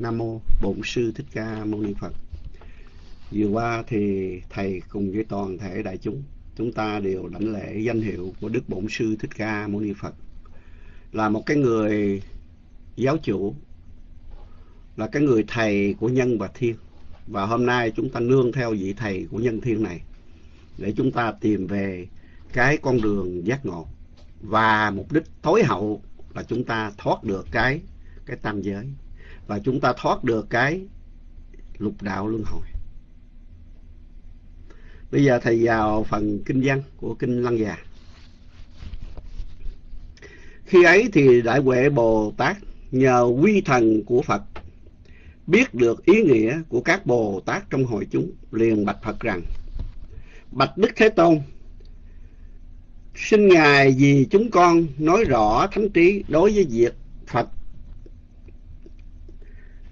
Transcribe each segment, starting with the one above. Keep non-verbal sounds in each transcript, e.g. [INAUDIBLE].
Nam Mô Bổn Sư Thích Ca Mâu Ni Phật. Vừa qua thì Thầy cùng với toàn thể đại chúng Chúng ta đều đảnh lễ danh hiệu của Đức Bổn Sư Thích Ca Mâu Ni Phật. Là một cái người giáo chủ, Là cái người thầy của nhân và thiên. Và hôm nay chúng ta nương theo vị thầy của nhân thiên này Để chúng ta tìm về cái con đường giác ngộ. Và mục đích tối hậu là chúng ta thoát được cái cái tam giới và chúng ta thoát được cái lục đạo luân hồi. Bây giờ thầy vào phần kinh văn của kinh Lăng Già. Khi ấy thì Đại Huệ Bồ Tát nhờ quy thần của Phật biết được ý nghĩa của các Bồ Tát trong hội chúng, liền bạch Phật rằng, Bạch Đức Thế Tôn, Xin Ngài vì chúng con nói rõ thánh trí đối với việc Phật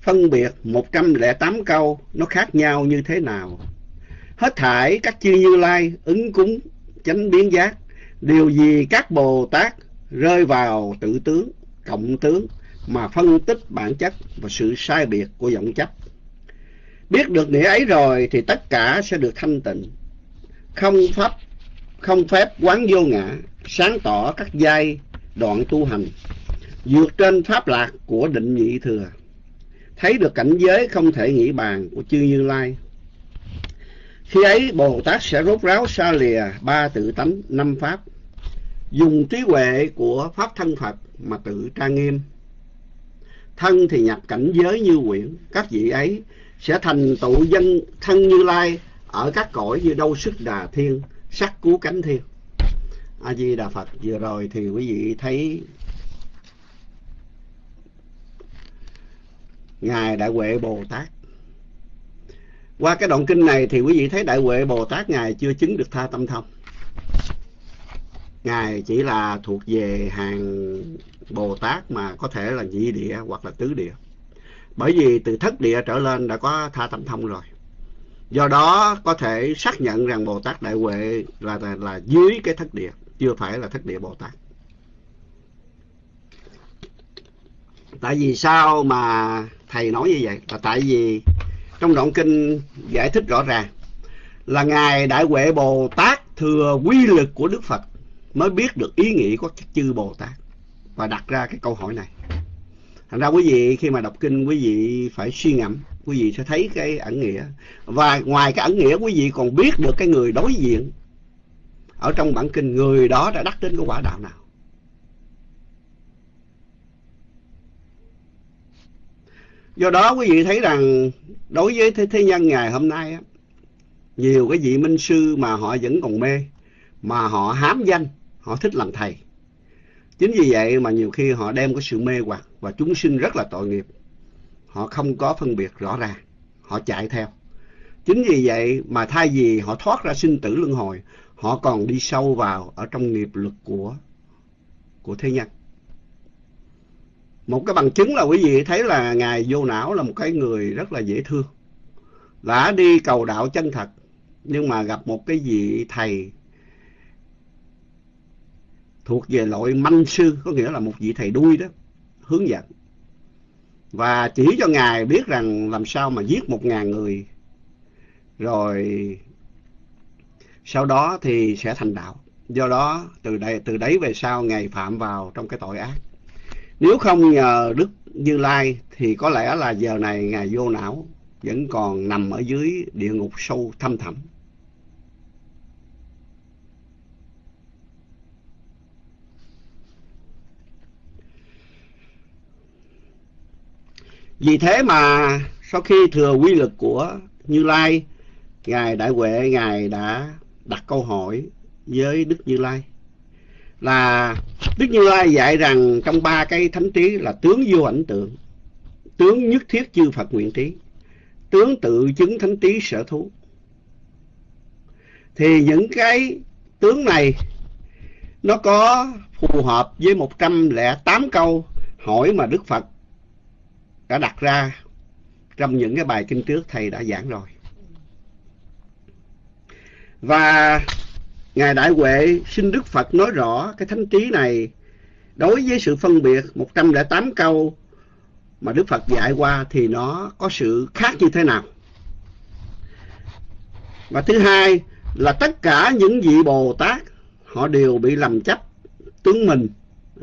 phân biệt 108 câu nó khác nhau như thế nào. Hết thải các chư như lai ứng cúng chánh biến giác điều gì các Bồ Tát rơi vào tự tướng, cộng tướng mà phân tích bản chất và sự sai biệt của vọng chấp. Biết được nghĩa ấy rồi thì tất cả sẽ được thanh tịnh. Không pháp không phép quán vô ngã, sáng tỏ các giai đoạn tu hành, vượt trên pháp lạc của định nhị thừa, thấy được cảnh giới không thể nghĩ bàn của chư Như Lai. Khi ấy Bồ Tát sẽ rốt ráo xa lìa ba tự tánh năm pháp, dùng trí huệ của pháp thân Phật mà tự trang nghiêm. Thân thì nhập cảnh giới như quyển, các vị ấy sẽ thành tụ dân thân Như Lai ở các cõi như đâu sức đà thiên, sắc cứu cánh thiên a di đà phật vừa rồi thì quý vị thấy ngài đại huệ bồ tát. Qua cái đoạn kinh này thì quý vị thấy đại huệ bồ tát ngài chưa chứng được tha tâm thông. Ngài chỉ là thuộc về hàng bồ tát mà có thể là nhị địa hoặc là tứ địa. Bởi vì từ thất địa trở lên đã có tha tâm thông rồi. Do đó có thể xác nhận rằng bồ tát đại huệ là, là là dưới cái thất địa chưa phải là thất địa bồ tát. Tại vì sao mà thầy nói như vậy là tại vì trong đoạn kinh giải thích rõ ràng là ngài đại huệ bồ tát thừa quy lực của đức phật mới biết được ý nghĩa của các chư bồ tát và đặt ra cái câu hỏi này. Thành ra quý vị khi mà đọc kinh, quý vị phải suy ngẫm, quý vị sẽ thấy cái ẩn nghĩa. Và ngoài cái ẩn nghĩa, quý vị còn biết được cái người đối diện ở trong bản kinh, người đó đã đắc đến cái quả đạo nào. Do đó quý vị thấy rằng đối với thế, thế nhân ngày hôm nay á, nhiều cái vị minh sư mà họ vẫn còn mê mà họ hám danh họ thích làm thầy. Chính vì vậy mà nhiều khi họ đem cái sự mê hoặc và chúng sinh rất là tội nghiệp. Họ không có phân biệt rõ ràng họ chạy theo. Chính vì vậy mà thay vì họ thoát ra sinh tử luân hồi họ còn đi sâu vào ở trong nghiệp lực của của thế nhân một cái bằng chứng là quý vị thấy là ngài vô não là một cái người rất là dễ thương. Đã đi cầu đạo chân thật, nhưng mà gặp một cái vị thầy thuộc về loại manh sư, có nghĩa là một vị thầy đuôi đó, hướng dẫn. Và chỉ cho ngài biết rằng làm sao mà giết một ngàn người, rồi sau đó thì sẽ thành đạo. Do đó, từ đây, từ đấy về sau ngài phạm vào trong cái tội ác nếu không nhờ đức như lai thì có lẽ là giờ này ngài vô não, vẫn còn nằm ở dưới địa ngục sâu thâm thẳm. Vì thế mà sau khi thừa quy lực của như lai, ngài đại huệ, ngài đã đặt câu hỏi với đức như lai là đức như lai dạy rằng trong ba cái thánh trí là tướng vô ảnh tượng, tướng nhất thiết chư phật nguyện trí, tướng tự chứng thánh trí sở thú thì những cái tướng này nó có phù hợp với một trăm lẻ tám câu hỏi mà Đức Phật đã đặt ra trong những cái bài kinh trước thầy đã giảng rồi. Và Ngài Đại Huệ xin Đức Phật nói rõ cái thánh trí này đối với sự phân biệt 108 câu mà Đức Phật dạy qua thì nó có sự khác như thế nào. Và thứ hai là tất cả những vị Bồ Tát họ đều bị lầm chấp tướng mình,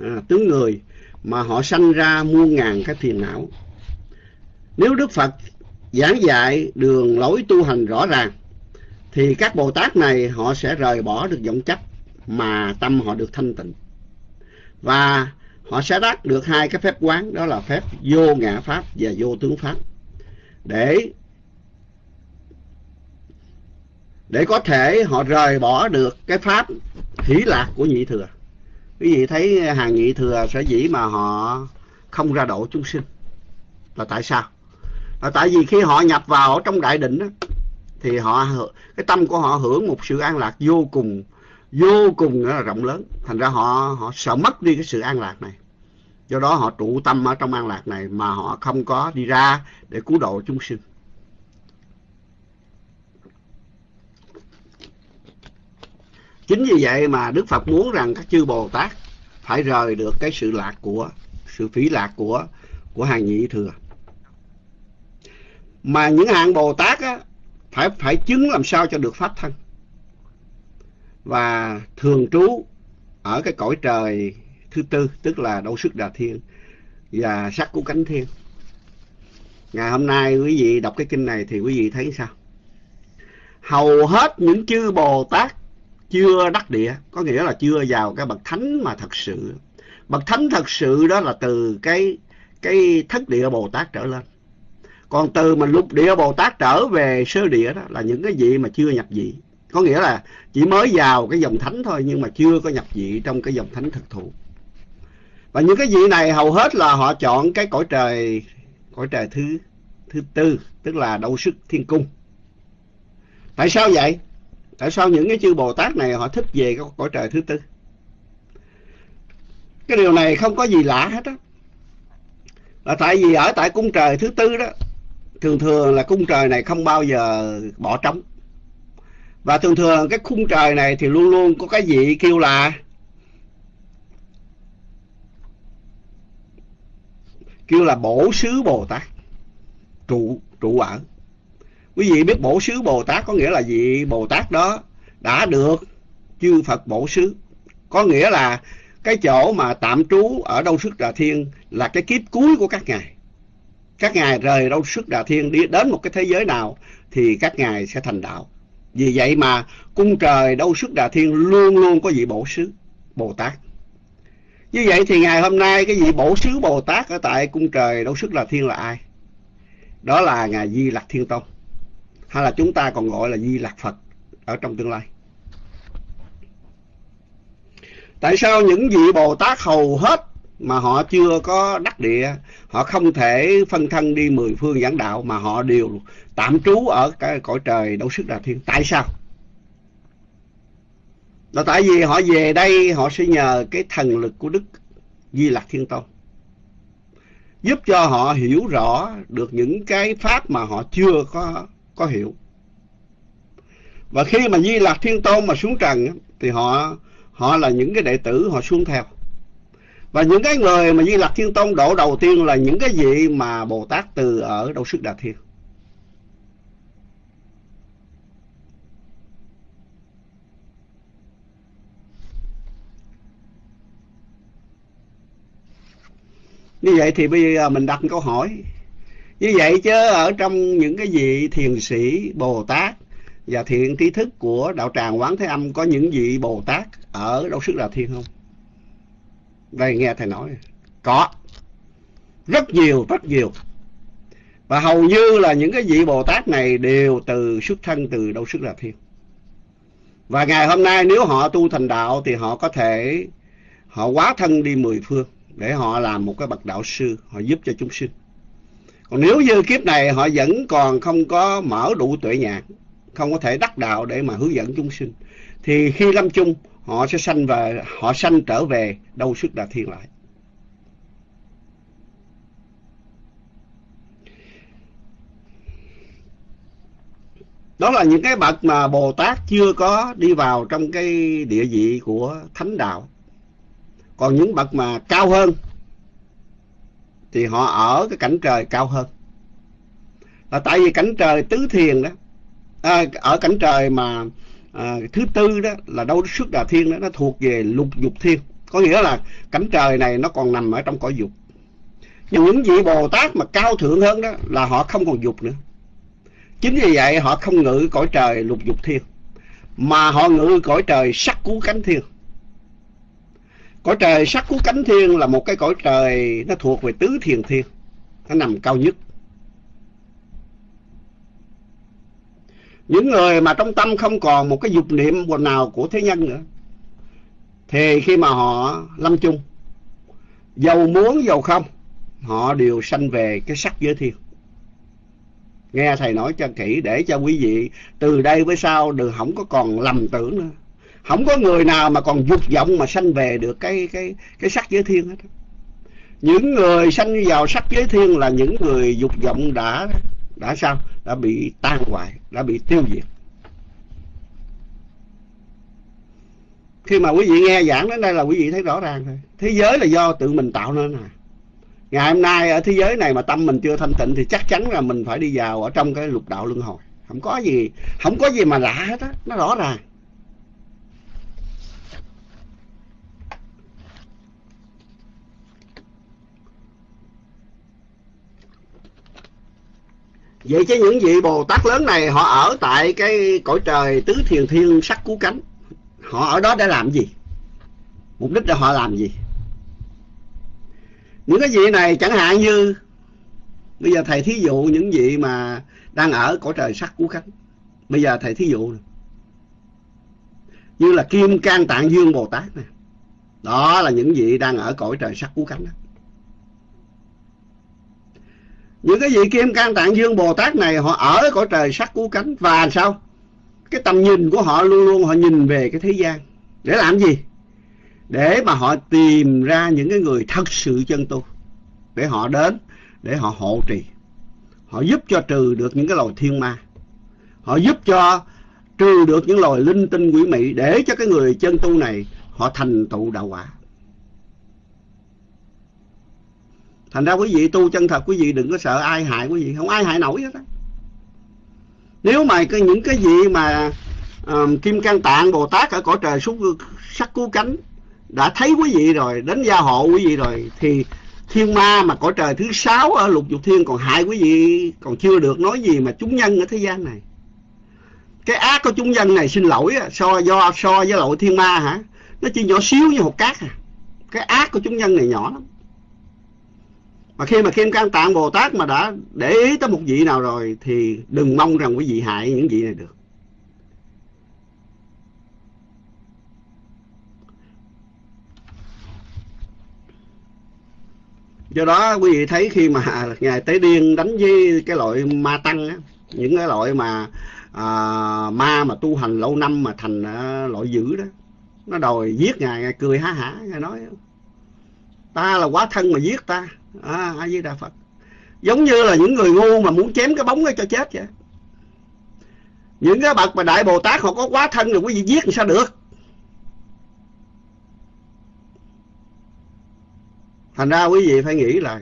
à, tướng người mà họ sanh ra muôn ngàn cái phiền não. Nếu Đức Phật giảng dạy đường lối tu hành rõ ràng thì các Bồ Tát này họ sẽ rời bỏ được vọng chấp mà tâm họ được thanh tịnh. Và họ sẽ đắc được hai cái phép quán đó là phép vô ngã pháp và vô tướng pháp. Để để có thể họ rời bỏ được cái pháp hỷ lạc của nhị thừa. Quý vị thấy hàng nhị thừa sở dĩ mà họ không ra độ chúng sinh là tại sao? Là tại vì khi họ nhập vào trong đại định đó, thì họ cái tâm của họ hưởng một sự an lạc vô cùng vô cùng là rộng lớn. Thành ra họ họ sợ mất đi cái sự an lạc này. Do đó họ trụ tâm ở trong an lạc này mà họ không có đi ra để cứu độ chúng sinh. Chính vì vậy mà đức phật muốn rằng các chư bồ tát phải rời được cái sự lạc của sự phỉ lạc của của hàng nhị thừa. Mà những hạng bồ tát á, phải phải chứng làm sao cho được pháp thân. Và thường trú ở cái cõi trời thứ tư, tức là đâu sức đà thiên và sắc của cánh thiên. Ngày hôm nay quý vị đọc cái kinh này thì quý vị thấy sao? Hầu hết những chư bồ tát chưa đắc địa, có nghĩa là chưa vào cái bậc thánh mà thật sự. Bậc thánh thật sự đó là từ cái cái thất địa bồ tát trở lên còn từ mà lục địa bồ tát trở về sơ địa đó là những cái vị mà chưa nhập vị. Có nghĩa là chỉ mới vào cái dòng thánh thôi, nhưng mà chưa có nhập vị trong cái dòng thánh thực thụ. Và những cái vị này hầu hết là họ chọn cái cõi trời cõi trời thứ thứ tư, tức là đâu sức thiên cung. Tại sao vậy? Tại sao những cái chư bồ tát này họ thích về cái cõi trời thứ tư? Cái điều này không có gì lạ hết á. Là tại vì ở tại cung trời thứ tư đó thường thường là cung trời này không bao giờ bỏ trống. Và thường thường cái khung trời này thì luôn luôn có cái gì kêu là kêu là bổ xứ bồ tát, trụ trụ ở. Quý vị biết bổ xứ bồ tát có nghĩa là vị bồ tát đó đã được chư phật bổ xứ. Có nghĩa là cái chỗ mà tạm trú ở đâu sức trà thiên là cái kiếp cuối của các ngài các ngài rời đâu sức đà thiên đi đến một cái thế giới nào thì các ngài sẽ thành đạo. Vì vậy mà cung trời đâu sức đà thiên luôn luôn có vị bổ xứ, bồ tát. Như vậy thì ngày hôm nay cái vị bổ xứ bồ tát ở tại cung trời đâu sức đà thiên là ai? Đó là ngài di lặc thiên tông. Hay là chúng ta còn gọi là di lặc phật ở trong tương lai. Tại sao những vị bồ tát hầu hết mà họ chưa có đắc địa. Họ không thể phân thân đi mười phương giảng đạo mà họ đều tạm trú ở cái cõi trời đấu sức đà thiên. Tại sao? Là tại vì họ về đây, họ sẽ nhờ cái thần lực của đức di lặc thiên tôn, giúp cho họ hiểu rõ được những cái pháp mà họ chưa có có hiểu. Và khi mà di lặc thiên tôn mà xuống trần thì họ họ là những cái đệ tử họ xuống theo và những cái người mà Di Lặc Thiên Tông độ đầu tiên là những cái vị mà Bồ Tát từ ở đâu sức Đà Thiên. Như vậy thì bây giờ mình đặt câu hỏi. Như vậy chứ ở trong những cái vị thiền sĩ Bồ Tát và thiện trí thức của đạo tràng Quán Thế Âm có những vị Bồ Tát ở đâu sức Đà Thiên không? Đây, nghe thầy nói. Có. Rất nhiều rất nhiều. Và hầu như là những cái vị bồ tát này đều từ xuất thân từ đâu xuất là thiên và ngày hôm nay nếu họ tu thành đạo thì họ có thể, họ quá thân đi mười phương để họ làm một cái bậc đạo sư, họ giúp cho chúng sinh. Còn nếu như kiếp này họ vẫn còn không có mở đủ tuệ nhãn không có thể đắc đạo để mà hướng dẫn chúng sinh, thì khi lâm chung họ sẽ sanh và họ sanh trở về đâu sức đà thiên lại. Đó là những cái bậc mà bồ tát chưa có đi vào trong cái địa vị của thánh đạo. Còn những bậc mà cao hơn thì họ ở cái cảnh trời cao hơn. Là tại vì cảnh trời tứ thiền đó à, ở cảnh trời mà à, thứ tư đó là đâu xuất đà thiên đó nó thuộc về lục dục thiên. Có nghĩa là cảnh trời này nó còn nằm ở trong cõi dục. Nhưng những vị bồ tát mà cao thượng hơn đó là họ không còn dục nữa. Chính vì vậy họ không ngự cõi trời lục dục thiên mà họ ngự cõi trời sắc cú cánh thiên. Cõi trời sắc cú cánh thiên là một cái cõi trời nó thuộc về tứ thiền thiên nó nằm cao nhất. Những người mà trong tâm không còn một cái dục niệm nào của thế nhân nữa, thì khi mà họ lâm chung, giàu muốn, giàu không, họ đều sanh về cái sắc giới thiên. Nghe thầy nói cho kỹ để cho quý vị từ đây với sau đừng không có còn lầm tưởng nữa. Không có người nào mà còn dục vọng mà sanh về được cái cái cái sắc giới thiên hết. Những người sanh vào sắc giới thiên là những người dục vọng đã đã sao? Đã bị tan hoại, đã bị tiêu diệt. Khi mà quý vị nghe giảng đến đây là quý vị thấy rõ ràng thôi thế giới là do tự mình tạo nên à. Ngày hôm nay ở thế giới này mà tâm mình chưa thanh tịnh thì chắc chắn là mình phải đi vào ở trong cái lục đạo luân hồi. Không có gì, không có gì mà lạ hết á. Nó rõ ràng. Vậy chứ những vị bồ tát lớn này, họ ở tại cái cõi trời tứ thiền thiên sắc cú cánh. Họ ở đó để làm gì? Mục đích là họ làm gì? Những cái vị này chẳng hạn như, bây giờ thầy thí dụ những vị mà đang ở cõi trời sắc cú cánh. Bây giờ thầy thí dụ này. như là kim can tạng dương bồ tát này đó là những vị đang ở cõi trời sắc cú cánh đó những cái vị kim can tạng dương bồ tát này, họ ở cõi trời sắc cú cánh. Và sao? Cái tầm nhìn của họ luôn luôn họ nhìn về cái thế gian. Để làm gì? Để mà họ tìm ra những cái người thật sự chân tu. Để họ đến, để họ hộ trì. Họ giúp cho trừ được những cái loài thiên ma. Họ giúp cho trừ được những loài linh tinh quỷ mị. Để cho cái người chân tu này họ thành tựu đạo quả. Thành ra quý vị tu chân thật quý vị đừng có sợ ai hại quý vị. Không ai hại nổi hết á. Nếu mà cái những cái gì mà um, kim cang tạng bồ tát ở cõi trời xuống sắc cứu cánh đã thấy quý vị rồi đến gia hộ quý vị rồi thì thiên ma mà cõi trời thứ sáu ở lục dục thiên còn hại quý vị còn chưa được nói gì mà chúng nhân ở thế gian này. Cái ác của chúng nhân này xin lỗi so do so với lỗi thiên ma hả? Nó chỉ nhỏ xíu như hột cát à. Cái ác của chúng nhân này nhỏ lắm mà khi mà Kim Cang Tạng Bồ Tát mà đã để ý tới một vị nào rồi thì đừng mong rằng quý vị hại những vị này được. Do đó quý vị thấy khi mà [LAUGHS] Ngài Tế Điên đánh với cái loại ma tăng á, những cái loại mà à, ma mà tu hành lâu năm mà thành à, loại dữ đó, nó đòi giết Ngài, Ngài cười há hả, Ngài nói ta là quá thân mà giết ta à, a di đà phật. Giống như là những người ngu mà muốn chém cái bóng đó cho chết vậy. Những cái bậc mà đại bồ tát họ có quá thân rồi quý vị giết làm sao được? Thành ra quý vị phải nghĩ là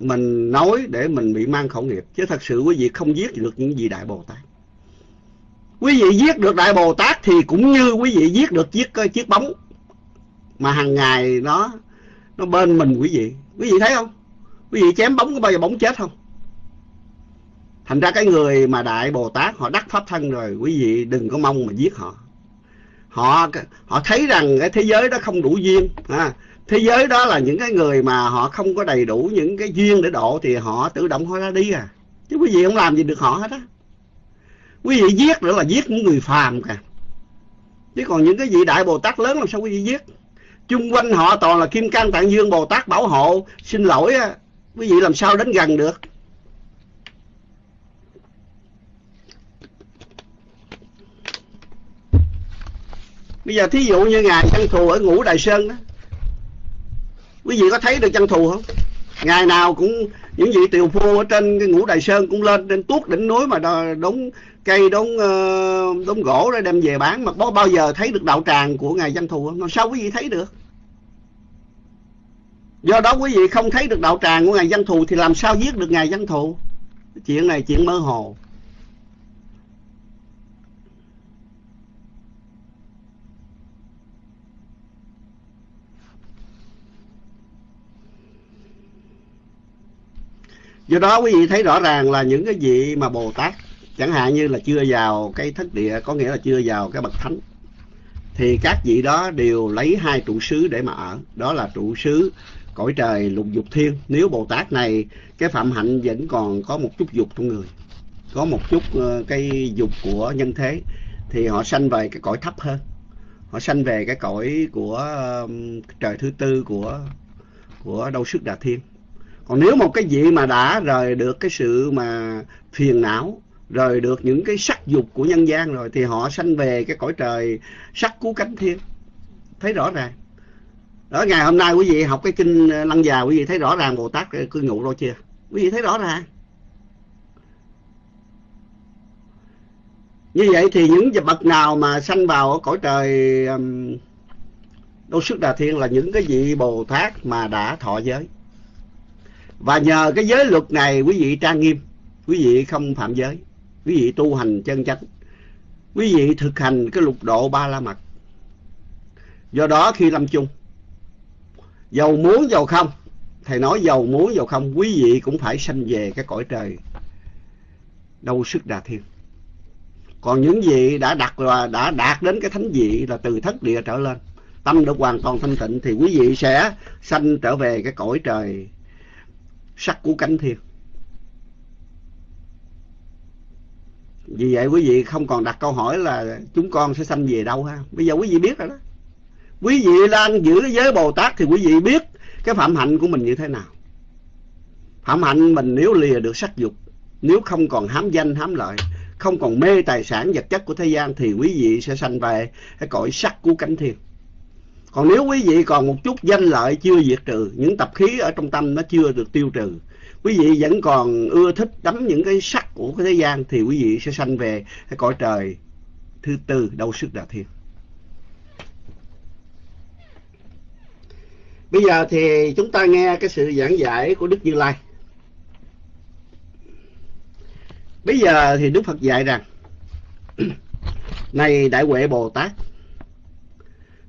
mình nói để mình bị mang khẩu nghiệp chứ thật sự quý vị không giết được những gì đại bồ tát. Quý vị giết được đại bồ tát thì cũng như quý vị giết được chiếc chiếc bóng mà hàng ngày nó nó bên mình quý vị. Quý vị thấy không? Quý vị chém bóng có bao giờ bóng chết không? Thành ra cái người mà đại bồ tát họ đắc pháp thân rồi quý vị đừng có mong mà giết họ. Họ họ thấy rằng cái thế giới đó không đủ duyên à, thế giới đó là những cái người mà họ không có đầy đủ những cái duyên để độ thì họ tự động họ ra đi à. Chứ quý vị không làm gì được họ hết á. Quý vị giết nữa là giết những người phàm cả chứ còn những cái vị đại bồ tát lớn làm sao quý vị giết? Chung quanh họ toàn là kim cang tạng dương bồ tát bảo hộ xin lỗi quý vị làm sao đến gần được? Bây giờ thí dụ như ngài chân thù ở ngũ đại sơn đó quý vị có thấy được chân thù không? Ngày nào cũng những vị tiều phu ở trên cái ngũ đại sơn cũng lên trên tuốt đỉnh núi mà đống cây, đống ờ, đống gỗ để đem về bán, mà có bao giờ thấy được đạo tràng của ngài văn thù không? Sao quý vị thấy được? Do đó quý vị không thấy được đạo tràng của ngài văn thù thì làm sao giết được ngài văn thù? Chuyện này chuyện mơ hồ. Do đó quý vị thấy rõ ràng là những cái vị mà bồ tát, chẳng hạn như là chưa vào cái thất địa, có nghĩa là chưa vào cái bậc thánh, thì các vị đó đều lấy hai trụ xứ để mà ở. Đó là trụ xứ cõi trời lục dục thiên. Nếu bồ tát này, cái phạm hạnh vẫn còn có một chút dục trong người, có một chút ờ, cái dục của nhân thế, thì họ sanh về cái cõi thấp hơn. Họ sanh về cái cõi của trời thứ tư của của đâu sức đà thiên. Còn nếu một cái vị mà đã rời được cái sự mà phiền não, rời được những cái sắc dục của nhân gian rồi, thì họ sanh về cái cõi trời sắc cứu cánh thiên. Thấy rõ ràng? Đó, ngày hôm nay quý vị học cái kinh ờ, lăng già, quý vị thấy rõ ràng bồ tát cư ngụ rồi chưa? Quý vị thấy rõ ràng. Như vậy thì những bậc nào mà sanh vào ở cõi trời đâu sức đà thiên là những cái vị bồ tát mà đã thọ giới. Và nhờ cái giới luật này, quý vị trang nghiêm, quý vị không phạm giới, quý vị tu hành chân chánh, quý vị thực hành cái lục độ ba la mật. Do đó khi lâm chung dầu muốn, dầu không. Thầy nói dầu muốn, dầu không, quý vị cũng phải sanh về cái cõi trời. Đâu sức đà thiên. Còn những vị đã đặt là, đã đạt đến cái thánh vị là từ thất địa trở lên, tâm được hoàn toàn thanh tịnh, thì quý vị sẽ sanh trở về cái cõi trời. Sắc của cánh thiên. Vì vậy quý vị không còn đặt câu hỏi là chúng con sẽ sanh về đâu ha? Bây giờ quý vị biết rồi đó quý vị đang giữ giới bồ tát thì quý vị biết cái phạm hạnh của mình như thế nào. Phạm hạnh mình nếu lìa được sắc dục, nếu không còn hám danh, hám lợi, không còn mê tài sản vật chất của thế gian thì quý vị sẽ sanh về cái cõi sắc của cánh thiên. Còn nếu quý vị còn một chút danh lợi chưa diệt trừ, những tập khí ở trong tâm nó chưa được tiêu trừ, quý vị vẫn còn ưa thích đắm những cái sắc của cái thế gian thì quý vị sẽ sanh về cái cõi trời thứ tư đâu sức đà thiên. Bây giờ thì chúng ta nghe cái sự giảng giải của đức như lai. Bây giờ thì đức phật dạy rằng, [CLEARS THROAT] này đại huệ bồ tát,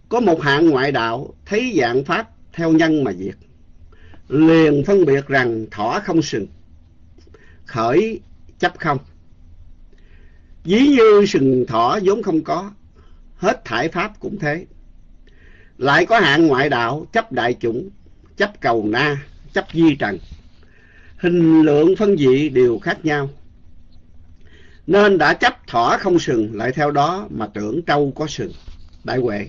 có một hạng ngoại đạo thấy dạng pháp theo nhân mà diệt. Liền phân biệt rằng thỏ không sừng, khởi chấp không. Ví như sừng thỏ vốn không có, hết thải pháp cũng thế lại có hạng ngoại đạo chấp đại chủng chấp cầu na chấp di trần. Hình lượng phân dị đều khác nhau. Nên đã chấp thỏ không sừng lại theo đó mà tưởng trâu có sừng. Đại huệ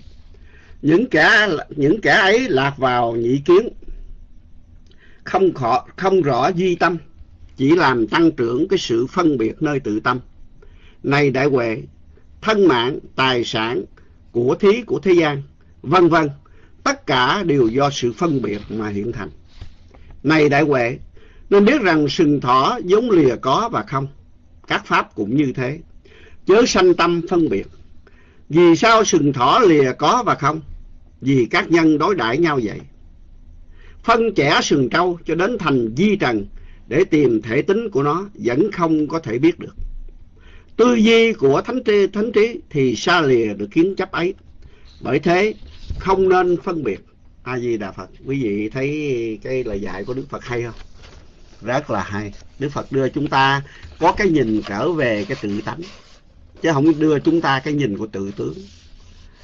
những kẻ những kẻ ấy lạc vào nhị kiến. Không khó, không rõ duy tâm chỉ làm tăng trưởng cái sự phân biệt nơi tự tâm. Này đại huệ thân mạng tài sản của thí của thế gian vân vân. Tất cả đều do sự phân biệt mà hiện thành. Này đại huệ nên biết rằng sừng thỏ giống lìa có và không? Các pháp cũng như thế. Chớ sanh tâm phân biệt. Vì sao sừng thỏ lìa có và không? Vì các nhân đối đãi nhau vậy. Phân chẻ sừng trâu cho đến thành di trần để tìm thể tính của nó vẫn không có thể biết được. Tư duy của thánh trí, thánh trí thì xa lìa được kiến chấp ấy. Bởi thế không nên phân biệt. A di đà phật. Quý vị thấy cái lời dạy của đức phật hay không? Rất là hay. Đức phật đưa chúng ta có cái nhìn trở về cái tự tánh, chứ không đưa chúng ta cái nhìn của tự tướng.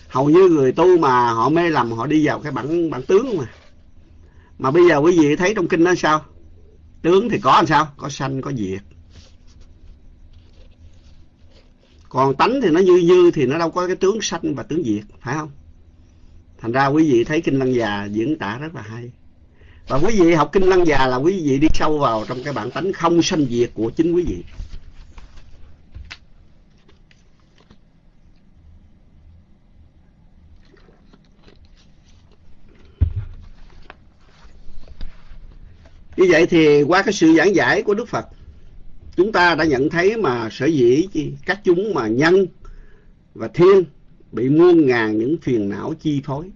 Hầu như người tu mà họ mê lầm, họ đi vào cái bản bản tướng mà. Mà bây giờ quý vị thấy trong kinh nó sao? Tướng thì có làm sao? Có sanh, có diệt. Còn tánh thì nó như như thì nó đâu có cái tướng sanh và tướng diệt, phải không? Thành ra quý vị thấy kinh lăng già diễn tả rất là hay. Và quý vị học kinh lăng già là quý vị đi sâu vào trong cái bản tánh không sanh diệt của chính quý vị. Như vậy thì qua cái sự giảng giải của đức phật, chúng ta đã nhận thấy mà sở dĩ các chúng mà nhân và thiên bị muôn ngàn những phiền não chi phối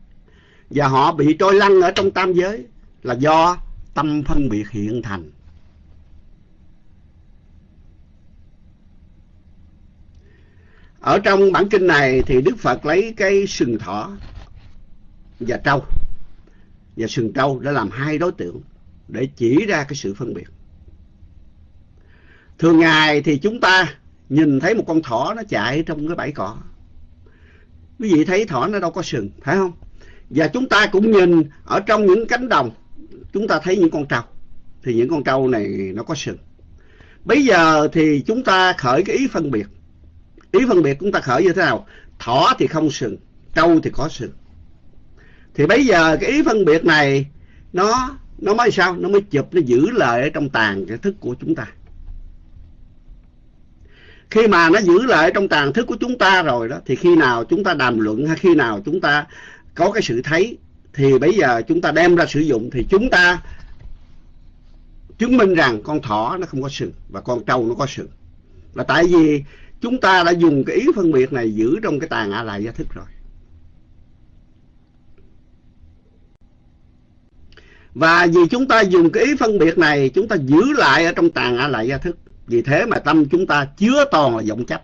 và họ bị trôi lăn ở trong tam giới là do tâm phân biệt hiện thành. Ở trong bản kinh này thì Đức Phật lấy cái sừng thỏ và trâu và sừng trâu để làm hai đối tượng để chỉ ra cái sự phân biệt. Thường ngày thì chúng ta nhìn thấy một con thỏ nó chạy trong cái bãi cỏ. Quý vị thấy thỏ nó đâu có sừng, phải không? Và chúng ta cũng nhìn ở trong những cánh đồng, chúng ta thấy những con trâu. Thì những con trâu này nó có sừng. Bây giờ thì chúng ta khởi cái ý phân biệt. Ý phân biệt chúng ta khởi như thế nào? Thỏ thì không sừng, trâu thì có sừng. Thì bây giờ cái ý phân biệt này nó nó mới sao? Nó mới chụp, nó giữ lại ở trong tàn cái thức của chúng ta. Khi mà nó giữ lại trong tàn thức của chúng ta rồi đó, thì khi nào chúng ta đàm luận hay khi nào chúng ta có cái sự thấy, thì bây giờ chúng ta đem ra sử dụng thì chúng ta chứng minh rằng con thỏ nó không có sừng và con trâu nó có sừng. Là tại vì chúng ta đã dùng cái ý phân biệt này giữ trong cái tàn a lại gia thức rồi. Và vì chúng ta dùng cái ý phân biệt này, chúng ta giữ lại ở trong tàn a lại gia thức. Vì thế mà tâm chúng ta chứa toàn là vọng chấp.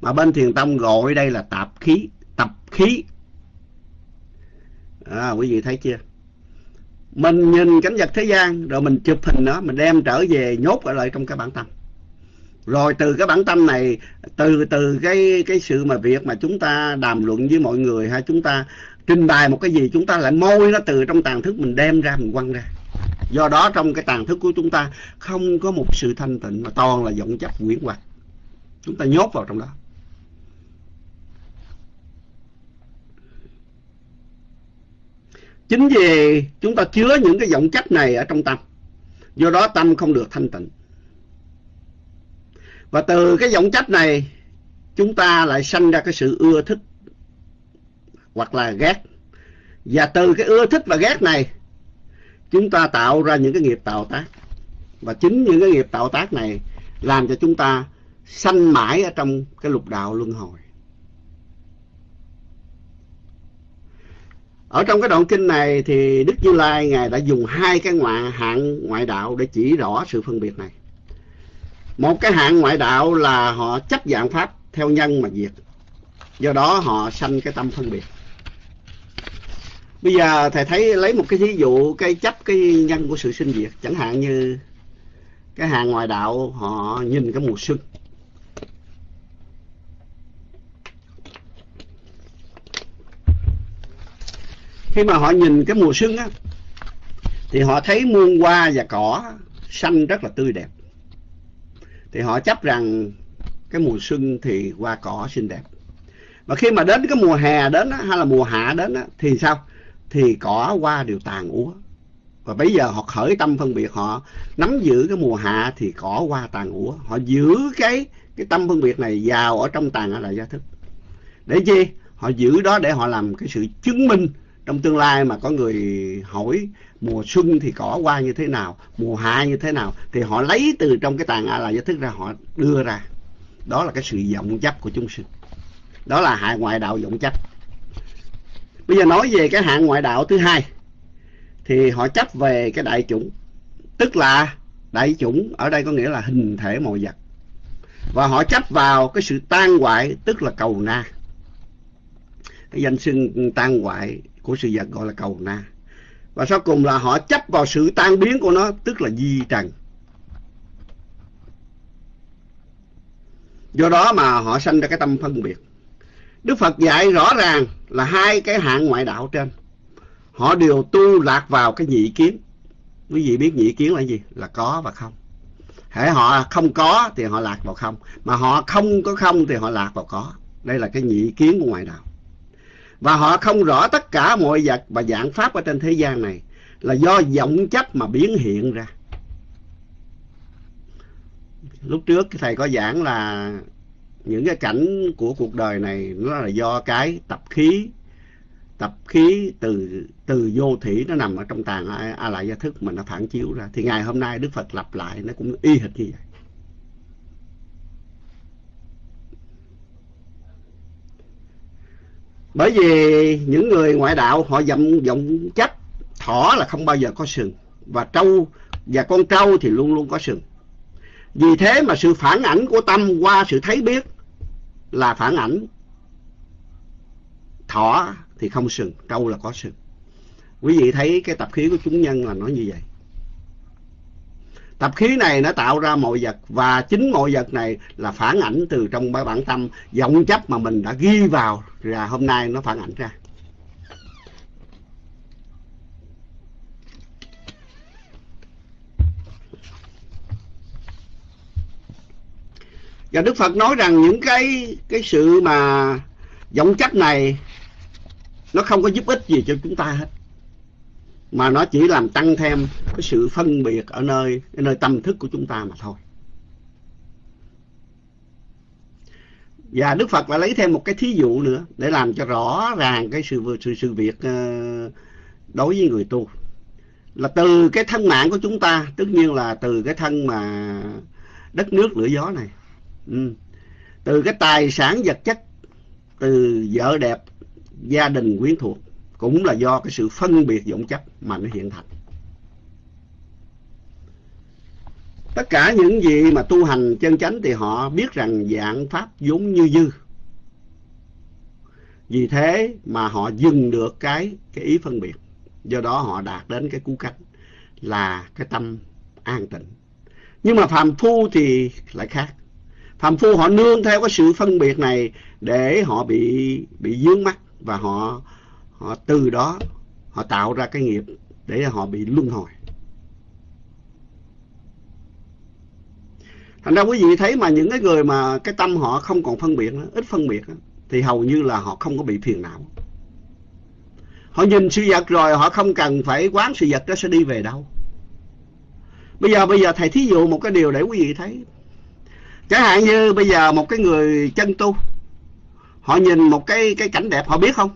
Mà bên thiền tông gọi đây là tạp khí, tập khí. À, quý vị thấy chưa? Mình nhìn cảnh vật thế gian, rồi mình chụp hình nó, mình đem trở về nhốt ở lại trong cái bản tâm. Rồi từ cái bản tâm này, từ từ cái cái sự mà việc mà chúng ta đàm luận với mọi người hay chúng ta trình bày một cái gì chúng ta lại môi nó từ trong tàn thức mình đem ra mình quăng ra do đó trong cái tàn thức của chúng ta không có một sự thanh tịnh mà toàn là vọng chấp quyển hoặc chúng ta nhốt vào trong đó. Chính vì chúng ta chứa những cái vọng chấp này ở trong tâm, do đó tâm không được thanh tịnh. Và từ cái vọng chấp này, chúng ta lại sanh ra cái sự ưa thích hoặc là ghét. Và từ cái ưa thích và ghét này chúng ta tạo ra những cái nghiệp tạo tác. Và chính những cái nghiệp tạo tác này làm cho chúng ta sanh mãi ở trong cái lục đạo luân hồi. Ở trong cái đoạn kinh này thì đức như lai ngài đã dùng hai cái ngoại hạng ngoại đạo để chỉ rõ sự phân biệt này. Một cái hạng ngoại đạo là họ chấp dạng pháp theo nhân mà diệt. Do đó họ sanh cái tâm phân biệt bây giờ thầy thấy lấy một cái ví dụ cái chấp cái nhân của sự sinh diệt chẳng hạn như cái hàng ngoại đạo họ nhìn cái mùa xuân. Khi mà họ nhìn cái mùa xuân á thì họ thấy muôn hoa và cỏ xanh rất là tươi đẹp. Thì họ chấp rằng cái mùa xuân thì hoa cỏ xinh đẹp. Và khi mà đến cái mùa hè đến á, hay là mùa hạ đến á, thì sao? Thì cỏ hoa đều tàn úa. Và bây giờ họ khởi tâm phân biệt, họ nắm giữ cái mùa hạ thì cỏ hoa tàn úa. Họ giữ cái cái tâm phân biệt này vào ở trong tàn là gia thức. Để chi? Họ giữ đó để họ làm cái sự chứng minh trong tương lai mà có người hỏi mùa xuân thì cỏ hoa như thế nào, mùa hạ như thế nào. Thì họ lấy từ trong cái tàn a la gia thức ra, họ đưa ra. Đó là cái sự vọng chấp của chúng sinh. Đó là hại ngoại đạo vọng chấp bây giờ nói về cái hạng ngoại đạo thứ hai, thì họ chấp về cái đại chủng, tức là đại chủng ở đây có nghĩa là hình thể mọi vật. Và họ chấp vào cái sự tan hoại, tức là cầu na. Cái danh xưng tan hoại của sự vật gọi là cầu na. Và sau cùng là họ chấp vào sự tan biến của nó, tức là di trần. Do đó mà họ sanh ra cái tâm phân biệt. Đức Phật dạy rõ ràng là hai cái hạng ngoại đạo trên. Họ đều tu lạc vào cái nhị kiến. Quý vị biết nhị kiến là gì? Là có và không. Hãy họ không có thì họ lạc vào không. Mà họ không có không thì họ lạc vào có. Đây là cái nhị kiến của ngoại đạo. Và họ không rõ tất cả mọi vật và dạng pháp ở trên thế gian này là do vọng chấp mà biến hiện ra. Lúc trước thầy có giảng là những cái cảnh của cuộc đời này nó là do cái tập khí tập khí từ từ vô thủy nó nằm ở trong tàng a, a lại gia thức mà nó phản chiếu ra. Thì ngày hôm nay đức phật lặp lại nó cũng y hệt như vậy. Bởi vì những người ngoại đạo họ vọng vọng chấp thỏ là không bao giờ có sừng. Và trâu và con trâu thì luôn luôn có sừng vì thế mà sự phản ảnh của tâm qua sự thấy biết là phản ảnh. Thỏ thì không sừng, trâu là có sừng. Quý vị thấy cái tập khí của chúng nhân là nó như vậy. Tập khí này nó tạo ra mọi vật và chính mọi vật này là phản ảnh từ trong bản tâm. Vọng chấp mà mình đã ghi vào và hôm nay nó phản ảnh ra. Và Đức Phật nói rằng những cái cái sự mà vọng chấp này, nó không có giúp ích gì cho chúng ta hết. Mà nó chỉ làm tăng thêm cái sự phân biệt ở nơi ở nơi tâm thức của chúng ta mà thôi. Và Đức Phật lại lấy thêm một cái thí dụ nữa để làm cho rõ ràng cái sự sự sự việc ờ, đối với người tu. Là từ cái thân mạng của chúng ta, tất nhiên là từ cái thân mà đất nước lửa gió này ừ. từ cái tài sản vật chất, từ vợ đẹp, gia đình quyến thuộc, cũng là do cái sự phân biệt vọng chấp mà nó hiện thành. Tất cả những gì mà tu hành chân chánh thì họ biết rằng dạng pháp vốn như dư. Vì thế mà họ dừng được cái cái ý phân biệt. Do đó họ đạt đến cái cú cách là cái tâm an tịnh. Nhưng mà phàm phu thì lại khác phàm phu họ nương theo cái sự phân biệt này để họ bị bị dướng mắt và họ họ từ đó họ tạo ra cái nghiệp để họ bị luân hồi. Thành ra quý vị thấy mà những cái người mà cái tâm họ không còn phân biệt ít phân biệt thì hầu như là họ không có bị phiền não. Họ nhìn sự vật rồi họ không cần phải quán sự vật đó sẽ đi về đâu. Bây giờ bây giờ thầy thí dụ một cái điều để quý vị thấy chẳng hạn như bây giờ một cái người chân tu họ nhìn một cái cái cảnh đẹp họ biết không?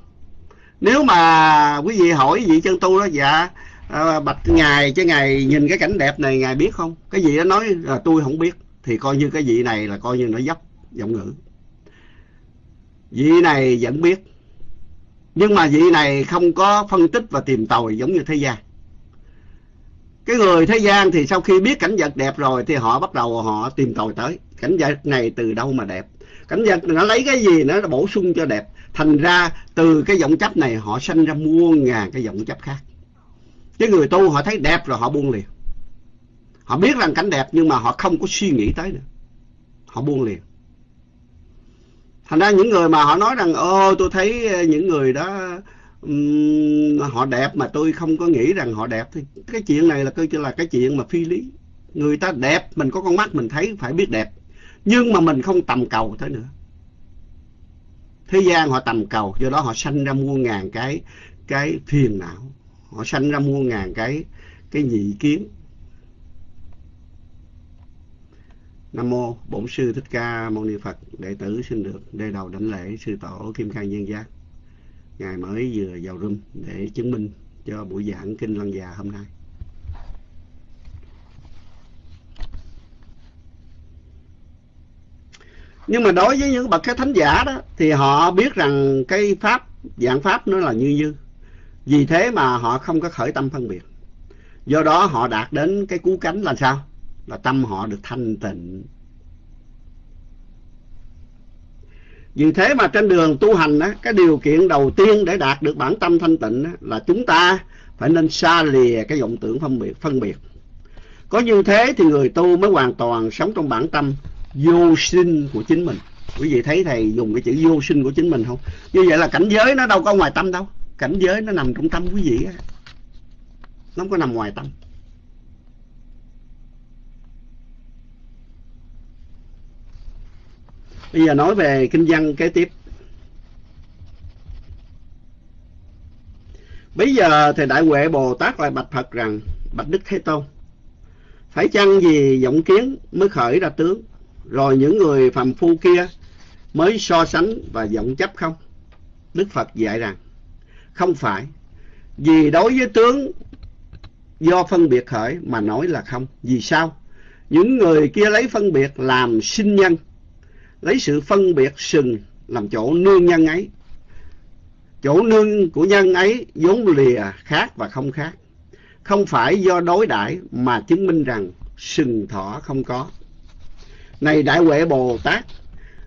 Nếu mà quý vị hỏi vị chân tu đó dạ à, bạch ngài chứ ngài nhìn cái cảnh đẹp này ngài biết không? Cái gì đó nói là tôi không biết. Thì coi như cái vị này là coi như nó dốc giọng ngữ. Vị này vẫn biết. Nhưng mà vị này không có phân tích và tìm tòi giống như thế gian cái người thế gian thì sau khi biết cảnh vật đẹp rồi thì họ bắt đầu họ tìm tòi tới. Cảnh vật này từ đâu mà đẹp? Cảnh vật nó lấy cái gì nó bổ sung cho đẹp? Thành ra từ cái vọng chấp này họ sanh ra muôn ngàn cái vọng chấp khác. Cái người tu họ thấy đẹp rồi họ buông liền. Họ biết rằng cảnh đẹp nhưng mà họ không có suy nghĩ tới nữa. Họ buông liền. Thành ra những người mà họ nói rằng ô tôi thấy ờ, những người đó um, họ đẹp mà tôi không có nghĩ rằng họ đẹp thì cái chuyện này là coi là cái chuyện mà phi lý. Người ta đẹp mình có con mắt mình thấy phải biết đẹp. Nhưng mà mình không tầm cầu tới nữa. Thế gian họ tầm cầu do đó họ sanh ra muôn ngàn cái cái phiền não. Họ sanh ra muôn ngàn cái cái nhị kiến. Nam mô Bổn sư Thích Ca Mâu Ni Phật, đệ tử xin được đề đầu đảnh lễ sư tổ Kim Cang Nhân Giác. Ngài mới vừa vào room để chứng minh cho buổi giảng kinh Lăng Già hôm nay. nhưng mà đối với những bậc cái thánh giả đó, thì họ biết rằng cái pháp dạng pháp nó là như như vì thế mà họ không có khởi tâm phân biệt. Do đó họ đạt đến cái cú cánh là sao? Là tâm họ được thanh tịnh vì thế mà trên đường tu hành á cái điều kiện đầu tiên để đạt được bản tâm thanh tịnh á, là chúng ta phải nên xa lìa cái vọng tưởng phân biệt phân biệt. Có như thế thì người tu mới hoàn toàn sống trong bản tâm vô sinh của chính mình. Quý vị thấy thầy dùng cái chữ vô sinh của chính mình không? Như vậy là cảnh giới nó đâu có ngoài tâm đâu. Cảnh giới nó nằm trong tâm quý vị á. Nó không có nằm ngoài tâm. Bây giờ nói về kinh văn kế tiếp bây giờ thầy đại huệ bồ tát lại bạch phật rằng bạch đức thế tôn phải chăng vì vọng kiến mới khởi ra tướng rồi những người phàm phu kia mới so sánh và vọng chấp không? Đức Phật dạy rằng không phải. Vì đối với tướng do phân biệt khởi mà nói là không. Vì sao? Những người kia lấy phân biệt làm sinh nhân, lấy sự phân biệt sừng làm chỗ nương nhân ấy. chỗ nương của nhân ấy vốn lìa khác và không khác. Không phải do đối đãi mà chứng minh rằng sừng thọ không có. Này đại huệ bồ tát,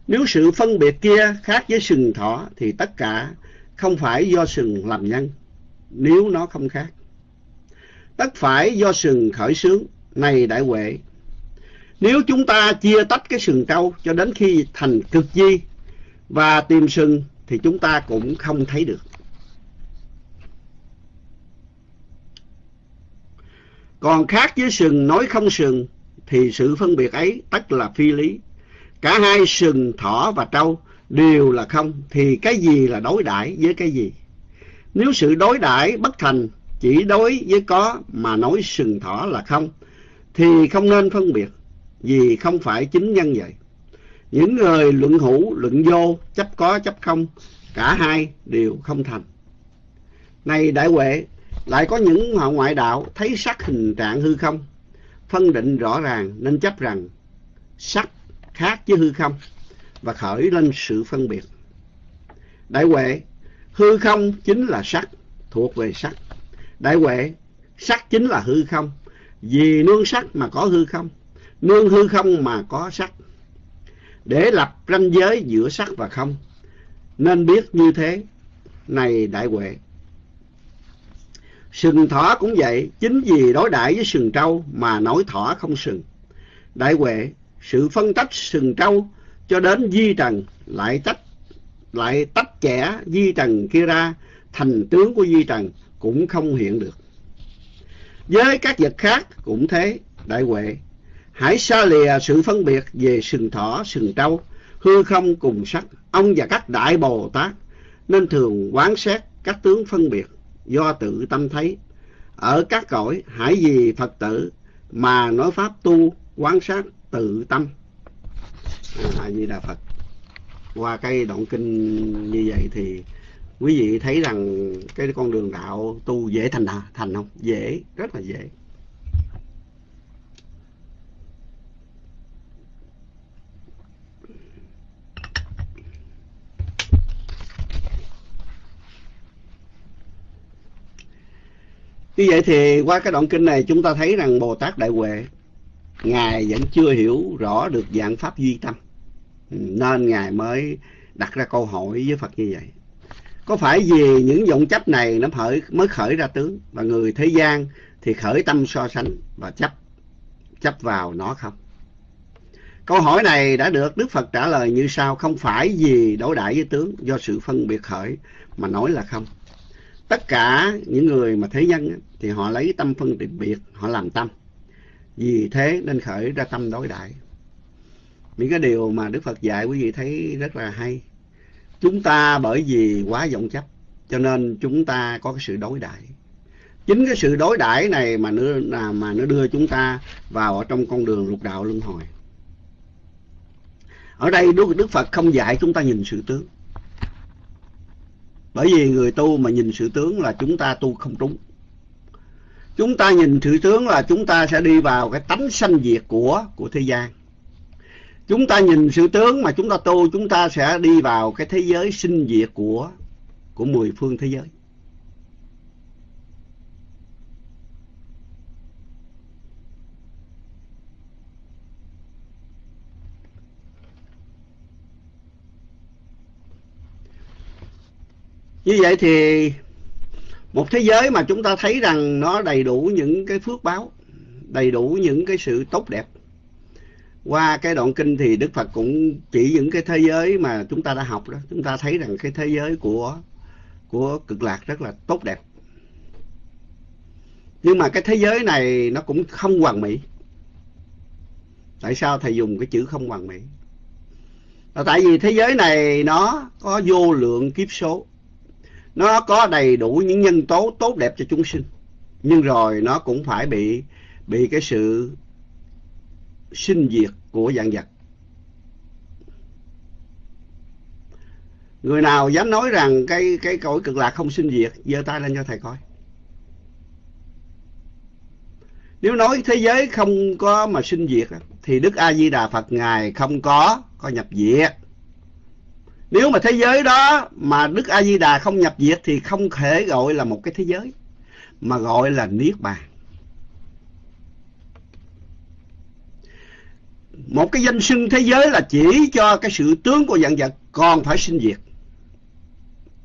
nếu sự phân biệt kia khác với sừng thọ thì tất cả không phải do sừng làm nhân, nếu nó không khác. Tất phải do sừng khởi sướng, này đại huệ nếu chúng ta chia tách cái sừng trâu cho đến khi thành cực di và tìm sừng, thì chúng ta cũng không thấy được. Còn khác với sừng nói không sừng, thì sự phân biệt ấy tất là phi lý. Cả hai sừng, thỏ và trâu đều là không, thì cái gì là đối đãi với cái gì? Nếu sự đối đãi bất thành, chỉ đối với có mà nói sừng, thỏ là không, thì không nên phân biệt vì không phải chính nhân vậy. Những người luận hữu, luận vô, chấp có, chấp không, cả hai đều không thành. Này đại huệ, lại có những họ ngoại đạo thấy sắc hình trạng hư không? Phân định rõ ràng nên chấp rằng sắc khác với hư không và khởi lên sự phân biệt. Đại huệ, hư không chính là sắc, thuộc về sắc. Đại huệ, sắc chính là hư không. Vì nương sắc mà có hư không nương hư không mà có sắc. Để lập ranh giới giữa sắc và không, nên biết như thế, này đại huệ. Sừng thỏ cũng vậy, chính vì đối đãi với sừng trâu mà nói thỏ không sừng. Đại huệ, sự phân tách sừng trâu cho đến di trần lại tách lại tách chẻ di trần kia ra, thành tướng của di trần cũng không hiện được. Với các vật khác cũng thế, đại huệ hãy xa lìa sự phân biệt về sừng thỏ sừng trâu hư không cùng sắc. Ông và các đại bồ tát nên thường quán xét các tướng phân biệt do tự tâm thấy. Ở các cõi hãy vì phật tử mà nói pháp tu quán sát tự tâm. À, như đà phật. Qua cái đoạn kinh như vậy thì quý vị thấy rằng cái con đường đạo tu dễ thành thành không? Dễ rất là dễ. Như vậy thì qua cái đoạn kinh này chúng ta thấy rằng Bồ Tát Đại Huệ Ngài vẫn chưa hiểu rõ được dạng pháp duy tâm. Ừ, nên Ngài mới đặt ra câu hỏi với Phật như vậy. Có phải vì những vọng chấp này nó khởi, mới khởi ra tướng Và người thế gian thì khởi tâm so sánh và chấp chấp vào nó không? Câu hỏi này đã được Đức Phật trả lời như sau Không phải vì đối đại với tướng do sự phân biệt khởi mà nói là không tất cả những người mà thế nhân thì họ lấy tâm phân biệt họ làm tâm. Vì thế nên khởi ra tâm đối đại. Những cái điều mà đức phật dạy quý vị thấy rất là hay. Chúng ta bởi vì quá vọng chấp cho nên chúng ta có cái sự đối đại. Chính cái sự đối đãi này mà nó mà nó đưa chúng ta vào ở trong con đường lục đạo luân hồi. Ở đây đức, đức phật không dạy chúng ta nhìn sự tướng bởi vì người tu mà nhìn sự tướng là chúng ta tu không trúng chúng ta nhìn sự tướng là chúng ta sẽ đi vào cái tánh sanh diệt của của thế gian. Chúng ta nhìn sự tướng mà chúng ta tu, chúng ta sẽ đi vào cái thế giới sinh diệt của của mười phương thế giới. Như vậy thì một thế giới mà chúng ta thấy rằng nó đầy đủ những cái phước báo, đầy đủ những cái sự tốt đẹp. Qua cái đoạn kinh thì đức phật cũng chỉ những cái thế giới mà chúng ta đã học đó. Chúng ta thấy rằng cái thế giới của của cực lạc rất là tốt đẹp. Nhưng mà cái thế giới này nó cũng không hoàn mỹ. Tại sao thầy dùng cái chữ không hoàn mỹ? Là tại vì thế giới này nó có vô lượng kiếp số nó có đầy đủ những nhân tố tốt đẹp cho chúng sinh. Nhưng rồi nó cũng phải bị bị cái sự sinh diệt của dạng vật. Người nào dám nói rằng cái cái cõi cực lạc không sinh diệt, giơ tay lên cho thầy coi. Nếu nói thế giới không có mà sinh diệt thì đức a di đà phật ngài không có có nhập diệt nếu mà thế giới đó mà Đức A Di Đà không nhập diệt thì không thể gọi là một cái thế giới mà gọi là niết bàn. Một cái danh xưng thế giới là chỉ cho cái sự tướng của dạng vật còn phải sinh diệt.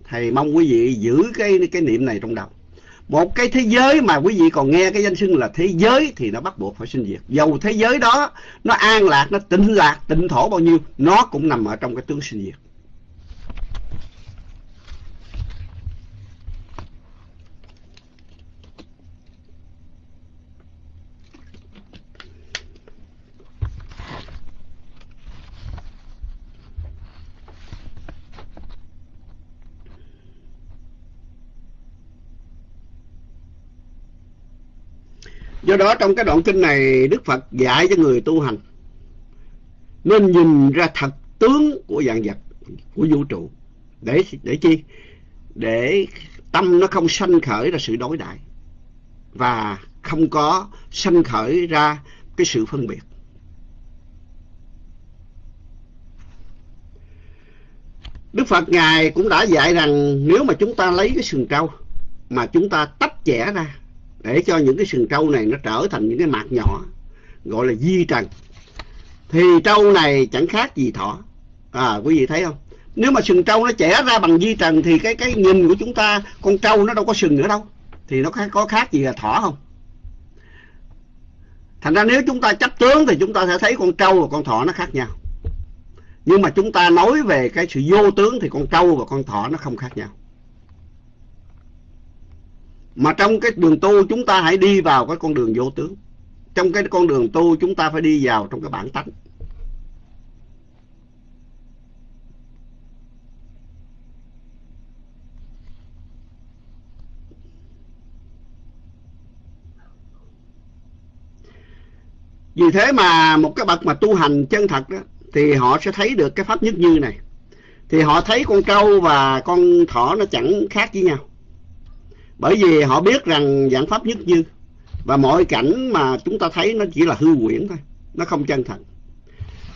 Thầy mong quý vị giữ cái cái niệm này trong đầu. Một cái thế giới mà quý vị còn nghe cái danh xưng là thế giới thì nó bắt buộc phải sinh diệt. Dầu thế giới đó nó an lạc, nó tịnh lạc, tịnh thổ bao nhiêu, nó cũng nằm ở trong cái tướng sinh diệt. Do đó trong cái đoạn kinh này, Đức Phật dạy cho người tu hành, nên nhìn ra thật tướng của dạng vật, của vũ trụ. Để để chi? Để tâm nó không sanh khởi ra sự đối đại, và không có sanh khởi ra cái sự phân biệt. Đức Phật Ngài cũng đã dạy rằng, nếu mà chúng ta lấy cái sườn trâu mà chúng ta tách chẻ ra để cho những cái sừng trâu này nó trở thành những cái mạc nhỏ, gọi là di trần. Thì trâu này chẳng khác gì thỏ. À quý vị thấy không? Nếu mà sừng trâu nó chẻ ra bằng di trần thì cái cái nhìn của chúng ta, con trâu nó đâu có sừng nữa đâu. Thì nó có khác gì là thỏ không? Thành ra nếu chúng ta chấp tướng thì chúng ta sẽ thấy con trâu và con thỏ nó khác nhau. Nhưng mà chúng ta nói về cái sự vô tướng thì con trâu và con thỏ nó không khác nhau mà trong cái đường tu chúng ta hãy đi vào cái con đường vô tướng. Trong cái con đường tu chúng ta phải đi vào trong cái bản tánh. Vì thế mà một cái bậc mà tu hành chân thật đó, thì họ sẽ thấy được cái pháp nhất như này. Thì họ thấy con trâu và con thỏ nó chẳng khác với nhau bởi vì họ biết rằng dạng pháp nhất như và mọi cảnh mà chúng ta thấy nó chỉ là hư quyển thôi nó không chân thật.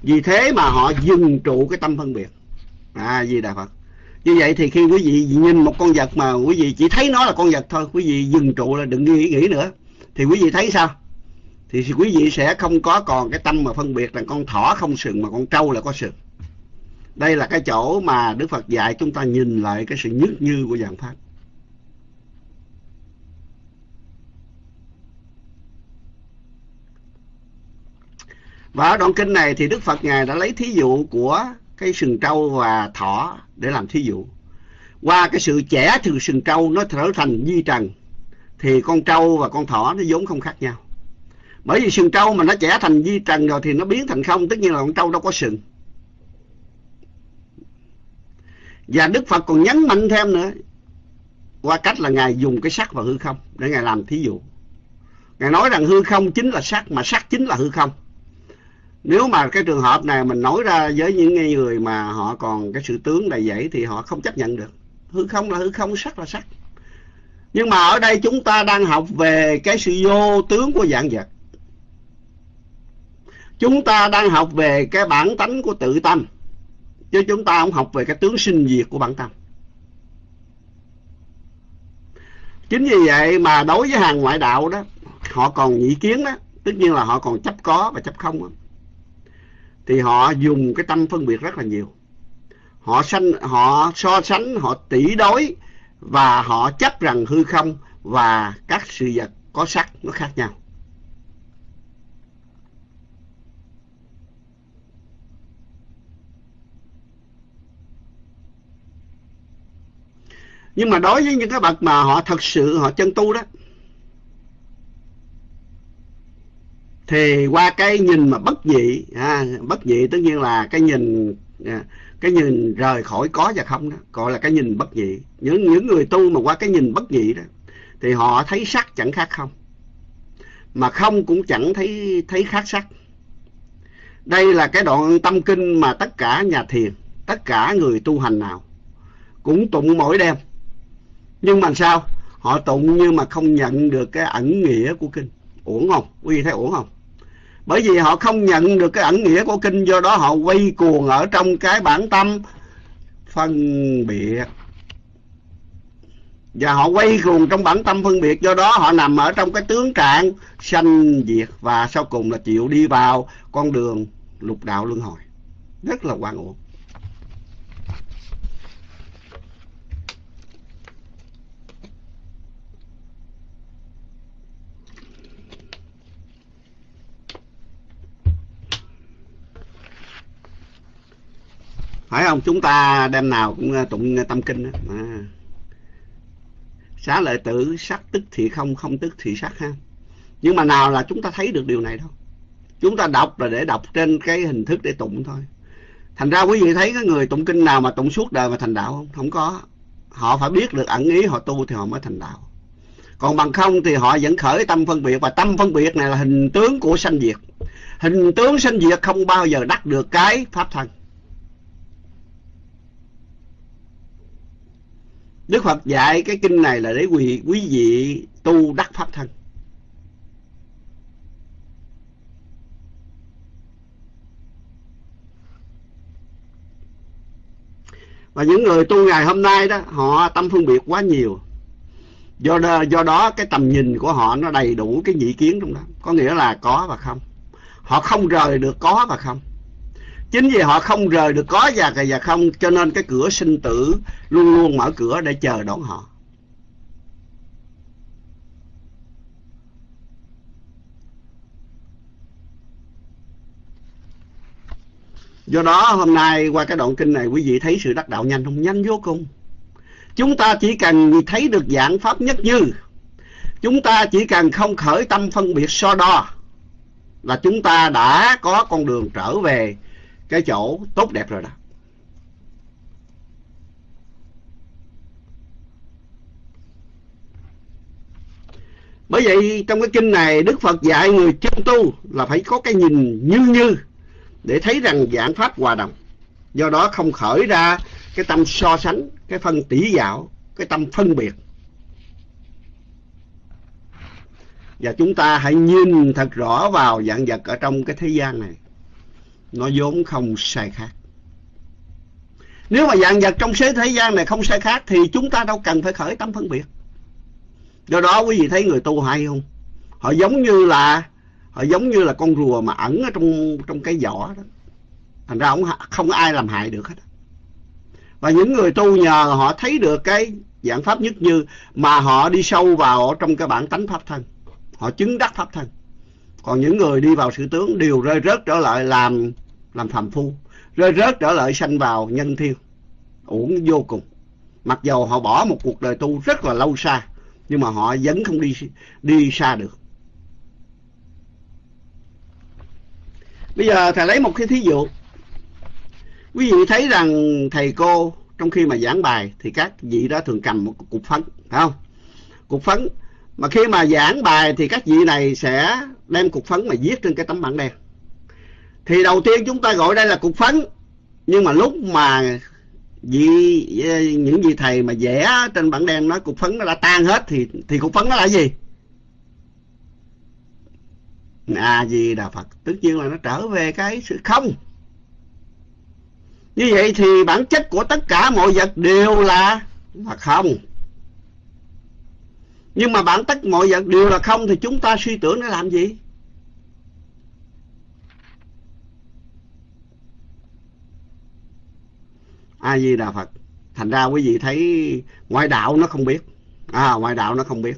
Vì thế mà họ dừng trụ cái tâm phân biệt. À gì đà phật. Như vậy thì khi quý vị nhìn một con vật mà quý vị chỉ thấy nó là con vật thôi quý vị dừng trụ là đừng nghĩ, nghĩ nữa thì quý vị thấy sao? Thì quý vị sẽ không có còn cái tâm mà phân biệt là con thỏ không sừng mà con trâu là có sừng. Đây là cái chỗ mà đức phật dạy chúng ta nhìn lại cái sự nhất như của dạng pháp. Và ở đoạn kinh này thì Đức Phật Ngài đã lấy thí dụ của cái sừng trâu và thỏ để làm thí dụ. Qua cái sự trẻ từ sừng trâu nó trở thành di trần thì con trâu và con thỏ nó vốn không khác nhau. Bởi vì sừng trâu mà nó trẻ thành di trần rồi thì nó biến thành không, tất nhiên là con trâu đâu có sừng. Và Đức Phật còn nhấn mạnh thêm nữa qua cách là Ngài dùng cái sắc và hư không để Ngài làm thí dụ. Ngài nói rằng hư không chính là sắc mà sắc chính là hư không nếu mà cái trường hợp này mình nói ra với những người mà họ còn cái sự tướng đầy dẫy thì họ không chấp nhận được. Hư không là hư không, sắc là sắc. Nhưng mà ở đây chúng ta đang học về cái sự vô tướng của dạng vật. Chúng ta đang học về cái bản tánh của tự tâm, chứ chúng ta không học về cái tướng sinh diệt của bản tâm. Chính vì vậy mà đối với hàng ngoại đạo đó, họ còn nhị kiến đó, tất nhiên là họ còn chấp có và chấp không. đó thì họ dùng cái tâm phân biệt rất là nhiều. Họ sanh, họ so sánh, họ tỷ đối và họ chấp rằng hư không và các sự vật có sắc nó khác nhau. Nhưng mà đối với những cái bậc mà họ thật sự, họ chân tu đó thì qua cái nhìn mà bất nhị à, bất nhị tất nhiên là cái nhìn à, cái nhìn rời khỏi có và không đó gọi là cái nhìn bất nhị. Những những người tu mà qua cái nhìn bất nhị đó thì họ thấy sắc chẳng khác không. Mà không cũng chẳng thấy thấy khác sắc. Đây là cái đoạn tâm kinh mà tất cả nhà thiền tất cả người tu hành nào cũng tụng mỗi đêm. Nhưng mà sao? Họ tụng nhưng mà không nhận được cái ẩn nghĩa của kinh. Uổng không? Quý vị thấy uổng không? Bởi vì họ không nhận được cái ẩn nghĩa của kinh, do đó họ quay cuồng ở trong cái bản tâm phân biệt. Và họ quay cuồng trong bản tâm phân biệt, do đó họ nằm ở trong cái tướng trạng sanh diệt và sau cùng là chịu đi vào con đường lục đạo luân hồi. Rất là quan uổng. Phải không? Chúng ta đêm nào cũng ờ, tụng ờ, tâm kinh đó. À. xá lợi tử, sắc tức thì không không tức thì sắc ha. Nhưng mà nào là chúng ta thấy được điều này đâu. Chúng ta đọc là để đọc trên cái hình thức để tụng thôi. Thành ra quý vị thấy cái người tụng kinh nào mà tụng suốt đời mà thành đạo không? Không có. Họ phải biết được ẩn ý, họ tu thì họ mới thành đạo. Còn bằng không thì họ vẫn khởi tâm phân biệt. Và tâm phân biệt này là hình tướng của sanh diệt. Hình tướng sanh diệt không bao giờ đắc được cái pháp thân. Đức Phật dạy cái kinh này là để quý, quý vị tu đắc pháp thân. Và những người tu ngày hôm nay đó, họ tâm phân biệt quá nhiều. Do đó, do đó cái tầm nhìn của họ nó đầy đủ cái nhị kiến trong đó. Có nghĩa là có và không. Họ không rời được có và không. Chính vì họ không rời được có và và không, cho nên cái cửa sinh tử luôn luôn mở cửa để chờ đón họ. Do đó, hôm nay qua cái đoạn kinh này, quý vị thấy sự đắc đạo nhanh không? Nhanh vô cùng. Chúng ta chỉ cần thấy được dạng pháp nhất như. Chúng ta chỉ cần không khởi tâm phân biệt so đo là chúng ta đã có con đường trở về cái chỗ tốt đẹp rồi đó. Bởi vậy trong cái kinh này Đức Phật dạy người chân tu là phải có cái nhìn như như để thấy rằng giảng pháp hòa đồng. Do đó không khởi ra cái tâm so sánh, cái phân tỉ dạo, cái tâm phân biệt. Và chúng ta hãy nhìn thật rõ vào dạng vật ở trong cái thế gian này nó vốn không sai khác. Nếu mà dạng vật trong thế thế gian này không sai khác thì chúng ta đâu cần phải khởi tâm phân biệt. Do đó quý vị thấy người tu hay không? Họ giống như là họ giống như là con rùa mà ẩn ở trong trong cái vỏ đó. Thành ra không, không ai làm hại được hết và những người tu nhờ họ thấy được cái dạng pháp nhất như mà họ đi sâu vào trong cái bản tánh pháp thân. Họ chứng đắc pháp thân còn những người đi vào sự tướng đều rơi rớt trở lại làm làm phàm phu, rơi rớt trở lại sanh vào nhân thiên. Uổng vô cùng. Mặc dầu họ bỏ một cuộc đời tu rất là lâu xa, nhưng mà họ vẫn không đi đi xa được. Bây giờ thầy lấy một cái thí dụ. Quý vị thấy rằng thầy cô trong khi mà giảng bài thì các vị đó thường cầm một cục phấn, phải không? Cục phấn mà khi mà giảng bài thì các vị này sẽ đem cục phấn mà viết trên cái tấm bảng đen. Thì đầu tiên chúng ta gọi đây là cục phấn. Nhưng mà lúc mà vị ờ, những vị thầy mà vẽ trên bảng đen nói cục phấn nó đã tan hết thì thì cục phấn nó là gì? À gì đà phật. Tất nhiên là nó trở về cái sự không. Như vậy thì bản chất của tất cả mọi vật đều là là không nhưng mà bản tất mọi vật đều là không thì chúng ta suy tưởng để làm gì? A di đà phật. Thành ra quý vị thấy ngoại đạo nó không biết. À ngoại đạo nó không biết.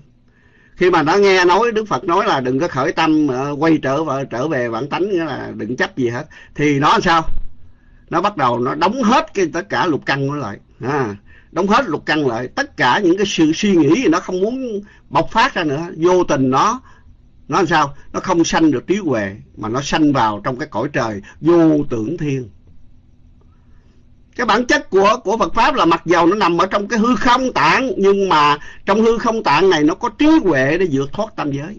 Khi mà nó nghe nói đức phật nói là đừng có khởi tâm ờ, quay trở về trở về bản tánh nghĩa là đừng chấp gì hết. Thì nó sao? Nó bắt đầu nó đóng hết cái tất cả lục căn nó lại. À, đóng hết lục căn lại. Tất cả những cái sự suy nghĩ thì nó không muốn bộc phát ra nữa. Vô tình nó nó làm sao? Nó không sanh được trí huệ, mà nó sanh vào trong cái cõi trời, vô tưởng thiên. Cái bản chất của của Phật pháp là mặc dầu nó nằm ở trong cái hư không tạng, nhưng mà trong hư không tạng này nó có trí huệ để vượt thoát tam giới.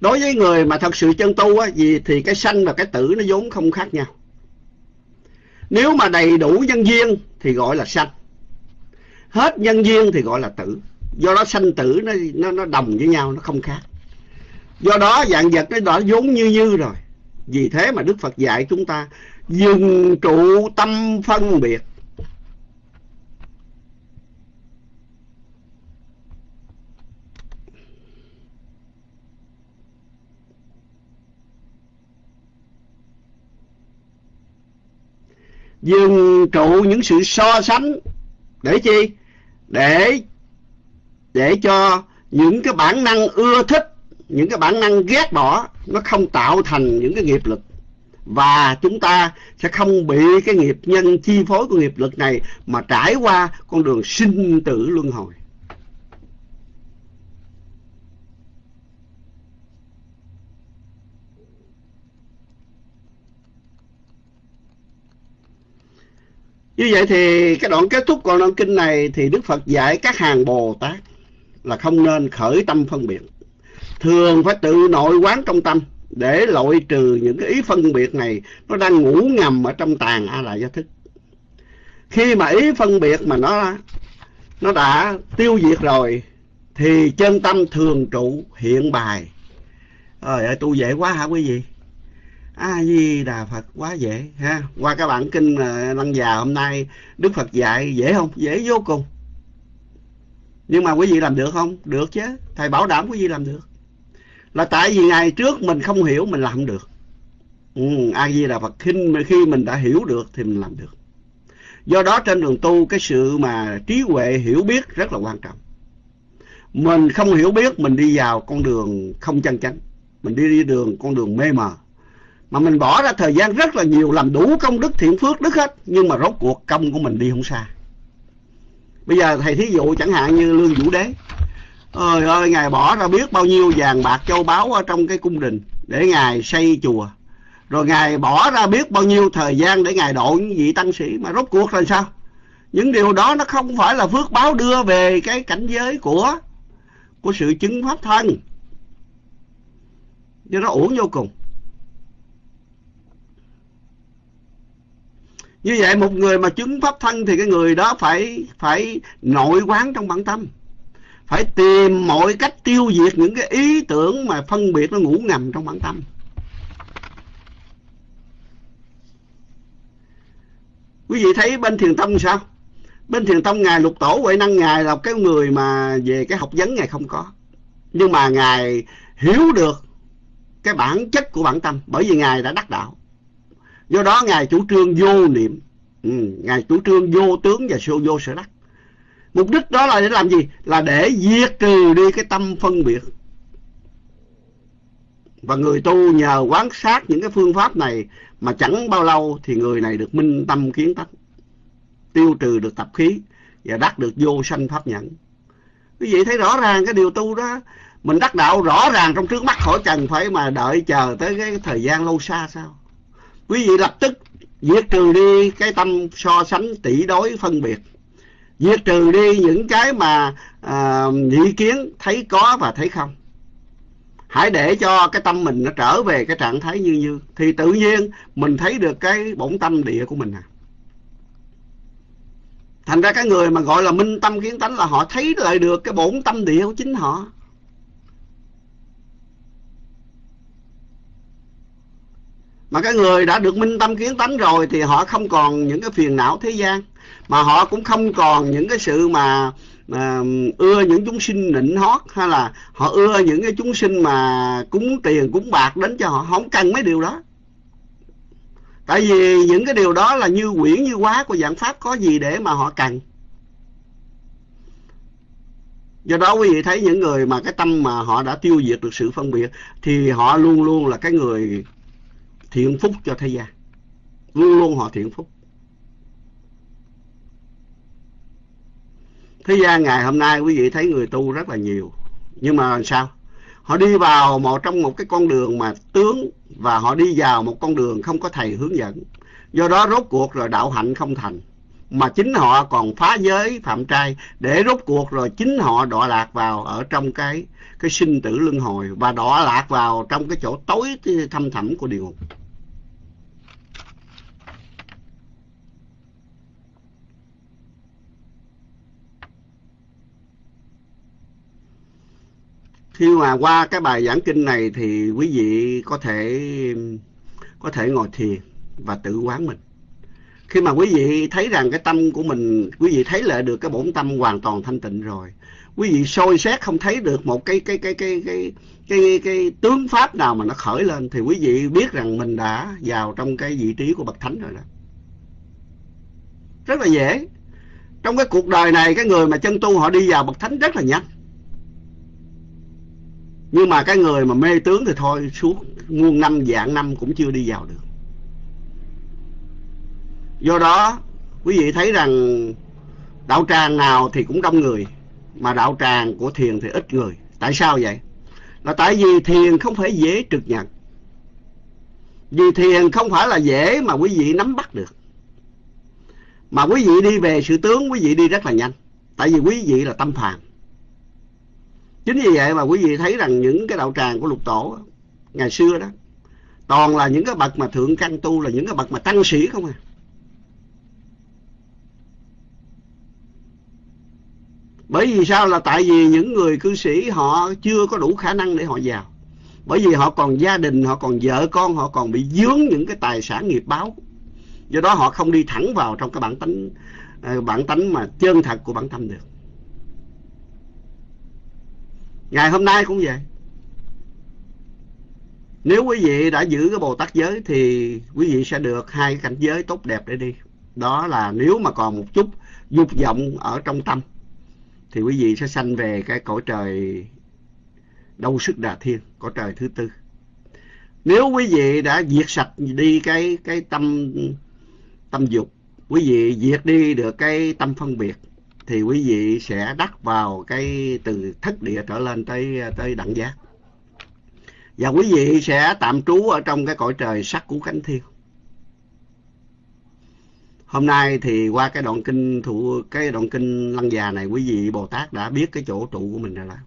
đối với người mà thật sự chân tu á, gì thì cái sanh và cái tử nó vốn không khác nhau. Nếu mà đầy đủ nhân duyên thì gọi là sanh. Hết nhân duyên thì gọi là tử. Do đó sanh tử nó nó nó đồng với nhau nó không khác. Do đó dạng vật nó đã vốn như như rồi. Vì thế mà đức phật dạy chúng ta dừng trụ tâm phân biệt. Dừng trụ những sự so sánh. Để chi? Để để cho những cái bản năng ưa thích, những cái bản năng ghét bỏ, nó không tạo thành những cái nghiệp lực. Và chúng ta sẽ không bị cái nghiệp nhân chi phối của nghiệp lực này mà trải qua con đường sinh tử luân hồi. Như vậy thì cái đoạn kết thúc của đoạn kinh này thì Đức Phật dạy các hàng Bồ Tát là không nên khởi tâm phân biệt. Thường phải tự nội quán trong tâm để loại trừ những cái ý phân biệt này nó đang ngủ ngầm ở trong tàn a la gia thức. Khi mà ý phân biệt mà nó nó đã tiêu diệt rồi thì chân tâm thường trụ hiện bài. Trời ơi, tu dễ quá hả quý vị? A di đà phật quá dễ ha. Qua cái bản kinh ờ, lăng già hôm nay đức phật dạy dễ không? Dễ vô cùng. Nhưng mà quý vị làm được không? Được chứ. Thầy bảo đảm quý vị làm được. Là tại vì ngày trước mình không hiểu mình làm được. Ừ, a di đà phật khi, khi mình đã hiểu được thì mình làm được. Do đó trên đường tu cái sự mà trí huệ hiểu biết rất là quan trọng. Mình không hiểu biết mình đi vào con đường không chân chánh. Mình đi đi đường con đường mê mờ mà mình bỏ ra thời gian rất là nhiều làm đủ công đức thiện phước đức hết, nhưng mà rốt cuộc công của mình đi không xa. Bây giờ thầy thí dụ chẳng hạn như lương vũ đế. Ơi ơi, ngài bỏ ra biết bao nhiêu vàng bạc châu báu ở trong cái cung đình để ngài xây chùa. Rồi ngài bỏ ra biết bao nhiêu thời gian để ngài độ những vị tăng sĩ, mà rốt cuộc là sao? Những điều đó nó không phải là phước báo đưa về cái cảnh giới của của sự chứng pháp thân. Cho nó uổng vô cùng. Như vậy một người mà chứng pháp thân thì cái người đó phải phải nội quán trong bản tâm. Phải tìm mọi cách tiêu diệt những cái ý tưởng mà phân biệt nó ngủ ngầm trong bản tâm. Quý vị thấy bên thiền tông sao? Bên thiền tông ngài lục tổ huệ năng ngài là cái người mà về cái học vấn ngài không có. Nhưng mà ngài hiểu được cái bản chất của bản tâm bởi vì ngài đã đắc đạo do đó ngài chủ trương vô niệm. Ừ, ngài chủ trương vô tướng và siêu vô sở đắc. Mục đích đó là để làm gì? Là để diệt trừ đi cái tâm phân biệt. Và người tu nhờ quán sát những cái phương pháp này mà chẳng bao lâu thì người này được minh tâm kiến tánh tiêu trừ được tập khí và đắc được vô sanh pháp nhẫn. Quý vị thấy rõ ràng cái điều tu đó mình đắc đạo rõ ràng trong trước mắt khỏi cần phải mà đợi chờ tới cái thời gian lâu xa sao? Quý vị lập tức diệt trừ đi cái tâm so sánh tỷ đối phân biệt. Diệt trừ đi những cái mà à, kiến thấy có và thấy không. Hãy để cho cái tâm mình nó trở về cái trạng thái như như. Thì tự nhiên mình thấy được cái bổn tâm địa của mình à. Thành ra cái người mà gọi là minh tâm kiến tánh là họ thấy lại được cái bổn tâm địa của chính họ. Mà cái người đã được minh tâm kiến tánh rồi thì họ không còn những cái phiền não thế gian. Mà họ cũng không còn những cái sự mà mà ưa những chúng sinh nịnh hót, hay là họ ưa những cái chúng sinh mà cúng tiền, cúng bạc đến cho họ. Không cần mấy điều đó. Tại vì những cái điều đó là như quyển như quá của dạng pháp. Có gì để mà họ cần? Do đó quý vị thấy những người mà cái tâm mà họ đã tiêu diệt được sự phân biệt, thì họ luôn luôn là cái người thiện phúc cho thế gian. Luôn luôn họ thiện phúc. Thế gian ngày hôm nay quý vị thấy người tu rất là nhiều. Nhưng mà làm sao? Họ đi vào một trong một cái con đường mà tướng và họ đi vào một con đường không có thầy hướng dẫn. Do đó rốt cuộc rồi đạo hạnh không thành. Mà chính họ còn phá giới phạm trai để rốt cuộc rồi chính họ đọa lạc vào ở trong cái cái sinh tử luân hồi và đọa lạc vào trong cái chỗ tối thâm thẳm của địa ngục. Khi mà qua cái bài giảng kinh này thì quý vị có thể có thể ngồi thiền và tự quán mình. Khi mà quý vị thấy rằng cái tâm của mình quý vị thấy lại được cái bổn tâm hoàn toàn thanh tịnh rồi quý vị soi xét không thấy được một cái cái cái cái cái cái, cái, cái tướng pháp nào mà nó khởi lên thì quý vị biết rằng mình đã vào trong cái vị trí của bậc thánh rồi đó. Rất là dễ. Trong cái cuộc đời này cái người mà chân tu họ đi vào bậc thánh rất là nhanh nhưng mà cái người mà mê tướng thì thôi, suốt muôn năm dạng năm cũng chưa đi vào được. Do đó, quý vị thấy rằng đạo tràng nào thì cũng đông người, mà đạo tràng của thiền thì ít người. Tại sao vậy? Là tại vì thiền không phải dễ trực nhận. Vì thiền không phải là dễ mà quý vị nắm bắt được. Mà quý vị đi về sự tướng, quý vị đi rất là nhanh. Tại vì quý vị là tâm phàm chính vì vậy mà quý vị thấy rằng những cái đạo tràng của lục tổ ngày xưa đó, toàn là những cái bậc mà thượng căn tu, là những cái bậc mà tăng sĩ không à. Bởi vì sao? Là tại vì những người cư sĩ họ chưa có đủ khả năng để họ vào bởi vì họ còn gia đình, họ còn vợ con, họ còn bị dướng những cái tài sản nghiệp báo. Do đó họ không đi thẳng vào trong cái bản tánh ờ, bản tánh mà chân thật của bản tâm được ngày hôm nay cũng vậy. Nếu quý vị đã giữ cái bồ tát giới thì quý vị sẽ được hai cảnh giới tốt đẹp để đi. Đó là nếu mà còn một chút dục vọng ở trong tâm, thì quý vị sẽ sanh về cái cõi trời đâu sức đà thiên, cõi trời thứ tư. Nếu quý vị đã diệt sạch đi cái cái tâm tâm dục, quý vị diệt đi được cái tâm phân biệt thì quý vị sẽ đắc vào cái từ thất địa trở lên tới tới đẳng giác. Và quý vị sẽ tạm trú ở trong cái cõi trời sắc của cánh thiên. Hôm nay thì qua cái đoạn kinh thụ cái đoạn kinh lăng già này, quý vị bồ tát đã biết cái chỗ trụ của mình rồi là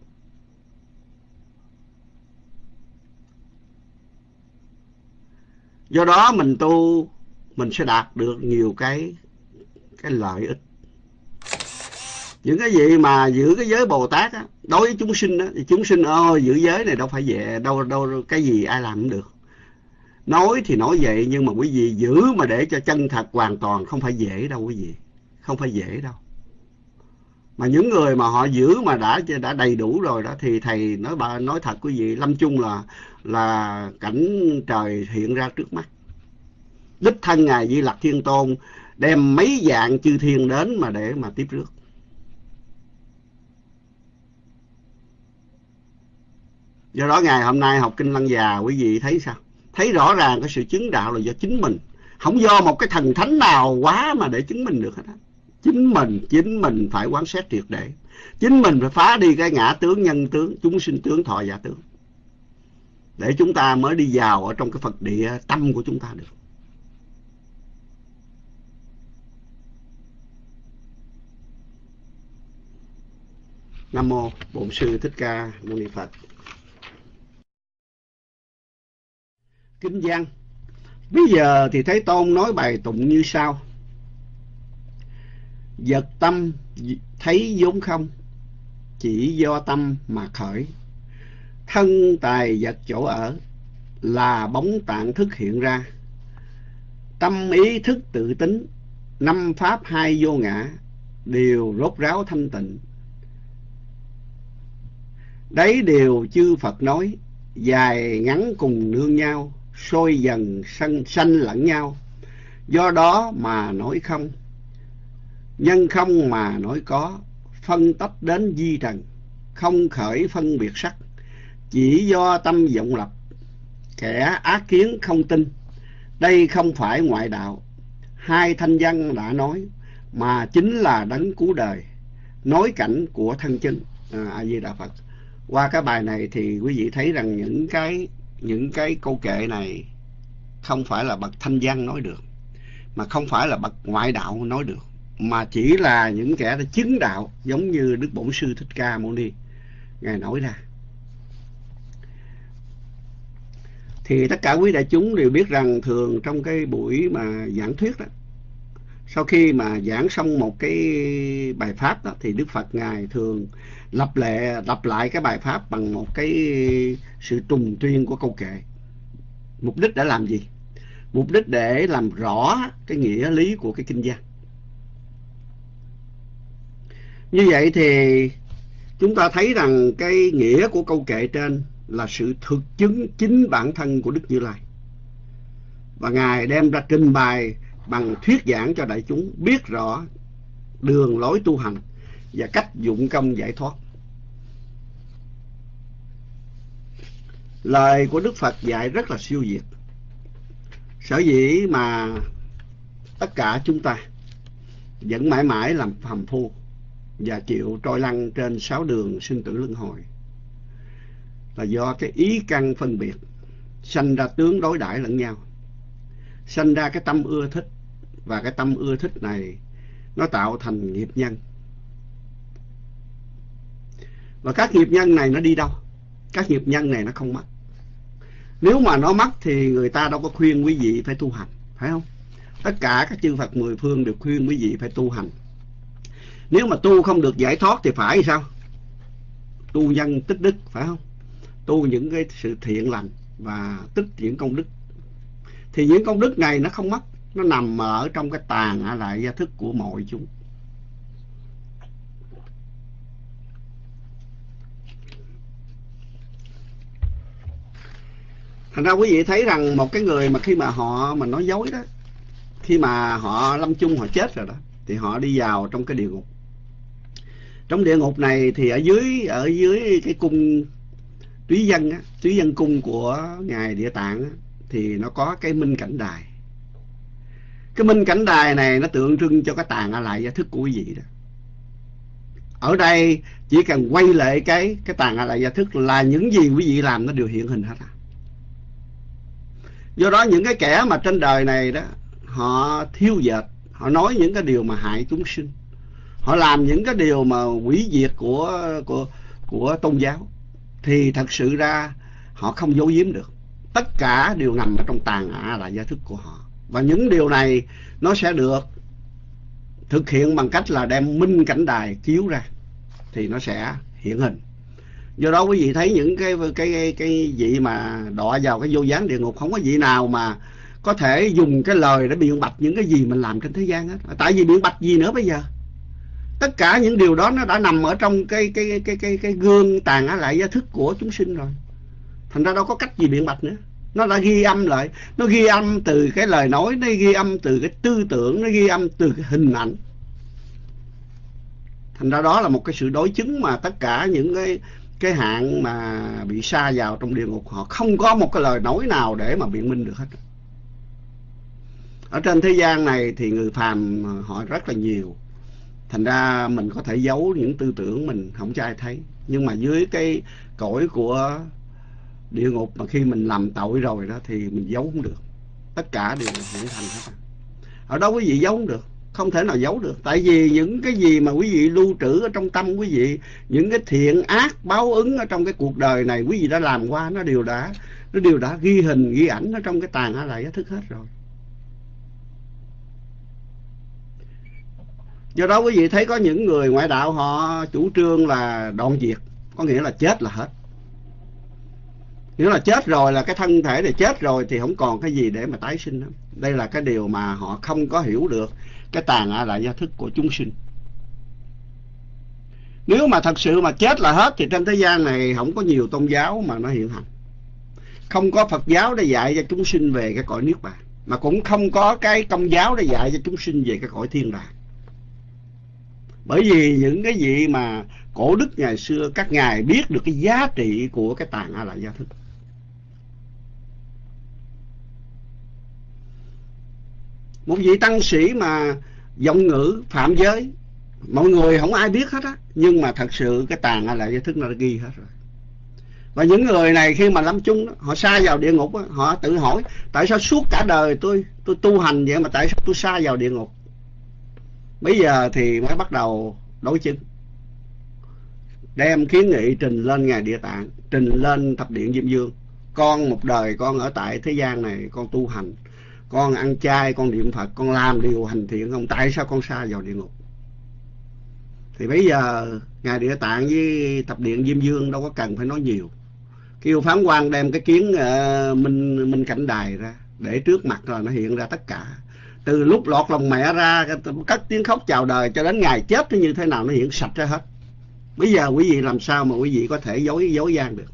do đó mình tu, mình sẽ đạt được nhiều cái cái lợi ích những cái gì mà giữ cái giới bồ tát á, đối với chúng sinh á, thì chúng sinh ơi giữ giới này đâu phải về đâu đâu, cái gì ai làm cũng được. Nói thì nói vậy, nhưng mà quý vị giữ mà để cho chân thật hoàn toàn không phải dễ đâu quý vị, không phải dễ đâu. Mà những người mà họ giữ mà đã đã đầy đủ rồi đó, thì thầy nói bà, nói thật quý vị, lâm chung là là cảnh trời hiện ra trước mắt. Đích thân ngài di lặc thiên tôn đem mấy dạng chư thiên đến mà để mà tiếp rước. Do đó ngày hôm nay học kinh lăng già, quý vị thấy sao? Thấy rõ ràng cái sự chứng đạo là do chính mình. Không do một cái thần thánh nào quá mà để chứng minh được hết á. Chính mình chính mình phải quán xét triệt để. Chính mình phải phá đi cái ngã tướng, nhân tướng, chúng sinh tướng, thọ giả tướng. Để chúng ta mới đi vào ở trong cái phật địa tâm của chúng ta được. Nam mô bổn sư thích ca mâu ni phật. Kinh văn Bây giờ thì Thế Tôn nói bài tụng như sau. Vật tâm, thấy vốn không, Chỉ do tâm mà khởi. Thân tài vật chỗ ở Là bóng tạng thức hiện ra. Tâm ý thức tự tính, Năm pháp hai vô ngã, Đều rốt ráo thanh tịnh. Đấy đều chư Phật nói, Dài ngắn cùng nương nhau sôi dần sanh, sanh lẫn nhau. Do đó mà nổi không. Nhân không mà nổi có phân tách đến di trần không khởi phân biệt sắc. Chỉ do tâm vọng lập kẻ ác kiến không tin. Đây không phải ngoại đạo. Hai thanh văn đã nói mà chính là đấng cứu đời nói cảnh của thân chân. À, a di đà phật. Qua cái bài này thì quý vị thấy rằng những cái những cái câu kệ này không phải là bậc thanh văn nói được, mà không phải là bậc ngoại đạo nói được, mà chỉ là những kẻ đã chứng đạo giống như đức bổn sư thích ca mâu ni. Ngài nói ra. Thì tất cả quý đại chúng đều biết rằng thường trong cái buổi mà giảng thuyết đó, sau khi mà giảng xong một cái bài pháp đó, thì đức phật ngài thường lặp lại lặp lại cái bài pháp bằng một cái sự trùng tuyên của câu kệ. Mục đích để làm gì? Mục đích để làm rõ cái nghĩa lý của cái kinh văn. Như vậy thì chúng ta thấy rằng cái nghĩa của câu kệ trên là sự thực chứng chính bản thân của Đức Như Lai. Và Ngài đem ra trình bày bằng thuyết giảng cho đại chúng biết rõ đường lối tu hành và cách dụng công giải thoát. Lời của Đức Phật dạy rất là siêu việt. Sở dĩ mà tất cả chúng ta vẫn mãi mãi làm phàm phu và chịu trôi lăn trên sáu đường sinh tử luân hồi là do cái ý căn phân biệt, sanh ra tướng đối đãi lẫn nhau, sanh ra cái tâm ưa thích và cái tâm ưa thích này nó tạo thành nghiệp nhân và các nghiệp nhân này nó đi đâu? Các nghiệp nhân này nó không mất nếu mà nó mất thì người ta đâu có khuyên quý vị phải tu hành, phải không? Tất cả các chư Phật mười phương đều khuyên quý vị phải tu hành. Nếu mà tu không được giải thoát thì phải sao? Tu nhân tích đức, phải không? Tu những cái sự thiện lành và tích những công đức. Thì những công đức này nó không mất nó nằm ở trong cái tàn ở lại gia thức của mọi chúng. Thành ra quý vị thấy rằng một cái người mà khi mà họ mà nói dối đó khi mà họ lâm chung họ chết rồi đó thì họ đi vào trong cái địa ngục. Trong địa ngục này thì ở dưới ở dưới cái cung túy dân á túy dân cung của ngài địa tạng á, thì nó có cái minh cảnh đài. Cái minh cảnh đài này nó tượng trưng cho cái tàn ở lại gia thức của quý vị đó. Ở đây chỉ cần quay lại cái cái tàn ở lại gia thức là những gì quý vị làm nó đều hiện hình hết à do đó những cái kẻ mà trên đời này đó, họ thiêu dệt, họ nói những cái điều mà hại chúng sinh. Họ làm những cái điều mà quỷ diệt của của của tôn giáo. Thì thật sự ra họ không giấu giếm được. Tất cả đều nằm ở trong tàn ả là gia thức của họ. Và những điều này nó sẽ được thực hiện bằng cách là đem minh cảnh đài chiếu ra. Thì nó sẽ hiện hình do đó quý vị thấy những cái cái cái, cái vị mà đọa vào cái vô gián địa ngục không có vị nào mà có thể dùng cái lời để biện bạch những cái gì mình làm trên thế gian hết. Tại vì biện bạch gì nữa bây giờ? Tất cả những điều đó nó đã nằm ở trong cái cái cái cái cái gương tàn á lại gia thức của chúng sinh rồi. Thành ra đâu có cách gì biện bạch nữa. Nó đã ghi âm lại. Nó ghi âm từ cái lời nói nó ghi âm từ cái tư tưởng nó ghi âm từ cái hình ảnh. Thành ra đó là một cái sự đối chứng mà tất cả những cái cái hạng mà bị sa vào trong địa ngục, họ không có một cái lời nói nào để mà biện minh được hết. Ở trên thế gian này thì người phàm họ rất là nhiều. Thành ra mình có thể giấu những tư tưởng mình, không cho ai thấy. Nhưng mà dưới cái cõi của địa ngục mà khi mình làm tội rồi đó thì mình giấu không được. Tất cả đều hiện thành hết. Ở đâu quý vị giấu không được không thể nào giấu được. Tại vì những cái gì mà quý vị lưu trữ ở trong tâm quý vị, những cái thiện ác báo ứng ở trong cái cuộc đời này quý vị đã làm qua, nó đều đã, nó đều đã ghi hình, ghi ảnh ở trong cái tàn á lại thức hết rồi. Do đó quý vị thấy có những người ngoại đạo họ chủ trương là đoạn diệt, có nghĩa là chết là hết. Nghĩa là chết rồi là cái thân thể này chết rồi thì không còn cái gì để mà tái sinh đây là cái điều mà họ không có hiểu được cái tàn á là gia thức của chúng sinh. Nếu mà thật sự mà chết là hết, thì trên thế gian này không có nhiều tôn giáo mà nó hiện hành. Không có phật giáo để dạy cho chúng sinh về cái cõi niết bàn, mà cũng không có cái công giáo để dạy cho chúng sinh về cái cõi thiên đàng. Bởi vì những cái gì mà cổ đức ngày xưa các ngài biết được cái giá trị của cái tàn a lại gia thức. Một vị tăng sĩ mà giọng ngữ phạm giới. Mọi người không ai biết hết á nhưng mà thật sự cái tàn a lại gia thức nó đã ghi hết rồi. Và những người này khi mà lâm chung đó, họ xa vào địa ngục đó, họ tự hỏi tại sao suốt cả đời tôi tôi tu hành vậy mà tại sao tôi xa vào địa ngục? Bây giờ thì mới bắt đầu đối chứng. Đem kiến nghị trình lên ngài địa tạng trình lên thập điện diêm dương con một đời con ở tại thế gian này con tu hành con ăn chay con niệm phật con làm điều hành thiện không tại sao con xa vào địa ngục? Thì bây giờ ngài địa tạng với tập điện diêm dương đâu có cần phải nói nhiều. Kêu phán quan đem cái kiến uh, minh minh cảnh đài ra để trước mặt rồi nó hiện ra tất cả. Từ lúc lọt lòng mẹ ra cất tiếng khóc chào đời cho đến ngày chết như thế nào nó hiện sạch ra hết. Bây giờ quý vị làm sao mà quý vị có thể dối dối gian được?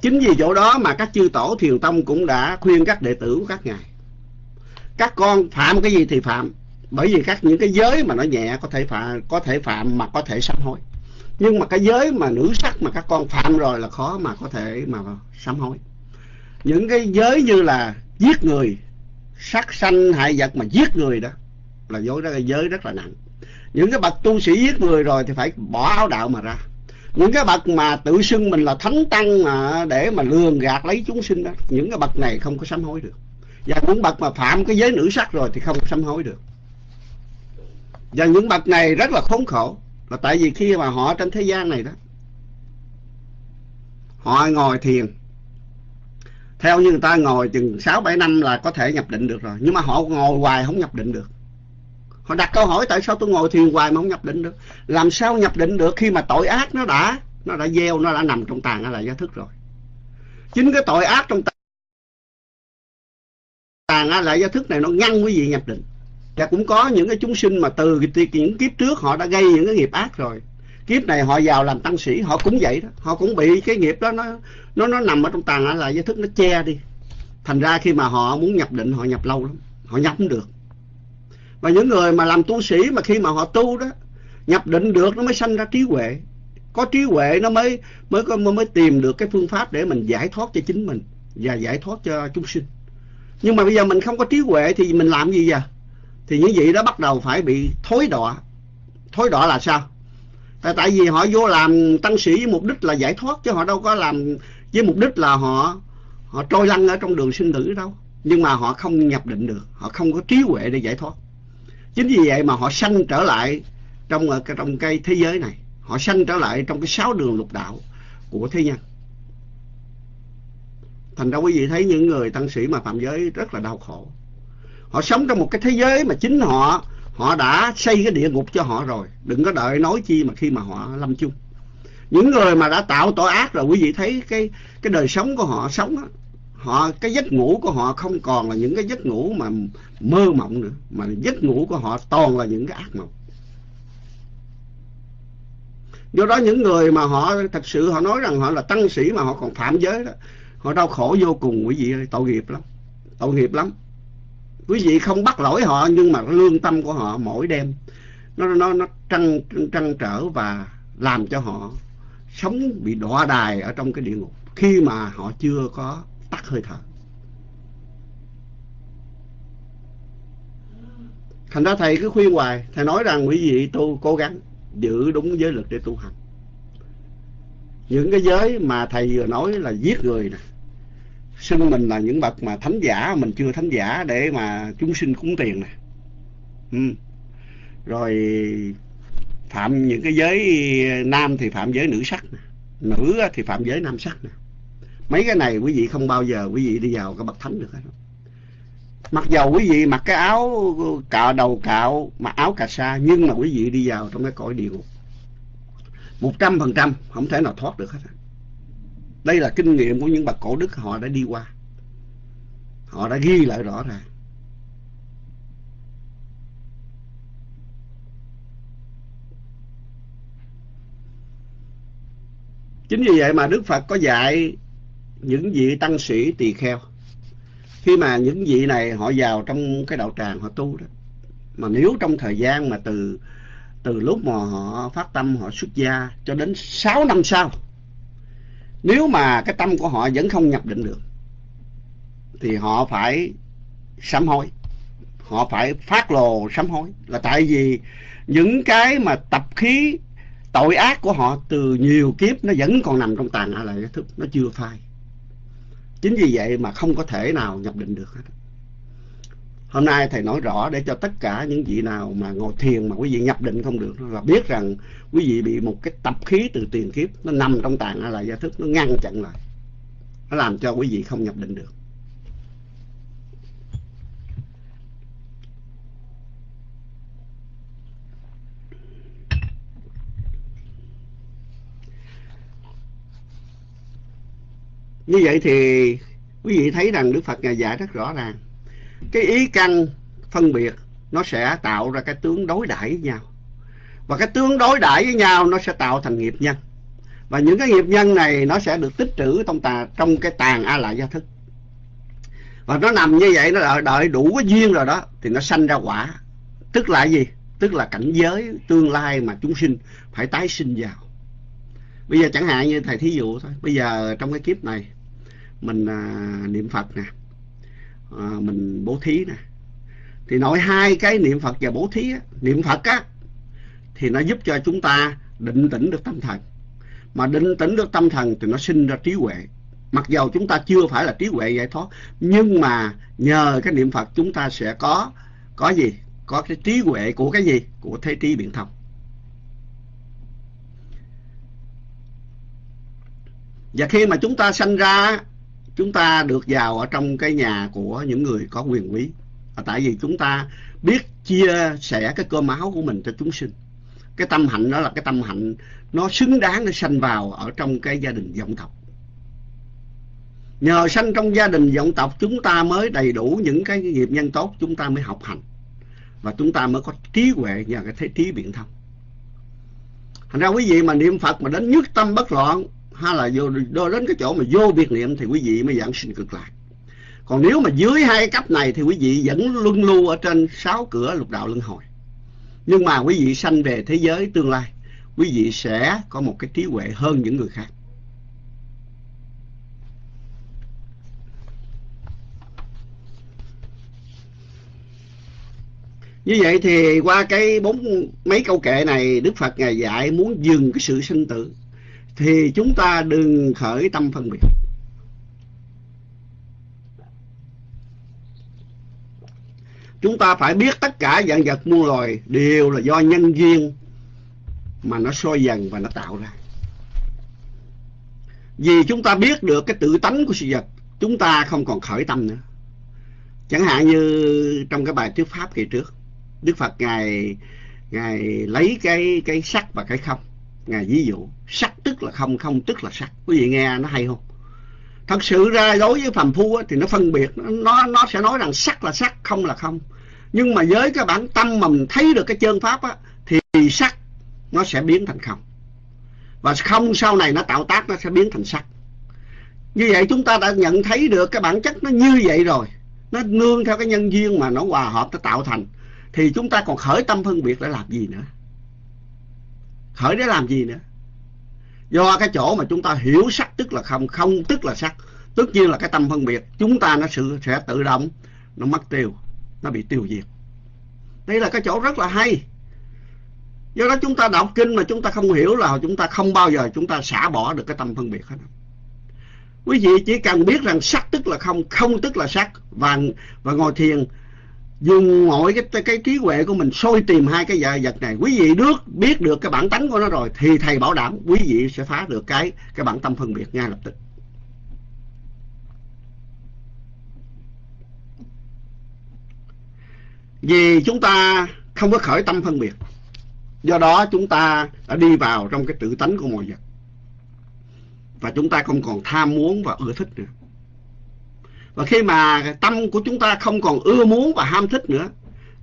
Chính vì chỗ đó mà các chư tổ thiền tông cũng đã khuyên các đệ tử của các ngài. Các con phạm cái gì thì phạm, bởi vì các những cái giới mà nó nhẹ có thể phạm có thể phạm mà có thể sám hối. Nhưng mà cái giới mà nữ sắc mà các con phạm rồi là khó mà có thể mà sám hối. Những cái giới như là giết người, sát sanh hại vật mà giết người đó, là dối đó là giới rất là nặng. Những cái bậc tu sĩ giết người rồi thì phải bỏ áo đạo mà ra những cái bậc mà tự xưng mình là thánh tăng mà để mà lường gạt lấy chúng sinh đó, những cái bậc này không có sám hối được. Và những bậc mà phạm cái giới nữ sắc rồi thì không sám hối được. Và những bậc này rất là khốn khổ. Là tại vì khi mà họ trên thế gian này đó, họ ngồi thiền. Theo như người ta ngồi chừng sáu bảy năm là có thể nhập định được rồi. Nhưng mà họ ngồi hoài không nhập định được họ đặt câu hỏi tại sao tôi ngồi thiền hoài mà không nhập định được? Làm sao nhập định được khi mà tội ác nó đã nó đã gieo, nó đã nằm trong tàn là gia thức rồi. Chính cái tội ác trong tàn là gia thức này, nó ngăn quý vị nhập định. Và cũng có những cái chúng sinh mà từ những kiếp trước họ đã gây những cái nghiệp ác rồi. Kiếp này họ vào làm tăng sĩ, họ cũng vậy đó. Họ cũng bị cái nghiệp đó, nó nó nó nằm ở trong tàn là gia thức, nó che đi. Thành ra khi mà họ muốn nhập định, họ nhập lâu lắm. Họ nhập không được và những người mà làm tu sĩ mà khi mà họ tu đó nhập định được nó mới sanh ra trí huệ. Có trí huệ nó mới mới mới, mới tìm được cái phương pháp để mình giải thoát cho chính mình và giải thoát cho chúng sinh. Nhưng mà bây giờ mình không có trí huệ thì mình làm gì giờ? Thì những vị đó bắt đầu phải bị thối đọa. Thối đọa là sao? Tại tại vì họ vô làm tăng sĩ với mục đích là giải thoát chứ họ đâu có làm với mục đích là họ họ trôi lăn ở trong đường sinh tử đâu. Nhưng mà họ không nhập định được họ không có trí huệ để giải thoát chính vì vậy mà họ sanh trở lại trong ờ, trong cái thế giới này. Họ sanh trở lại trong cái sáu đường lục đạo của thế nhân. Thành ra quý vị thấy những người tăng sĩ mà phạm giới rất là đau khổ. Họ sống trong một cái thế giới mà chính họ họ đã xây cái địa ngục cho họ rồi. Đừng có đợi nói chi mà khi mà họ lâm chung. Những người mà đã tạo tội ác rồi, quý vị thấy cái cái đời sống của họ sống họ, cái giấc ngủ của họ không còn là những cái giấc ngủ mà mơ mộng nữa, mà giấc ngủ của họ toàn là những cái ác mộng. Do đó những người mà họ thật sự họ nói rằng họ là tăng sĩ mà họ còn phạm giới đó, họ đau khổ vô cùng. Quý vị ơi, tội nghiệp lắm, tội nghiệp lắm. Quý vị không bắt lỗi họ, nhưng mà lương tâm của họ mỗi đêm, nó nó nó trăn trăn trở và làm cho họ sống bị đọa đài ở trong cái địa ngục. Khi mà họ chưa có hơi thở thành ra thầy cứ khuyên hoài, thầy nói rằng quý vị tu cố gắng giữ đúng giới luật để tu hành. Những cái giới mà thầy vừa nói là giết người nè, xưng mình là những bậc mà thánh giả, mình chưa thánh giả để mà chúng sinh cúng tiền nè. Ừ. rồi phạm những cái giới nam thì phạm giới nữ sắc nè, nữ thì phạm giới nam sắc nè mấy cái này quý vị không bao giờ quý vị đi vào cái bậc thánh được hết. Mặc dầu quý vị mặc cái áo cạo đầu cạo, mặc áo cà sa, nhưng mà quý vị đi vào trong cái cõi địa ngục. Một trăm phần trăm không thể nào thoát được hết. Đây là kinh nghiệm của những bậc cổ đức họ đã đi qua. Họ đã ghi lại rõ ràng. Chính vì vậy mà đức phật có dạy những vị tăng sĩ tỳ kheo, khi mà những vị này họ vào trong cái đạo tràng họ tu đó, mà nếu trong thời gian mà từ từ lúc mà họ phát tâm, họ xuất gia cho đến 6 năm sau, nếu mà cái tâm của họ vẫn không nhập định được, thì họ phải sám hối, họ phải phát lồ sám hối. Là tại vì những cái mà tập khí, tội ác của họ từ nhiều kiếp nó vẫn còn nằm trong tàn a lại thức nó chưa phai chính vì vậy mà không có thể nào nhập định được hết. Hôm nay thầy nói rõ để cho tất cả những vị nào mà ngồi thiền mà quý vị nhập định không được là biết rằng quý vị bị một cái tập khí từ tiền kiếp nó nằm trong tạng hay là gia thức, nó ngăn chặn lại. Nó làm cho quý vị không nhập định được. Như vậy thì quý vị thấy rằng đức phật ngài dạy rất rõ ràng. Cái ý căn phân biệt nó sẽ tạo ra cái tướng đối đãi với nhau. Và cái tướng đối đãi với nhau nó sẽ tạo thành nghiệp nhân. Và những cái nghiệp nhân này nó sẽ được tích trữ trong tà trong cái tàn a lại gia thức. Và nó nằm như vậy nó đợi, đợi đủ cái duyên rồi đó thì nó sanh ra quả. Tức là gì? Tức là cảnh giới tương lai mà chúng sinh phải tái sinh vào. Bây giờ chẳng hạn như thầy thí dụ thôi. Bây giờ trong cái kiếp này mình à, niệm phật nè. À, mình bố thí nè. Thì nội hai cái niệm phật và bố thí á, niệm phật á thì nó giúp cho chúng ta định tĩnh được tâm thần. Mà định tĩnh được tâm thần thì nó sinh ra trí huệ. Mặc dầu chúng ta chưa phải là trí huệ giải thoát nhưng mà nhờ cái niệm phật chúng ta sẽ có có gì? Có cái trí huệ của cái gì? Của thế trí biện thông. Và khi mà chúng ta sanh ra chúng ta được vào ở trong cái nhà của những người có quyền quý. Tại vì chúng ta biết chia sẻ cái cơm máu của mình cho chúng sinh. Cái tâm hạnh đó là cái tâm hạnh nó xứng đáng để sanh vào ở trong cái gia đình vọng tộc. Nhờ sanh trong gia đình vọng tộc, chúng ta mới đầy đủ những cái nghiệp nhân tốt, chúng ta mới học hành. Và chúng ta mới có trí huệ nhờ cái thế trí biện thông. Thành ra quý vị mà niệm phật mà đến nhất tâm bất loạn hay là vô đến cái chỗ mà vô biệt niệm thì quý vị mới giảng sinh cực lạc. Còn nếu mà dưới hai cấp này thì quý vị vẫn luân lưu ở trên sáu cửa lục đạo luân hồi. Nhưng mà quý vị sanh về thế giới tương lai, quý vị sẽ có một cái trí huệ hơn những người khác. Như vậy thì qua cái bốn, mấy câu kệ này đức phật ngài dạy muốn dừng cái sự sinh tử thì chúng ta đừng khởi tâm phân biệt. Chúng ta phải biết tất cả dạng vật muôn loài đều là do nhân duyên mà nó soi dần và nó tạo ra. Vì chúng ta biết được cái tự tánh của sự vật, chúng ta không còn khởi tâm nữa. Chẳng hạn như trong cái bài thuyết pháp kỳ trước, đức phật ngài ngài lấy cái cái sắc và cái không ngài ví dụ sắc tức là không không tức là sắc. Quý vị nghe nó hay không? Thật sự ra đối với phàm phu thì nó phân biệt nó nó sẽ nói rằng sắc là sắc không là không. Nhưng mà với cái bản tâm mà mình thấy được cái chân pháp á, thì sắc nó sẽ biến thành không. Và không sau này nó tạo tác nó sẽ biến thành sắc. Như vậy chúng ta đã nhận thấy được cái bản chất nó như vậy rồi. Nó nương theo cái nhân duyên mà nó hòa hợp nó tạo thành. Thì chúng ta còn khởi tâm phân biệt để làm gì nữa? Khởi để làm gì nữa? Do cái chỗ mà chúng ta hiểu sắc tức là không không tức là sắc, tất nhiên là cái tâm phân biệt, chúng ta nó sự, sẽ tự động nó mất tiêu, nó bị tiêu diệt. Đây là cái chỗ rất là hay. Do đó chúng ta đọc kinh mà chúng ta không hiểu là chúng ta không bao giờ chúng ta xả bỏ được cái tâm phân biệt hết. Quý vị chỉ cần biết rằng sắc tức là không không tức là sắc, và và ngồi thiền dùng mọi cái cái trí huệ của mình sôi tìm hai cái dạ vật này. Quý vị được biết được cái bản tánh của nó rồi thì thầy bảo đảm quý vị sẽ phá được cái cái bản tâm phân biệt ngay lập tức. Vì chúng ta không có khởi tâm phân biệt, do đó chúng ta đã đi vào trong cái tự tánh của mọi vật. Và chúng ta không còn tham muốn và ưa thích nữa và khi mà tâm của chúng ta không còn ưa muốn và ham thích nữa,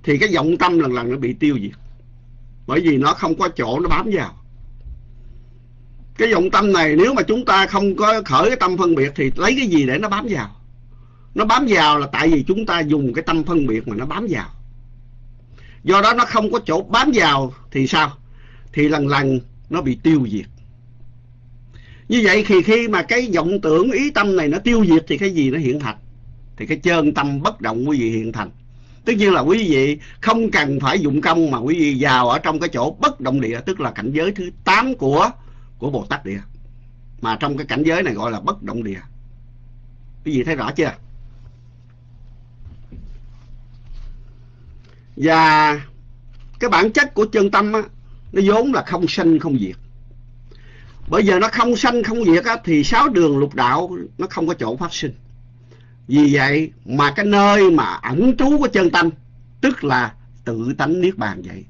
thì cái vọng tâm lần lần nó bị tiêu diệt. Bởi vì nó không có chỗ nó bám vào. Cái vọng tâm này nếu mà chúng ta không có khởi cái tâm phân biệt thì lấy cái gì để nó bám vào? Nó bám vào là tại vì chúng ta dùng cái tâm phân biệt mà nó bám vào. Do đó nó không có chỗ bám vào thì sao? Thì lần lần nó bị tiêu diệt. Như vậy thì khi mà cái vọng tưởng ý tâm này nó tiêu diệt thì cái gì nó hiện thành? Thì cái chân tâm bất động quý vị hiện thành. Tất nhiên là quý vị không cần phải dụng công mà quý vị vào ở trong cái chỗ bất động địa tức là cảnh giới thứ 8 của của Bồ Tát địa. Mà trong cái cảnh giới này gọi là bất động địa. Quý vị thấy rõ chưa? Và cái bản chất của chân tâm á, nó vốn là không sanh không diệt. Bởi giờ nó không sanh không diệt á, thì sáu đường lục đạo nó không có chỗ phát sinh vì vậy mà cái nơi mà ẩn trú của chân tâm tức là tự tánh niết bàn vậy.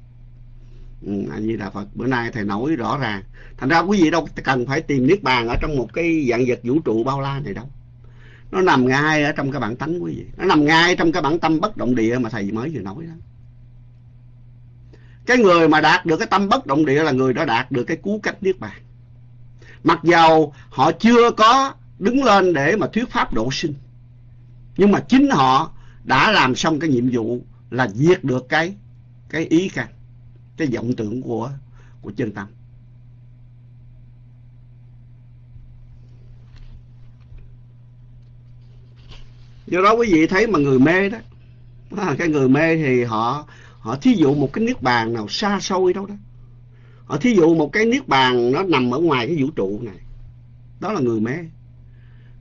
Ừ, a di đà phật bữa nay thầy nói rõ ràng. Thành ra quý vị đâu cần phải tìm niết bàn ở trong một cái dạng vật vũ trụ bao la này đâu. Nó nằm ngay ở trong cái bản tánh quý vị. Nó nằm ngay trong cái bản tâm bất động địa mà thầy mới vừa nói đó. Cái người mà đạt được cái tâm bất động địa là người đó đạt được cái cú cách niết bàn. Mặc dầu họ chưa có đứng lên để mà thuyết pháp độ sinh nhưng mà chính họ đã làm xong cái nhiệm vụ là diệt được cái cái ý căn cái vọng tưởng của của chân tâm. Do đó quý vị thấy mà người mê đó à, cái người mê thì họ họ thí dụ một cái niết bàn nào xa xôi đâu đó. Họ thí dụ một cái niết bàn nó nằm ở ngoài cái vũ trụ này. Đó là người mê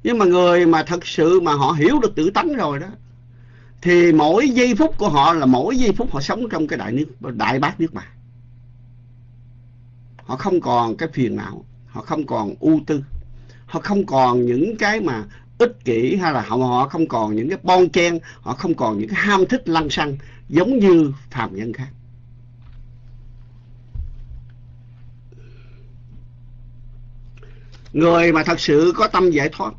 nhưng mà người mà thật sự mà họ hiểu được tự tánh rồi đó thì mỗi giây phút của họ là mỗi giây phút họ sống trong cái đại nước đại bát nước bạn họ không còn cái phiền não họ không còn ưu tư họ không còn những cái mà ích kỷ hay là họ, họ không còn những cái bon chen họ không còn những cái ham thích lăng xăng giống như phàm nhân khác. Người mà thật sự có tâm giải thoát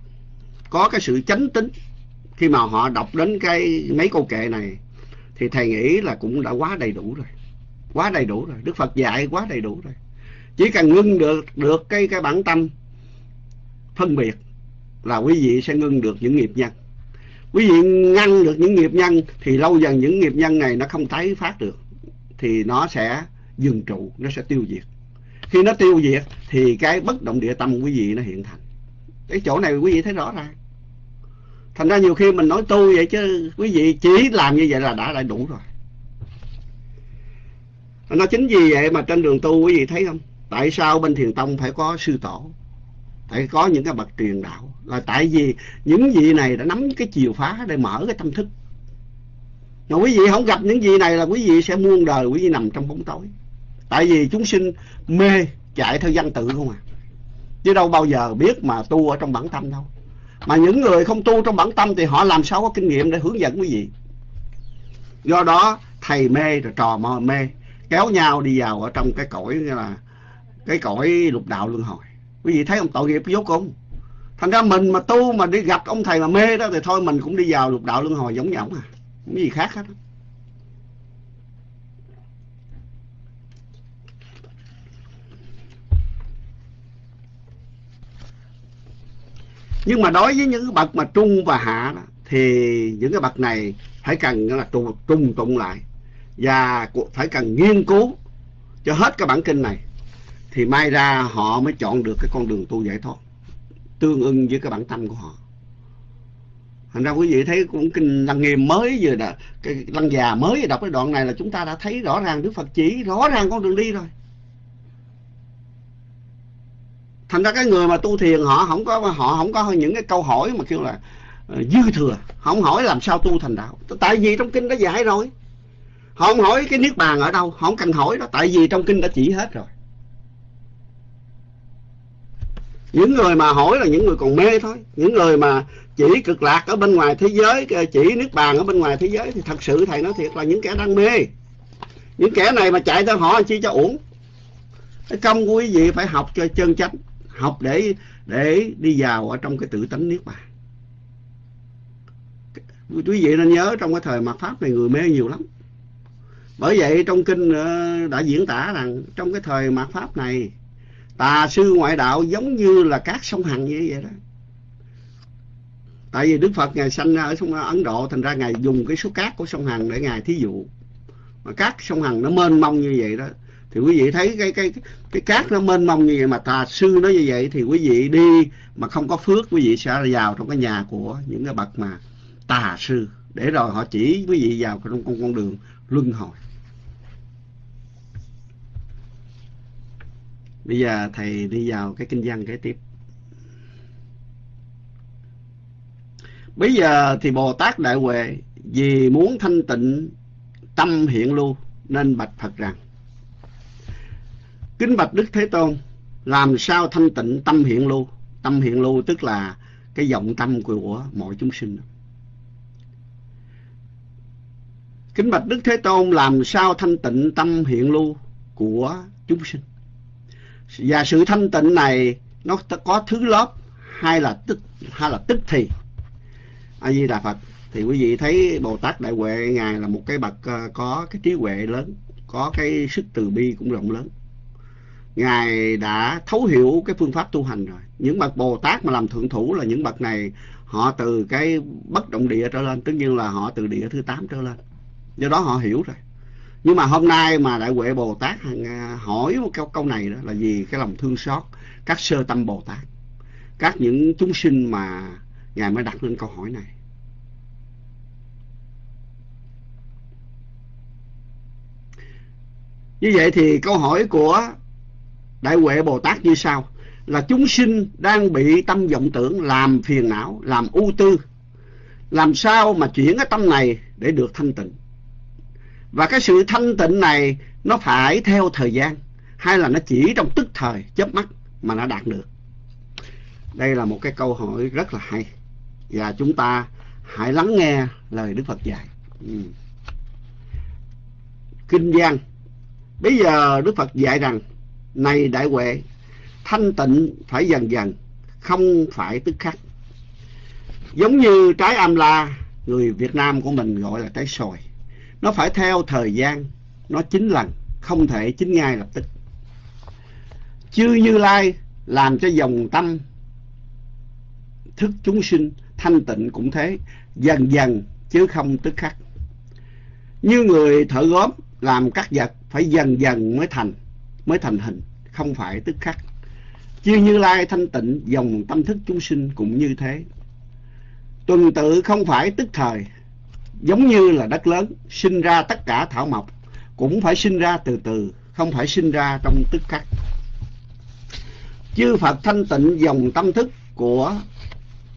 có cái sự chánh tính. Khi mà họ đọc đến cái mấy câu kệ này, thì thầy nghĩ là cũng đã quá đầy đủ rồi. Quá đầy đủ rồi. Đức phật dạy quá đầy đủ rồi. Chỉ cần ngưng được được cái cái bản tâm phân biệt là quý vị sẽ ngưng được những nghiệp nhân. Quý vị ngăn được những nghiệp nhân, thì lâu dần những nghiệp nhân này nó không tái phát được, thì nó sẽ dừng trụ, nó sẽ tiêu diệt. Khi nó tiêu diệt, thì cái bất động địa tâm quý vị nó hiện thành cái chỗ này quý vị thấy rõ ràng. Thành ra nhiều khi mình nói tu vậy chứ quý vị chỉ làm như vậy là đã lại đủ rồi. Nó chính vì vậy mà trên đường tu quý vị thấy không? Tại sao bên thiền tông phải có sư tổ? Phải có những cái bậc truyền đạo. Là tại vì những vị này đã nắm cái chìa khóa để mở cái tâm thức. Mà quý vị không gặp những vị này là quý vị sẽ muôn đời quý vị nằm trong bóng tối. Tại vì chúng sinh mê chạy theo văn tự không à chứ đâu bao giờ biết mà tu ở trong bản tâm đâu. Mà những người không tu trong bản tâm thì họ làm sao có kinh nghiệm để hướng dẫn quý vị? Do đó, thầy mê rồi trò mò mê, kéo nhau đi vào ở trong cái cõi như là cái cõi lục đạo luân hồi. Quý vị thấy ông tội nghiệp vô cùng. Thành ra mình mà tu mà đi gặp ông thầy mà mê đó thì thôi mình cũng đi vào lục đạo luân hồi giống như ổng à không gì khác hết nhưng mà đối với những bậc mà trung và hạ đó, thì những cái bậc này phải cần là trung, trung tụng lại. Và phải cần nghiên cứu cho hết cái bản kinh này. Thì mai ra họ mới chọn được cái con đường tu giải thoát tương ưng với cái bản tâm của họ. Thành ra quý vị thấy cũng kinh lăng nghiêm mới vừa đã cái lăng già mới vừa đọc cái đoạn này là chúng ta đã thấy rõ ràng đức phật chỉ rõ ràng con đường đi rồi thành ra cái người mà tu thiền họ không có họ không có những cái câu hỏi mà kêu là uh, dư thừa. Không hỏi làm sao tu thành đạo. Tại vì trong kinh đã dạy rồi. Họ không hỏi cái niết bàn ở đâu. Họ không cần hỏi đó. Tại vì trong kinh đã chỉ hết rồi. Những người mà hỏi là những người còn mê thôi. Những người mà chỉ cực lạc ở bên ngoài thế giới ờ, chỉ niết bàn ở bên ngoài thế giới thì thật sự thầy nói thiệt là những kẻ đang mê. Những kẻ này mà chạy tới họ chi cho uổng. Cái công của quý vị phải học cho chân chánh học để để đi vào ở trong cái tự tánh niết bàn. Quý vị nên nhớ trong cái thời mạt pháp này người mê nhiều lắm. Bởi vậy trong kinh ờ, đã diễn tả rằng trong cái thời mạt pháp này, tà sư ngoại đạo giống như là các sông hằng như vậy đó. Tại vì đức phật ngài sanh ra ở sông ấn độ, thành ra ngài dùng cái số cát của sông hằng để ngài thí dụ. Mà cát sông hằng nó mênh mông như vậy đó thì quý vị thấy cái cái cái cát nó mênh mông như vậy mà tà sư nó như vậy thì quý vị đi mà không có phước, quý vị sẽ vào trong cái nhà của những cái bậc mà tà sư. Để rồi họ chỉ quý vị vào trong con con đường luân hồi. Bây giờ thầy đi vào cái kinh văn kế tiếp. Bây giờ thì bồ tát đại huệ vì muốn thanh tịnh tâm hiện lưu nên bạch Phật rằng Kính bạch Đức Thế Tôn, làm sao thanh tịnh tâm hiện lưu? Tâm hiện lưu tức là cái vọng tâm của mọi chúng sinh. Kính bạch đức thế tôn, làm sao thanh tịnh tâm hiện lưu của chúng sinh? Và sự thanh tịnh này nó có thứ lớp hay là tức hay là tức thì. A di đà phật. Thì quý vị thấy bồ tát đại huệ ngài là một cái bậc ờ, có cái trí huệ lớn, có cái sức từ bi cũng rộng lớn ngài đã thấu hiểu cái phương pháp tu hành rồi. Những bậc bồ tát mà làm thượng thủ là những bậc này họ từ cái bất động địa trở lên tất nhiên là họ từ địa thứ tám trở lên. Do đó họ hiểu rồi. Nhưng mà hôm nay mà đại huệ bồ tát à, hỏi một câu, câu này đó là vì cái lòng thương xót các sơ tâm bồ tát. Các những chúng sinh mà ngài mới đặt lên câu hỏi này. Như vậy thì câu hỏi của đại huệ bồ tát như sau, là chúng sinh đang bị tâm vọng tưởng làm phiền não, làm ưu tư. Làm sao mà chuyển cái tâm này để được thanh tịnh? Và cái sự thanh tịnh này nó phải theo thời gian, hay là nó chỉ trong tức thời, chớp mắt mà nó đạt được? Đây là một cái câu hỏi rất là hay, và chúng ta hãy lắng nghe lời đức phật dạy. Ừ. kinh giang. Bây giờ đức phật dạy rằng này đại huệ, thanh tịnh phải dần dần, không phải tức khắc. Giống như trái am la, người việt nam của mình gọi là trái sồi nó phải theo thời gian, nó chín lần, không thể chín ngay lập tức. Chư như lai làm cho dòng tâm thức chúng sinh thanh tịnh cũng thế, dần dần chứ không tức khắc. Như người thợ gốm làm các vật phải dần dần mới thành mới thành hình, không phải tức khắc. Chư như lai thanh tịnh, dòng tâm thức chúng sinh cũng như thế. Tuần tự không phải tức thời, giống như là đất lớn, sinh ra tất cả thảo mộc, cũng phải sinh ra từ từ, không phải sinh ra trong tức khắc. Chư phật thanh tịnh, dòng tâm thức của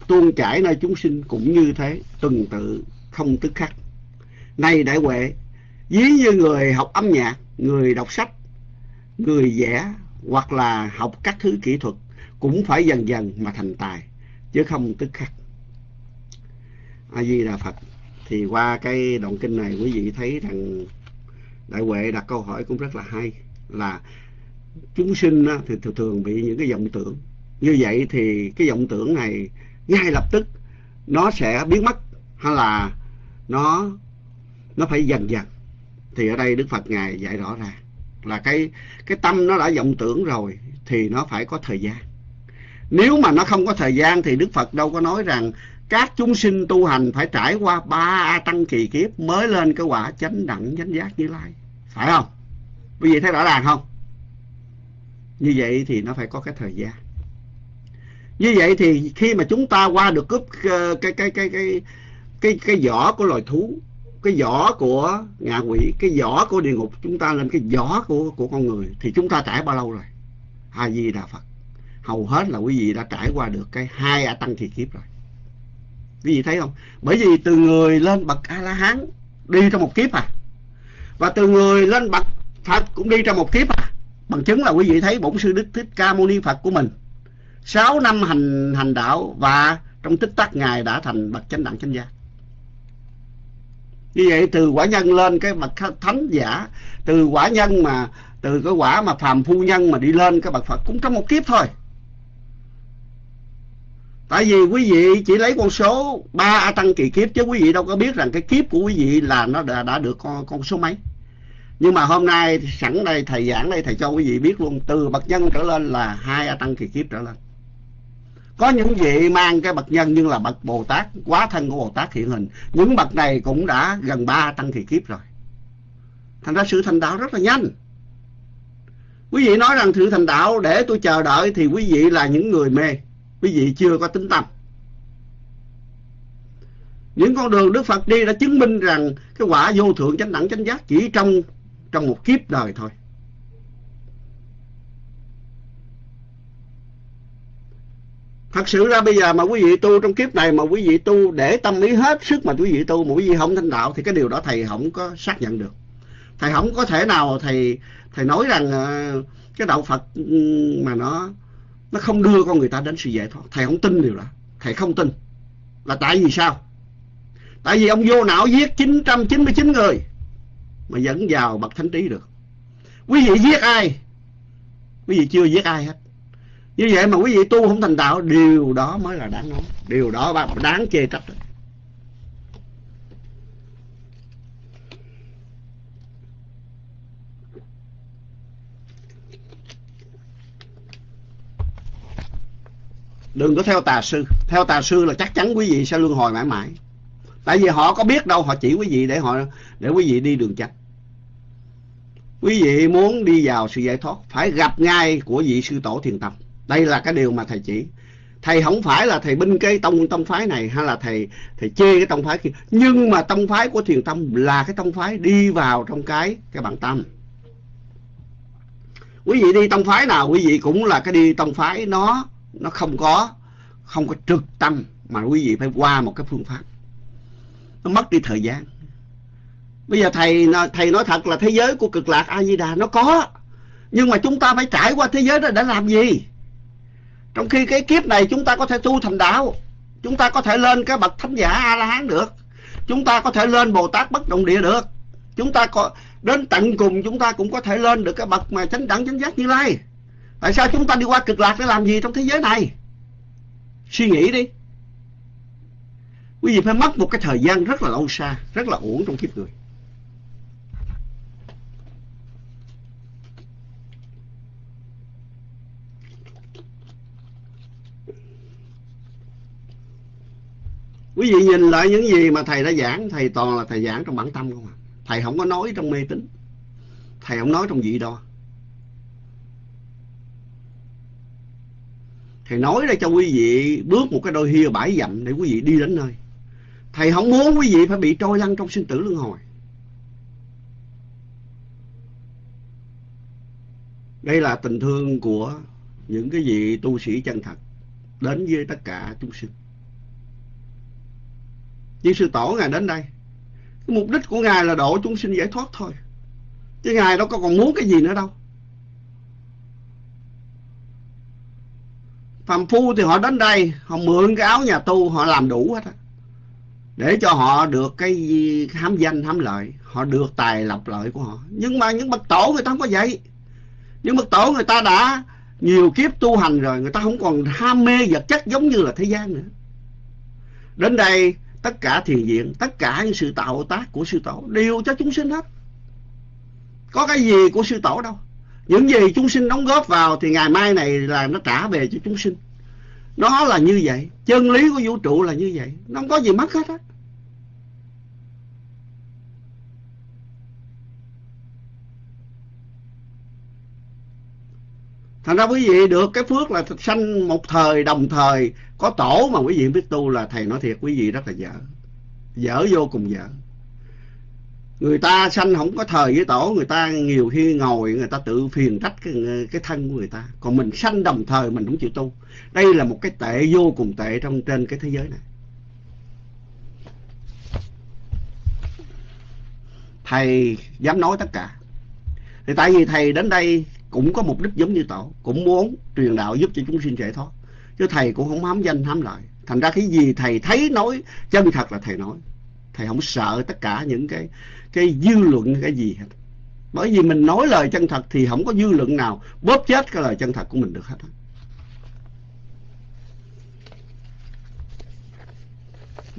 tuôn chảy nơi chúng sinh cũng như thế, tuần tự không tức khắc. Này đại huệ, ví như người học âm nhạc, người đọc sách người vẽ hoặc là học các thứ kỹ thuật cũng phải dần dần mà thành tài, chứ không tức khắc. A di đà phật. Thì qua cái đoạn kinh này, quý vị thấy rằng đại huệ đặt câu hỏi cũng rất là hay, là chúng sinh thì thường thường bị những cái vọng tưởng. Như vậy thì cái vọng tưởng này ngay lập tức nó sẽ biến mất, hay là nó nó phải dần dần. Thì ở đây đức phật ngài dạy rõ ràng là cái cái tâm nó đã vọng tưởng rồi thì nó phải có thời gian. Nếu mà nó không có thời gian thì đức phật đâu có nói rằng các chúng sinh tu hành phải trải qua ba a tăng kỳ kiếp mới lên cái quả chánh đẳng chánh giác như lai. Phải không? Quý vị thấy rõ ràng không? Như vậy thì nó phải có cái thời gian. Như vậy thì khi mà chúng ta qua được cướp ờ, cái cái cái cái cái cái, cái vỏ của loài thú cái vỏ của ngạ quỷ, cái vỏ của địa ngục, chúng ta lên cái vỏ của của con người, thì chúng ta trải bao lâu rồi? A di đà phật. Hầu hết là quý vị đã trải qua được cái hai a tăng kỳ kiếp rồi. Quý vị thấy không? Bởi vì từ người lên bậc a la hán đi trong một kiếp à. Và từ người lên bậc phật cũng đi trong một kiếp à. Bằng chứng là quý vị thấy bổn sư đức thích ca mâu ni phật của mình. Sáu năm hành hành đạo và trong tích tắc ngài đã thành bậc chánh đẳng chánh giác như vậy từ quả nhân lên cái bậc thánh giả từ quả nhân mà từ cái quả mà phàm phu nhân mà đi lên cái bậc phật cũng trong một kiếp thôi. Tại vì quý vị chỉ lấy con số ba a tăng kỳ kiếp chứ quý vị đâu có biết rằng cái kiếp của quý vị là nó đã, đã được con, con số mấy. Nhưng mà hôm nay sẵn đây thầy giảng đây thầy cho quý vị biết luôn từ bậc nhân trở lên là hai a tăng kỳ kiếp trở lên có những vị mang cái bậc nhân nhưng là bậc bồ tát quá thân của bồ tát hiện hình. Những bậc này cũng đã gần ba tăng kỳ kiếp rồi. Thành ra sự thành đạo rất là nhanh. Quý vị nói rằng sự thành đạo để tôi chờ đợi thì quý vị là những người mê. Quý vị chưa có tính tâm. Những con đường Đức Phật đi đã chứng minh rằng cái quả vô thượng chánh đẳng chánh giác chỉ trong trong một kiếp đời thôi. Thật sự ra bây giờ mà quý vị tu trong kiếp này mà quý vị tu để tâm ý hết sức mà quý vị tu mà quý vị không thanh đạo thì cái điều đó thầy không có xác nhận được. Thầy không có thể nào thầy thầy nói rằng ờ, cái đạo Phật ừ, mà nó nó không đưa con người ta đến sự giải thoát. Thầy không tin điều đó. Thầy không tin. Là tại vì sao? Tại vì ông vô não giết 999 người mà vẫn vào bậc thánh trí được. Quý vị giết ai? Quý vị chưa giết ai hết như vậy mà quý vị tu không thành đạo, điều đó mới là đáng nói. Điều đó đáng chê trách. Đấy. đừng có theo tà sư. Theo tà sư là chắc chắn quý vị sẽ luân hồi mãi mãi. Tại vì họ có biết đâu, họ chỉ quý vị để họ, để quý vị đi đường chánh quý vị muốn đi vào sự giải thoát, phải gặp ngay của vị sư tổ thiền tâm đây là cái điều mà thầy chỉ. Thầy không phải là thầy binh cái tông tông phái này hay là thầy thầy chê cái tông phái kia. Nhưng mà tông phái của thiền tâm là cái tông phái đi vào trong cái cái bản tâm. Quý vị đi tông phái nào, quý vị cũng là cái đi tông phái nó nó không có không có trực tâm mà quý vị phải qua một cái phương pháp. Nó mất đi thời gian. Bây giờ thầy thầy nói thật là thế giới của cực lạc a di đà nó có. Nhưng mà chúng ta phải trải qua thế giới đó để làm gì? Trong khi cái kiếp này chúng ta có thể tu thành đạo, chúng ta có thể lên cái bậc thánh giả a la hán được, chúng ta có thể lên bồ tát bất động địa được, chúng ta có, đến tận cùng chúng ta cũng có thể lên được cái bậc mà chánh đẳng chánh giác như lai. Tại sao chúng ta đi qua cực lạc để làm gì trong thế giới này? Suy nghĩ đi. Quý vị phải mất một cái thời gian rất là lâu xa, rất là uổng trong kiếp người. Quý vị nhìn lại những gì mà thầy đã giảng, thầy toàn là thầy giảng trong bản tâm không à? Thầy không có nói trong mê tín. Thầy không nói trong dị đo thầy nói ra cho quý vị bước một cái đôi hia bãi dặm để quý vị đi đến nơi. Thầy không muốn quý vị phải bị trôi lăn trong sinh tử luân hồi. Đây là tình thương của những cái vị tu sĩ chân thật đến với tất cả chúng sinh nhưng sư tổ ngài đến đây, cái mục đích của ngài là độ chúng sinh giải thoát thôi. Chứ ngài đâu có còn muốn cái gì nữa đâu. Phàm phu thì họ đến đây, họ mượn cái áo nhà tu, họ làm đủ hết á. Để cho họ được cái hám danh, hám lợi, họ được tài lộc lợi của họ. Nhưng mà những bậc tổ người ta không có vậy. Những bậc tổ người ta đã nhiều kiếp tu hành rồi, người ta không còn ham mê vật chất giống như là thế gian nữa. Đến đây tất cả thiền viện, tất cả những sự tạo tác của sư tổ đều cho chúng sinh hết. Có cái gì của sư tổ đâu. Những gì chúng sinh đóng góp vào thì ngày mai này là nó trả về cho chúng sinh. Nó là như vậy, chân lý của vũ trụ là như vậy. Nó không có gì mất hết á. Thành ra quý vị được cái phước là sanh một thời đồng thời có tổ mà quý vị biết tu là thầy nói thiệt quý vị rất là dở. Dở vô cùng dở. Người ta sanh không có thời với tổ người ta nhiều khi ngồi người ta tự phiền trách cái, cái thân của người ta. Còn mình sanh đồng thời mình không chịu tu. Đây là một cái tệ vô cùng tệ trong trên cái thế giới này. Thầy dám nói tất cả. Thì tại vì thầy đến đây cũng có mục đích giống như tổ, cũng muốn truyền đạo giúp cho chúng sinh giải thoát. Chứ thầy cũng không hám danh, hám lợi. Thành ra cái gì thầy thấy nói chân thật là thầy nói. Thầy không sợ tất cả những cái cái dư luận, cái gì hết. Bởi vì mình nói lời chân thật thì không có dư luận nào bóp chết cái lời chân thật của mình được hết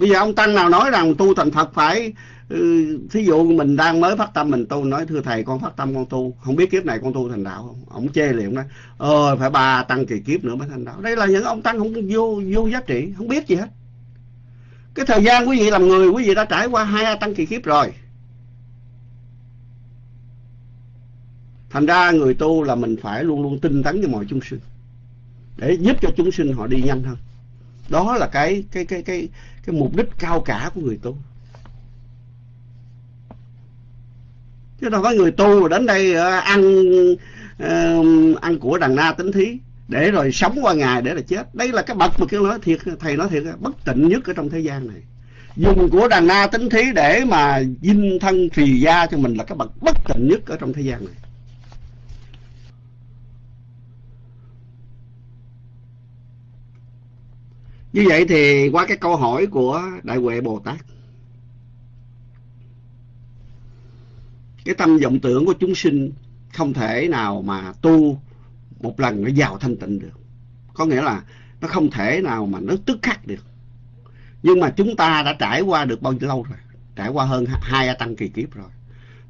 bây giờ ông tăng nào nói rằng tu thành phật phải Ừ, thí dụ mình đang mới phát tâm mình tu, nói, thưa thầy, con phát tâm con tu. Không biết kiếp này con tu thành đạo không? Ông chê liền nói ơi phải ba tăng kỳ kiếp nữa mới thành đạo. Đây là những ông tăng không vô vô giá trị, không biết gì hết. Cái thời gian quý vị làm người, quý vị đã trải qua hai tăng kỳ kiếp rồi. Thành ra người tu là mình phải luôn luôn tinh tấn cho mọi chúng sinh, để giúp cho chúng sinh họ đi nhanh hơn. Đó là cái cái cái cái cái mục đích cao cả của người tu. Chứ đâu có người tu mà đến đây ờ, ăn ờ, ăn của đàn na tính thí, để rồi sống qua ngày để là chết. Đây là cái bậc mà kêu nói thiệt, thầy nói thiệt bất tịnh nhất ở trong thế gian này. Dùng của đàn na tính thí để mà dinh thân trì gia cho mình là cái bậc bất tịnh nhất ở trong thế gian này. Như vậy thì qua cái câu hỏi của đại huệ bồ tát cái tâm vọng tưởng của chúng sinh không thể nào mà tu một lần nó vào thanh tịnh được. Có nghĩa là nó không thể nào mà nó tức khắc được. Nhưng mà chúng ta đã trải qua được bao nhiêu lâu rồi? Trải qua hơn hai a tăng kỳ kiếp rồi.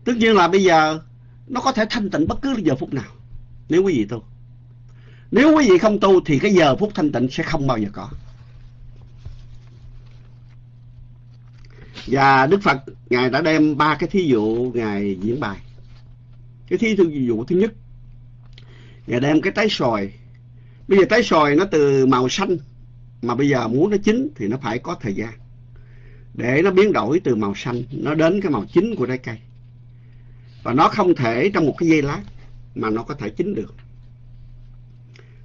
Tất nhiên là bây giờ nó có thể thanh tịnh bất cứ giờ phút nào. Nếu quý vị tu. Nếu quý vị không tu thì cái giờ phút thanh tịnh sẽ không bao giờ có. Và đức phật, ngài đã đem ba cái thí dụ ngài diễn bài. Cái thí dụ thứ nhất, ngài đem cái trái xoài. Bây giờ trái xoài nó từ màu xanh, mà bây giờ muốn nó chín thì nó phải có thời gian. Để nó biến đổi từ màu xanh, nó đến cái màu chín của trái cây. Và nó không thể trong một cái giây lát mà nó có thể chín được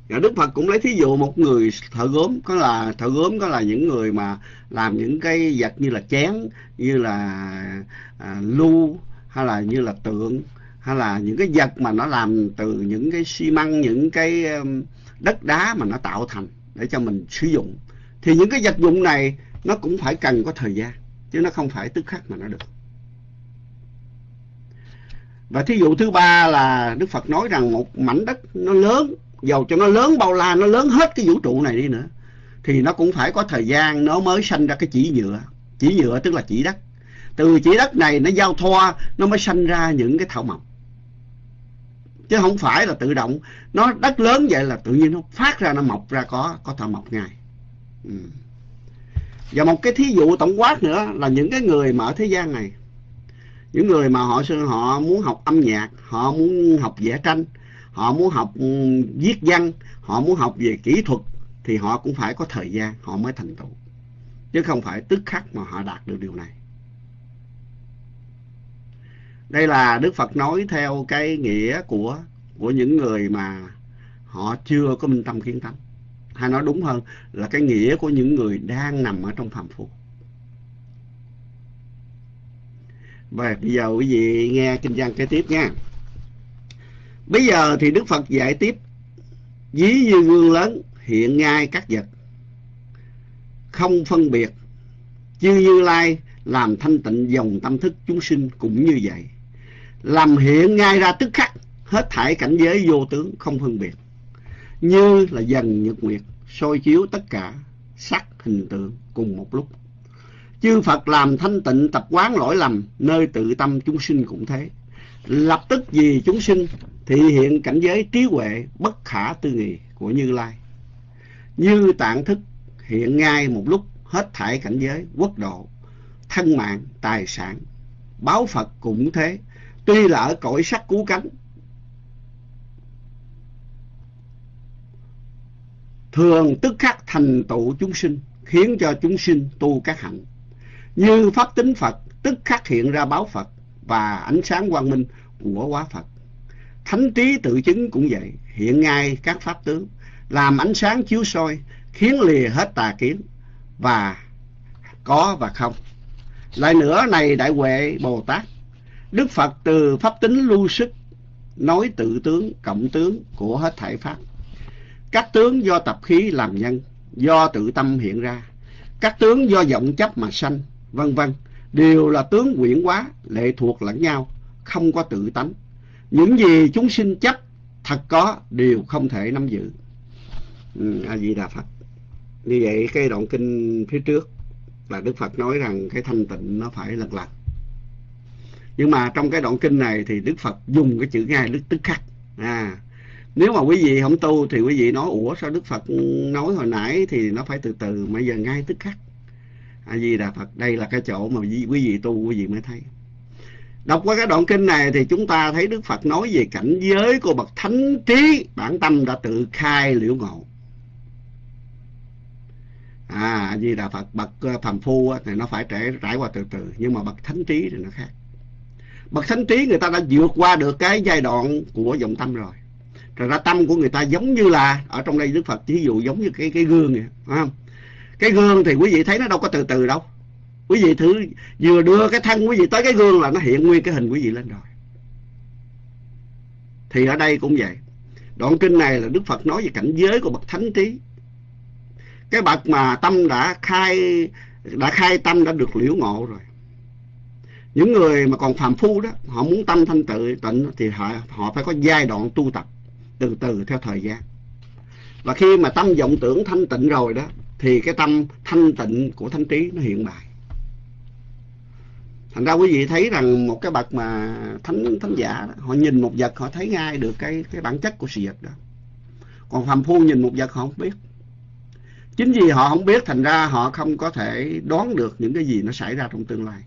và Đức Phật cũng lấy thí dụ một người thợ gốm có là thợ gốm có là những người mà làm những cái vật như là chén như là à, lu hay là như là tượng hay là những cái vật mà nó làm từ những cái xi măng những cái đất đá mà nó tạo thành để cho mình sử dụng. Thì những cái vật dụng này nó cũng phải cần có thời gian chứ nó không phải tức khắc mà nó được. Và thí dụ thứ ba là Đức Phật nói rằng một mảnh đất nó lớn dầu cho nó lớn bao la, nó lớn hết cái vũ trụ này đi nữa, thì nó cũng phải có thời gian nó mới sanh ra cái chỉ nhựa chỉ nhựa tức là chỉ đất. Từ chỉ đất này nó giao thoa, nó mới sanh ra những cái thảo mộc. Chứ không phải là tự động, nó đất lớn vậy là tự nhiên nó phát ra, nó mọc ra có có thảo mộc ngay. Ừ. và một cái thí dụ tổng quát nữa là những cái người mà ở thế gian này, những người mà họ họ muốn học âm nhạc, họ muốn học vẽ tranh họ muốn học ừ, viết văn, họ muốn học về kỹ thuật, thì họ cũng phải có thời gian, họ mới thành tựu. Chứ không phải tức khắc mà họ đạt được điều này. Đây là đức phật nói theo cái nghĩa của của những người mà họ chưa có minh tâm kiến tánh. Hay nói đúng hơn là cái nghĩa của những người đang nằm ở trong phàm phu. Và bây giờ quý vị nghe kinh văn kế tiếp nha bây giờ thì đức phật dạy tiếp. Ví như gương lớn hiện ngay các vật. Không phân biệt. Chư như lai làm thanh tịnh dòng tâm thức chúng sinh cũng như vậy. Làm hiện ngay ra tức khắc, hết thảy cảnh giới vô tướng không phân biệt. Như là dần nhật nguyệt, soi chiếu tất cả, sắc hình tượng cùng một lúc. Chư phật làm thanh tịnh tập quán lỗi lầm, nơi tự tâm chúng sinh cũng thế. Lập tức vì chúng sinh thị hiện cảnh giới trí huệ bất khả tư nghị của như lai. Như tạng thức hiện ngay một lúc hết thải cảnh giới, quốc độ, thân mạng, tài sản. Báo phật cũng thế, tuy là ở cõi sắc cứu cánh. Thường tức khắc thành tựu chúng sinh, khiến cho chúng sinh tu các hạnh. Như pháp tính phật tức khắc hiện ra báo phật và ánh sáng quang minh của quá phật thánh trí tự chứng cũng vậy. Hiện ngay các pháp tướng làm ánh sáng chiếu soi, khiến lìa hết tà kiến, và có và không. Lại nữa này đại huệ bồ tát, đức phật từ pháp tính lưu sức nói tự tướng, cộng tướng của hết thảy pháp. Các tướng do tập khí làm nhân, do tự tâm hiện ra. Các tướng do vọng chấp mà sanh, vân vân. Đều là tướng quyển quá lệ thuộc lẫn nhau, không có tự tánh những gì chúng sinh chấp thật có đều không thể nắm giữ. Ừ, a di đà phật. Như vậy cái đoạn kinh phía trước là đức phật nói rằng cái thanh tịnh nó phải lần lần nhưng mà trong cái đoạn kinh này thì đức phật dùng cái chữ ngay đức tức khắc. À nếu mà quý vị không tu thì quý vị nói ủa sao đức phật nói hồi nãy thì nó phải từ từ mà giờ ngay tức khắc? A di đà phật đây là cái chỗ mà quý vị tu quý vị mới thấy. Đọc qua cái đoạn kinh này thì chúng ta thấy Đức Phật nói về cảnh giới của bậc thánh trí bản tâm đã tự khai liễu ngộ. À, vì Đà Phật bậc ờ, phàm phu thì nó phải trải, trải qua từ từ nhưng mà bậc thánh trí thì nó khác. Bậc thánh trí người ta đã vượt qua được cái giai đoạn của vọng tâm rồi. rồi ra tâm của người ta giống như là ở trong đây đức phật ví dụ giống như cái cái gương vậy phải không cái gương thì quý vị thấy nó đâu có từ từ đâu quý vị thử vừa đưa cái thân quý vị tới cái gương là nó hiện nguyên cái hình quý vị lên rồi. Thì ở đây cũng vậy. Đoạn kinh này là đức phật nói về cảnh giới của bậc thánh trí. Cái bậc mà tâm đã khai đã khai tâm đã được liễu ngộ rồi. Những người mà còn phàm phu đó, họ muốn tâm thanh tự, tịnh thì họ họ phải có giai đoạn tu tập từ từ theo thời gian. Và khi mà tâm vọng tưởng thanh tịnh rồi đó, thì cái tâm thanh tịnh của thánh trí nó hiện bài thành ra quý vị thấy rằng một cái bậc mà thánh thánh giả đó, họ nhìn một vật họ thấy ngay được cái cái bản chất của sự vật đó. Còn phàm phu nhìn một vật họ không biết. Chính vì họ không biết thành ra họ không có thể đoán được những cái gì nó xảy ra trong tương lai.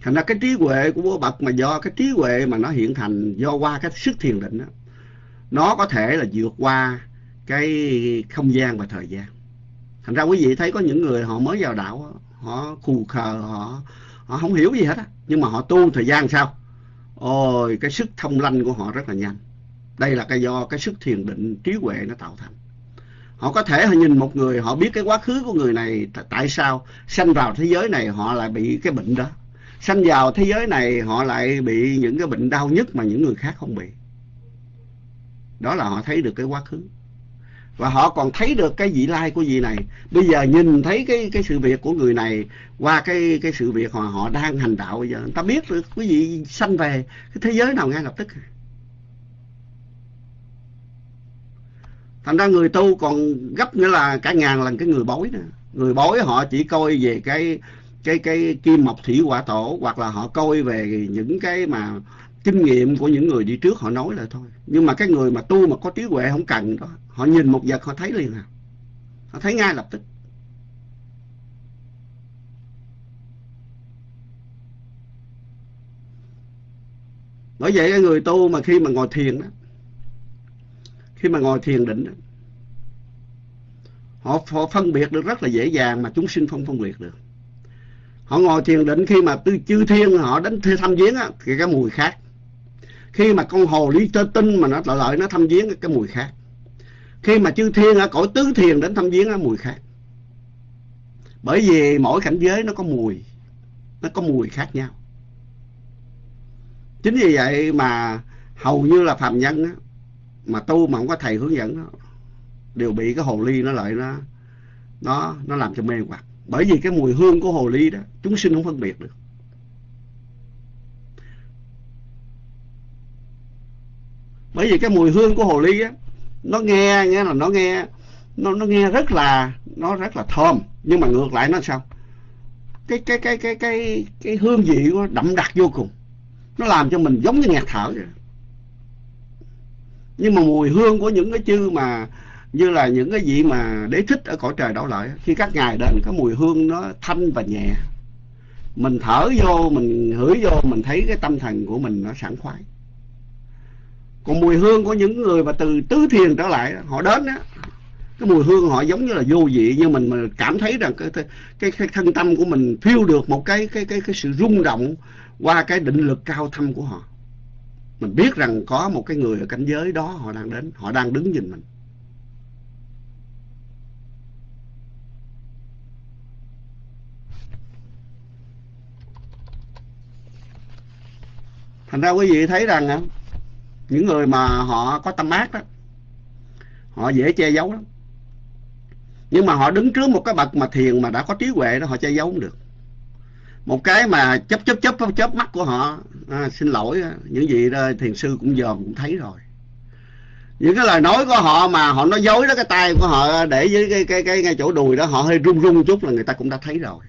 Thành ra cái trí huệ của bậc mà do cái trí huệ mà nó hiện thành do qua cái sức thiền định đó nó có thể là vượt qua cái không gian và thời gian thành ra quý vị thấy có những người họ mới vào đạo, họ khù khờ, họ họ không hiểu gì hết á. Nhưng mà họ tu thời gian sao? Ôi, cái sức thông lanh của họ rất là nhanh. Đây là cái do cái sức thiền định trí huệ nó tạo thành. Họ có thể họ nhìn một người, họ biết cái quá khứ của người này tại sao sanh vào thế giới này họ lại bị cái bệnh đó. Sanh vào thế giới này họ lại bị những cái bệnh đau nhất mà những người khác không bị. Đó là họ thấy được cái quá khứ và họ còn thấy được cái vị lai của vị này. Bây giờ nhìn thấy cái cái sự việc của người này qua cái cái sự việc họ họ đang hành đạo bây giờ, người ta biết được quý vị sanh về cái thế giới nào ngay lập tức. Thành ra người tu còn gấp nữa là cả ngàn lần cái người bói nữa. Người bói họ chỉ coi về cái cái cái kim mộc thủy hỏa tổ hoặc là họ coi về những cái mà kinh nghiệm của những người đi trước họ nói lại thôi. Nhưng mà cái người mà tu mà có trí huệ không cần đó họ nhìn một vật họ thấy liền à. Họ thấy ngay lập tức. Bởi vậy cái người tu mà khi mà ngồi thiền đó khi mà ngồi thiền định đó, họ, họ phân biệt được rất là dễ dàng mà chúng sinh không phân biệt được. Họ ngồi thiền định khi mà tư chư thiên họ đến thăm viếng á thì cái mùi khác khi mà con hồ ly tơ tinh mà nó lợi nó thăm viếng cái mùi khác. Khi mà chư thiên ở cõi tứ thiền đến thăm viếng cái mùi khác. Bởi vì mỗi cảnh giới nó có mùi nó có mùi khác nhau. Chính vì vậy mà hầu như là phàm nhân á, mà tu mà không có thầy hướng dẫn đó, đều bị cái hồ ly nó lợi nó nó nó làm cho mê hoặc. Bởi vì cái mùi hương của hồ ly đó chúng sinh không phân biệt được. Bởi vì cái mùi hương của hồ ly á, nó nghe nghe là nó nghe, nó nó nghe rất là, nó rất là thơm. Nhưng mà ngược lại nó sao? Cái cái cái cái cái cái hương vị của nó đậm đặc vô cùng. Nó làm cho mình giống như nghẹt thở vậy. Nhưng mà mùi hương của những cái chư mà, như là những cái vị mà đế thích ở cõi trời đảo lợi khi các ngài đến, cái mùi hương nó thanh và nhẹ. Mình thở vô, mình hửi vô, mình thấy cái tâm thần của mình nó sảng khoái còn mùi hương của những người mà từ tứ thiền trở lại họ đến á, cái mùi hương họ giống như là vô vị, nhưng mình mà cảm thấy rằng cái cái cái thân tâm của mình phiêu được một cái cái cái cái sự rung động qua cái định lực cao thâm của họ. Mình biết rằng có một cái người ở cảnh giới đó họ đang đến, họ đang đứng nhìn mình. Thành ra quý vị thấy rằng những người mà họ có tâm ác đó họ dễ che giấu lắm. Nhưng mà họ đứng trước một cái bậc mà thiền mà đã có trí huệ đó họ che giấu không được. Một cái mà chớp chớp chớp chớp mắt của họ à, xin lỗi à, những gì đó thiền sư cũng dòm cũng thấy rồi. Những cái lời nói của họ mà họ nói dối đó cái tay của họ để dưới cái cái cái ngay chỗ đùi đó họ hơi run run chút là người ta cũng đã thấy rồi.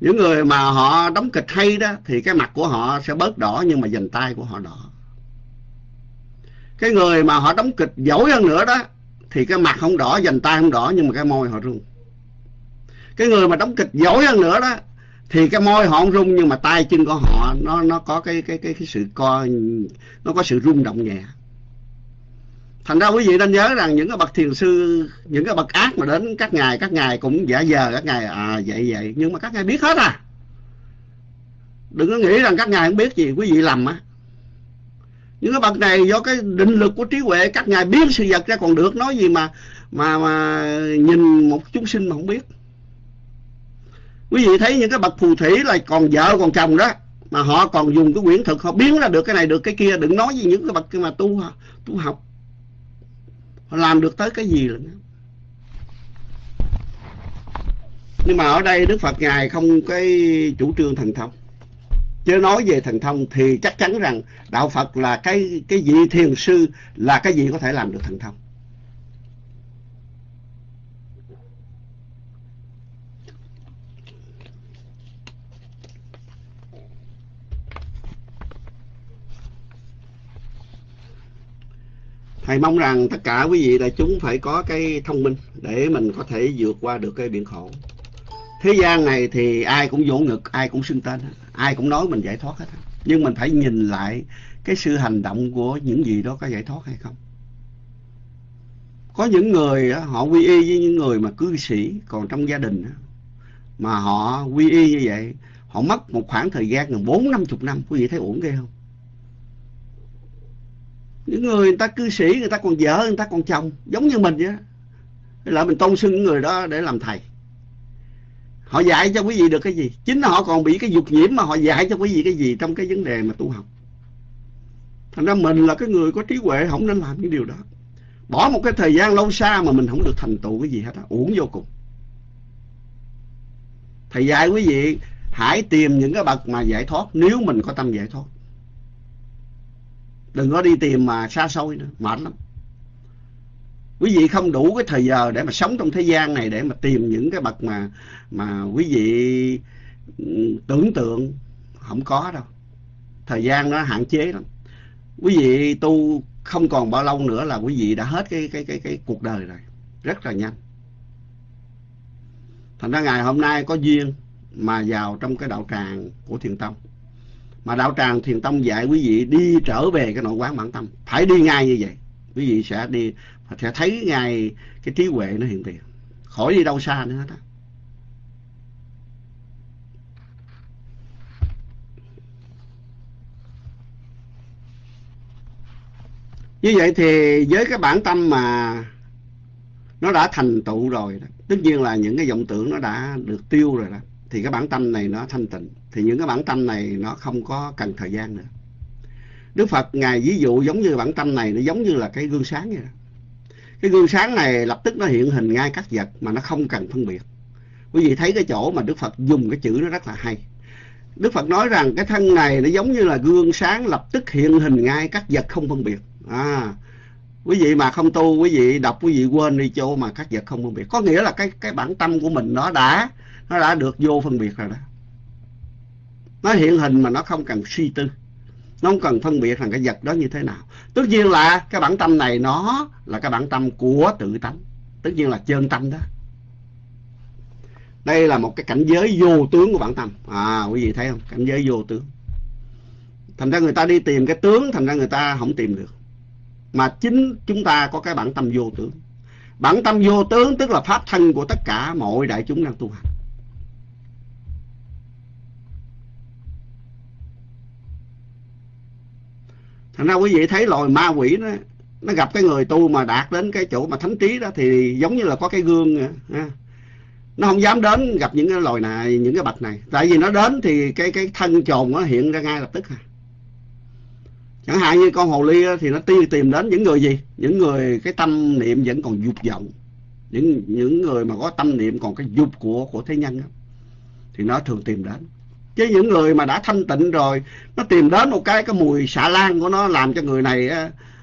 Những người mà họ đóng kịch hay đó thì cái mặt của họ sẽ bớt đỏ nhưng mà dành tay của họ đỏ. Cái người mà họ đóng kịch giỏi hơn nữa đó thì cái mặt không đỏ dành tay không đỏ nhưng mà cái môi họ rung. Cái người mà đóng kịch giỏi hơn nữa đó thì cái môi họ không rung nhưng mà tay chân của họ nó nó có cái cái cái, cái sự co nó có sự rung động nhẹ thành ra quý vị nên nhớ rằng những cái bậc thiền sư, những cái bậc ác mà đến các ngài các ngài cũng giả giờ các ngài à vậy vậy. Nhưng mà các ngài biết hết à. Đừng có nghĩ rằng các ngài không biết gì quý vị lầm á. Những cái bậc này do cái định lực của trí huệ, các ngài biến sự vật ra còn được. Nói gì mà mà mà nhìn một chúng sinh mà không biết. Quý vị thấy những cái bậc phù thủy là còn vợ, còn chồng đó, mà họ còn dùng cái quyển thực, họ biến ra được cái này, được cái kia. Đừng nói gì những cái bậc mà tu tu học họ làm được tới cái gì lận nhưng mà ở đây đức phật ngài không cái chủ trương thần thông. Chứ nói về thần thông thì chắc chắn rằng đạo phật là cái cái vị thiền sư là cái gì có thể làm được thần thông. Thầy mong rằng tất cả quý vị đại chúng phải có cái thông minh để mình có thể vượt qua được cái biển khổ. Thế gian này thì ai cũng vỗ ngực, ai cũng xưng tên, ai cũng nói mình giải thoát hết. Nhưng mình phải nhìn lại cái sự hành động của những gì đó có giải thoát hay không? Có những người họ quy y với những người mà cư sĩ còn trong gia đình mà họ quy y như vậy, họ mất một khoảng thời gian gần bốn năm chục năm, quý vị thấy ổn ghê không? Những người người ta cư sĩ, người ta còn vợ, người ta còn chồng, giống như mình vậy lại mình tôn xưng những người đó để làm thầy. Họ dạy cho quý vị được cái gì? Chính họ còn bị cái dục nhiễm mà họ dạy cho quý vị cái gì trong cái vấn đề mà tu học. Thành ra mình là cái người có trí huệ, không nên làm những điều đó. Bỏ một cái thời gian lâu xa mà mình không được thành tựu cái gì hết á. Uổng vô cùng. Thầy dạy quý vị, hãy tìm những cái bậc mà giải thoát nếu mình có tâm giải thoát đừng có đi tìm mà xa xôi nữa, mệt lắm. Quý vị không đủ cái thời giờ để mà sống trong thế gian này để mà tìm những cái bậc mà mà quý vị tưởng tượng không có đâu. Thời gian nó hạn chế lắm. Quý vị tu không còn bao lâu nữa là quý vị đã hết cái cái cái cái cuộc đời rồi. Rất là nhanh. Thành ra ngày hôm nay có duyên mà vào trong cái đạo tràng của thiền tông mà đạo tràng thiền tông dạy quý vị đi trở về cái nội quán bản tâm. Phải đi ngay như vậy. Quý vị sẽ đi, sẽ thấy ngay cái trí huệ nó hiện tiền. Khỏi đi đâu xa nữa hết á. Như vậy thì với cái bản tâm mà nó đã thành tựu rồi đó, tất nhiên là những cái vọng tưởng nó đã được tiêu rồi đó, thì cái bản tâm này nó thanh tịnh thì những cái bản tâm này nó không có cần thời gian nữa. Đức Phật, ngài ví dụ giống như bản tâm này, nó giống như là cái gương sáng vậy đó. Cái gương sáng này lập tức nó hiện hình ngay các vật mà nó không cần phân biệt. Quý vị thấy cái chỗ mà Đức Phật dùng cái chữ nó rất là hay. Đức Phật nói rằng cái thân này nó giống như là gương sáng lập tức hiện hình ngay các vật không phân biệt. À quý vị mà không tu, quý vị đọc, quý vị quên đi chỗ mà các vật không phân biệt. Có nghĩa là cái cái bản tâm của mình nó đã nó đã được vô phân biệt rồi đó nó hiện hình mà nó không cần suy tư. Nó không cần phân biệt rằng cái vật đó như thế nào. Tất nhiên là cái bản tâm này nó là cái bản tâm của tự tánh. Tất nhiên là chân tâm đó. Đây là một cái cảnh giới vô tướng của bản tâm. À quý vị thấy không? Cảnh giới vô tướng. Thành ra người ta đi tìm cái tướng, thành ra người ta không tìm được. Mà chính chúng ta có cái bản tâm vô tướng. Bản tâm vô tướng tức là pháp thân của tất cả mọi đại chúng đang tu hành. Thành ra quý vị thấy loài ma quỷ nó nó gặp cái người tu mà đạt đến cái chỗ mà thánh trí đó thì giống như là có cái gương ha. nó không dám đến gặp những cái loài này những cái bạch này. Tại vì nó đến thì cái cái thân trồn nó hiện ra ngay lập tức ha chẳng hạn như con hồ ly thì nó tìm tìm đến những người gì? Những người cái tâm niệm vẫn còn dục vọng. Những những người mà có tâm niệm còn cái dục của của thế nhân đó, thì nó thường tìm đến chứ những người mà đã thanh tịnh rồi, nó tìm đến một cái cái mùi xạ lan của nó làm cho người này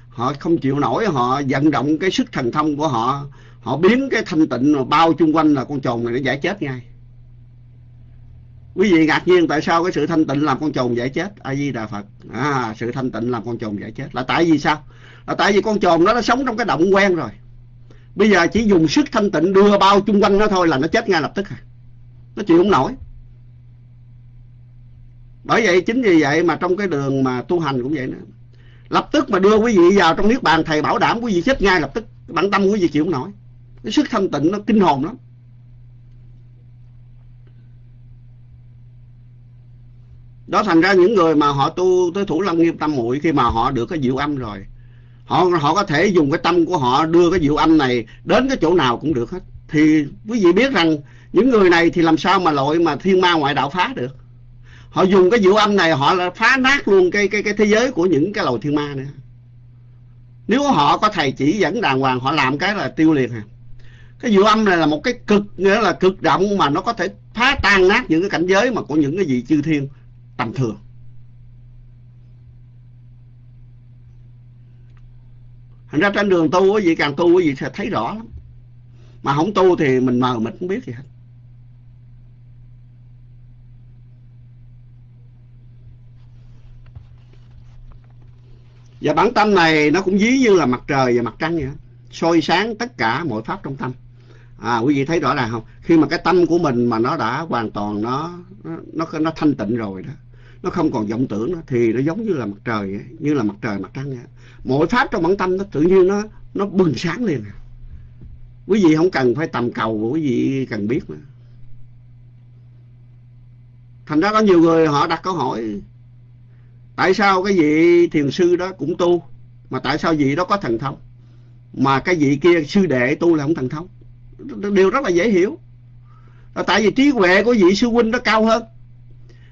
họ không chịu nổi, họ vận động cái sức thần thông của họ. Họ biến cái thanh tịnh bao chung quanh là con chồn này nó giải chết ngay. Quý vị ngạc nhiên tại sao cái sự thanh tịnh làm con chồn giải chết? A di đà phật. À sự thanh tịnh làm con chồn giải chết. Là tại vì sao? Là tại vì con chồn đó nó sống trong cái động quen rồi. Bây giờ chỉ dùng sức thanh tịnh đưa bao chung quanh nó thôi là nó chết ngay lập tức à. Nó chịu không nổi bởi vậy chính vì vậy mà trong cái đường mà tu hành cũng vậy nữa lập tức mà đưa quý vị vào trong niết bàn, thầy bảo đảm quý vị chết ngay lập tức. Bản tâm quý vị chịu không nổi. Cái sức thanh tịnh nó kinh hồn lắm. Đó thành ra những người mà họ tu tới thủ lâm nghiêm tâm muội, khi mà họ được cái diệu âm rồi, họ họ có thể dùng cái tâm của họ đưa cái diệu âm này đến cái chỗ nào cũng được hết. Thì quý vị biết rằng những người này thì làm sao mà lội mà thiên ma ngoại đạo phá được? Họ dùng cái diệu âm này, họ là phá nát luôn cái cái cái thế giới của những cái lầu thiên ma nữa. Nếu họ có thầy chỉ dẫn đàng hoàng, họ làm cái là tiêu liền à. Cái diệu âm này là một cái cực, nghĩa là cực động mà nó có thể phá tan nát những cái cảnh giới mà của những cái vị chư thiên tầm thường. Thành ra trên đường tu quý vị, càng tu quý vị sẽ thấy rõ lắm. Mà không tu thì mình mờ mình không biết gì hết. Và bản tâm này nó cũng dí như là mặt trời và mặt trăng vậy soi sáng tất cả mọi pháp trong tâm. À quý vị thấy rõ ràng không? Khi mà cái tâm của mình mà nó đã hoàn toàn nó nó nó thanh tịnh rồi đó, nó không còn vọng tưởng nữa, thì nó giống như là mặt trời như là mặt trời, mặt trăng vậy. mọi pháp trong bản tâm nó tự nhiên nó nó bừng sáng liền. Quý vị không cần phải tầm cầu, quý vị cần biết nữa. Thành ra có nhiều người họ đặt câu hỏi tại sao cái vị thiền sư đó cũng tu, mà tại sao vị đó có thần thông, mà cái vị kia sư đệ tu là không thần thông? Điều rất là dễ hiểu. Là tại vì trí huệ của vị sư huynh đó cao hơn.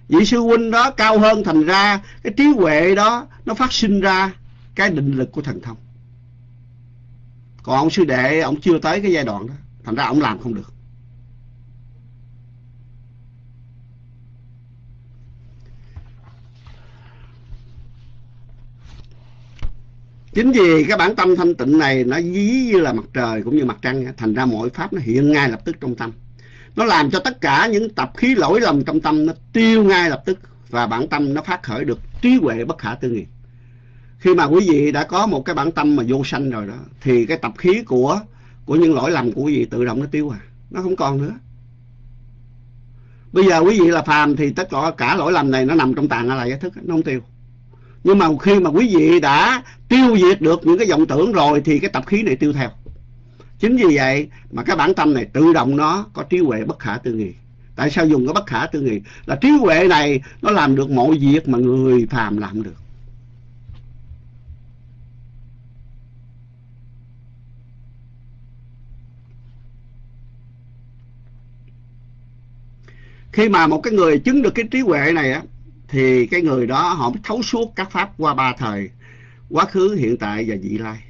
Vị sư huynh đó cao hơn thành ra, cái trí huệ đó nó phát sinh ra cái định lực của thần thông. Còn ông sư đệ, ông chưa tới cái giai đoạn đó, thành ra ông làm không được. Chính vì cái bản tâm thanh tịnh này nó dí như là mặt trời cũng như mặt trăng thành ra mọi pháp nó hiện ngay lập tức trong tâm. Nó làm cho tất cả những tập khí lỗi lầm trong tâm nó tiêu ngay lập tức và bản tâm nó phát khởi được trí huệ bất khả tư nghị. Khi mà quý vị đã có một cái bản tâm mà vô sanh rồi đó, thì cái tập khí của của những lỗi lầm của quý vị tự động nó tiêu à nó không còn nữa. Bây giờ quý vị là phàm thì tất cả cả lỗi lầm này nó nằm trong tàn lại cái thức nó không tiêu nhưng mà khi mà quý vị đã tiêu diệt được những cái vọng tưởng rồi thì cái tập khí này tiêu theo. Chính vì vậy mà cái bản tâm này tự động nó có trí huệ bất khả tư nghị. Tại sao dùng cái bất khả tư nghị? Là trí huệ này nó làm được mọi việc mà người phàm làm được. Khi mà một cái người chứng được cái trí huệ này á thì cái người đó họ mới thấu suốt các pháp qua ba thời, quá khứ, hiện tại và vị lai.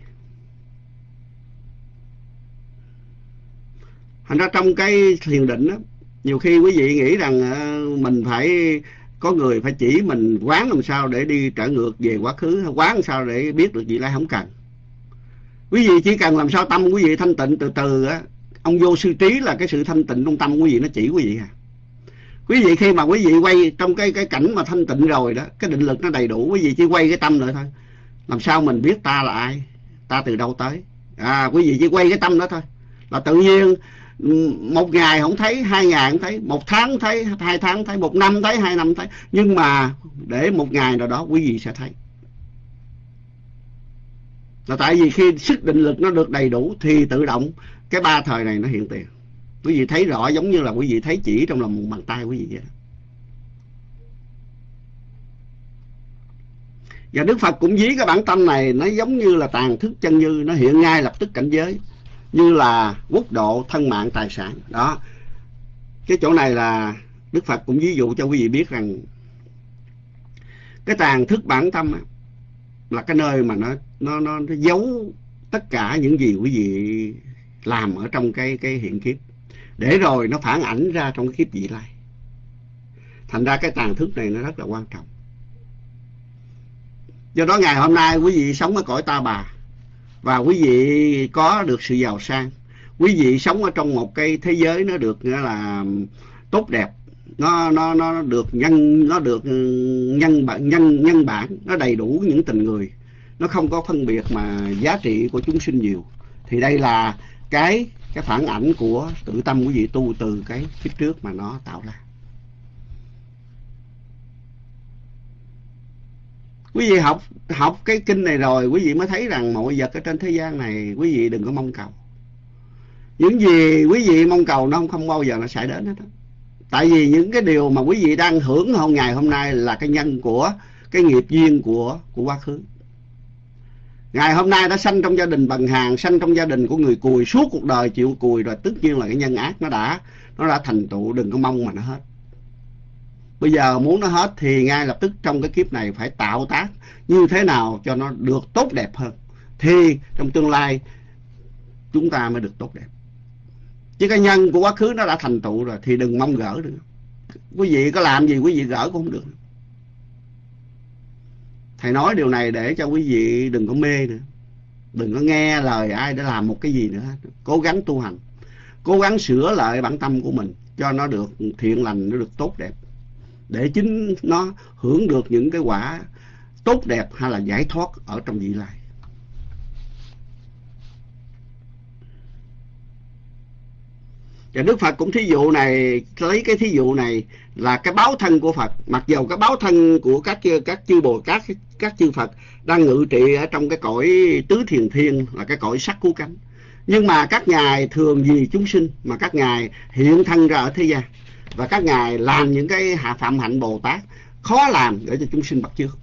Thành ra trong cái thiền định đó nhiều khi quý vị nghĩ rằng ờ, mình phải, có người phải chỉ mình quán làm sao để đi trở ngược về quá khứ, quán làm sao để biết được vị lai không cần. Quý vị chỉ cần làm sao tâm quý vị thanh tịnh từ từ á, ông vô sư trí là cái sự thanh tịnh trong tâm quý vị, nó chỉ quý vị à quý vị khi mà quý vị quay trong cái cái cảnh mà thanh tịnh rồi đó, cái định lực nó đầy đủ, quý vị chỉ quay cái tâm nữa thôi. Làm sao mình biết ta là ai? Ta từ đâu tới? À quý vị chỉ quay cái tâm đó thôi. Là tự nhiên một ngày không thấy, hai ngày không thấy, một tháng thấy, hai tháng thấy, một năm thấy, hai năm thấy. Nhưng mà để một ngày nào đó, quý vị sẽ thấy. Là tại vì khi sức định lực nó được đầy đủ thì tự động cái ba thời này nó hiện tiền quý vị thấy rõ giống như là quý vị thấy chỉ trong lòng bàn tay quý vị vậy và Đức Phật cũng dí cái bản tâm này nó giống như là tàn thức chân như nó hiện ngay lập tức cảnh giới như là quốc độ thân mạng tài sản. Đó. Cái chỗ này là Đức Phật cũng ví dụ cho quý vị biết rằng cái tàn thức bản tâm là cái nơi mà nó nó nó, nó giấu tất cả những gì quý vị làm ở trong cái cái hiện kiếp để rồi nó phản ảnh ra trong cái kiếp vị lai. Thành ra cái tàn thức này nó rất là quan trọng. Do đó ngày hôm nay quý vị sống ở cõi ta bà, và quý vị có được sự giàu sang, quý vị sống ở trong một cái thế giới nó được nghĩa là, tốt đẹp, nó nó nó được nhân, nó được nhân bản nhân nhân bản, nó đầy đủ những tình người, nó không có phân biệt mà giá trị của chúng sinh nhiều, thì đây là cái cái phản ảnh của tự tâm của vị tu từ cái phía trước mà nó tạo ra. Quý vị học học cái kinh này rồi quý vị mới thấy rằng mọi vật ở trên thế gian này quý vị đừng có mong cầu. Những gì quý vị mong cầu nó không, không bao giờ nó xảy đến hết tại vì những cái điều mà quý vị đang hưởng hôm ngày hôm nay là cái nhân của cái nghiệp duyên của của quá khứ ngày hôm nay đã sanh trong gia đình bằng hàng, sanh trong gia đình của người cùi, suốt cuộc đời chịu cùi rồi tất nhiên là cái nhân ác nó đã nó đã thành tựu, đừng có mong mà nó hết. Bây giờ muốn nó hết thì ngay lập tức trong cái kiếp này phải tạo tác như thế nào cho nó được tốt đẹp hơn. Thì trong tương lai chúng ta mới được tốt đẹp. Chứ cái nhân của quá khứ nó đã thành tựu rồi thì đừng mong gỡ được. Quý vị có làm gì quý vị gỡ cũng không được thầy nói điều này để cho quý vị đừng có mê nữa. Đừng có nghe lời ai để làm một cái gì nữa cố gắng tu hành. Cố gắng sửa lại bản tâm của mình cho nó được thiện lành, nó được tốt đẹp. Để chính nó hưởng được những cái quả tốt đẹp hay là giải thoát ở trong vị lai. Và Đức Phật cũng thí dụ này, lấy cái thí dụ này là cái báo thân của Phật. Mặc dầu cái báo thân của các các chư bồ các các chư Phật đang ngự trị ở trong cái cõi tứ thiền thiên, là cái cõi sắc cứu cánh. Nhưng mà các ngài thường vì chúng sinh, mà các ngài hiện thân ra ở thế gian. Và các ngài làm những cái hạ phạm hạnh Bồ Tát, khó làm để cho chúng sinh bắt chước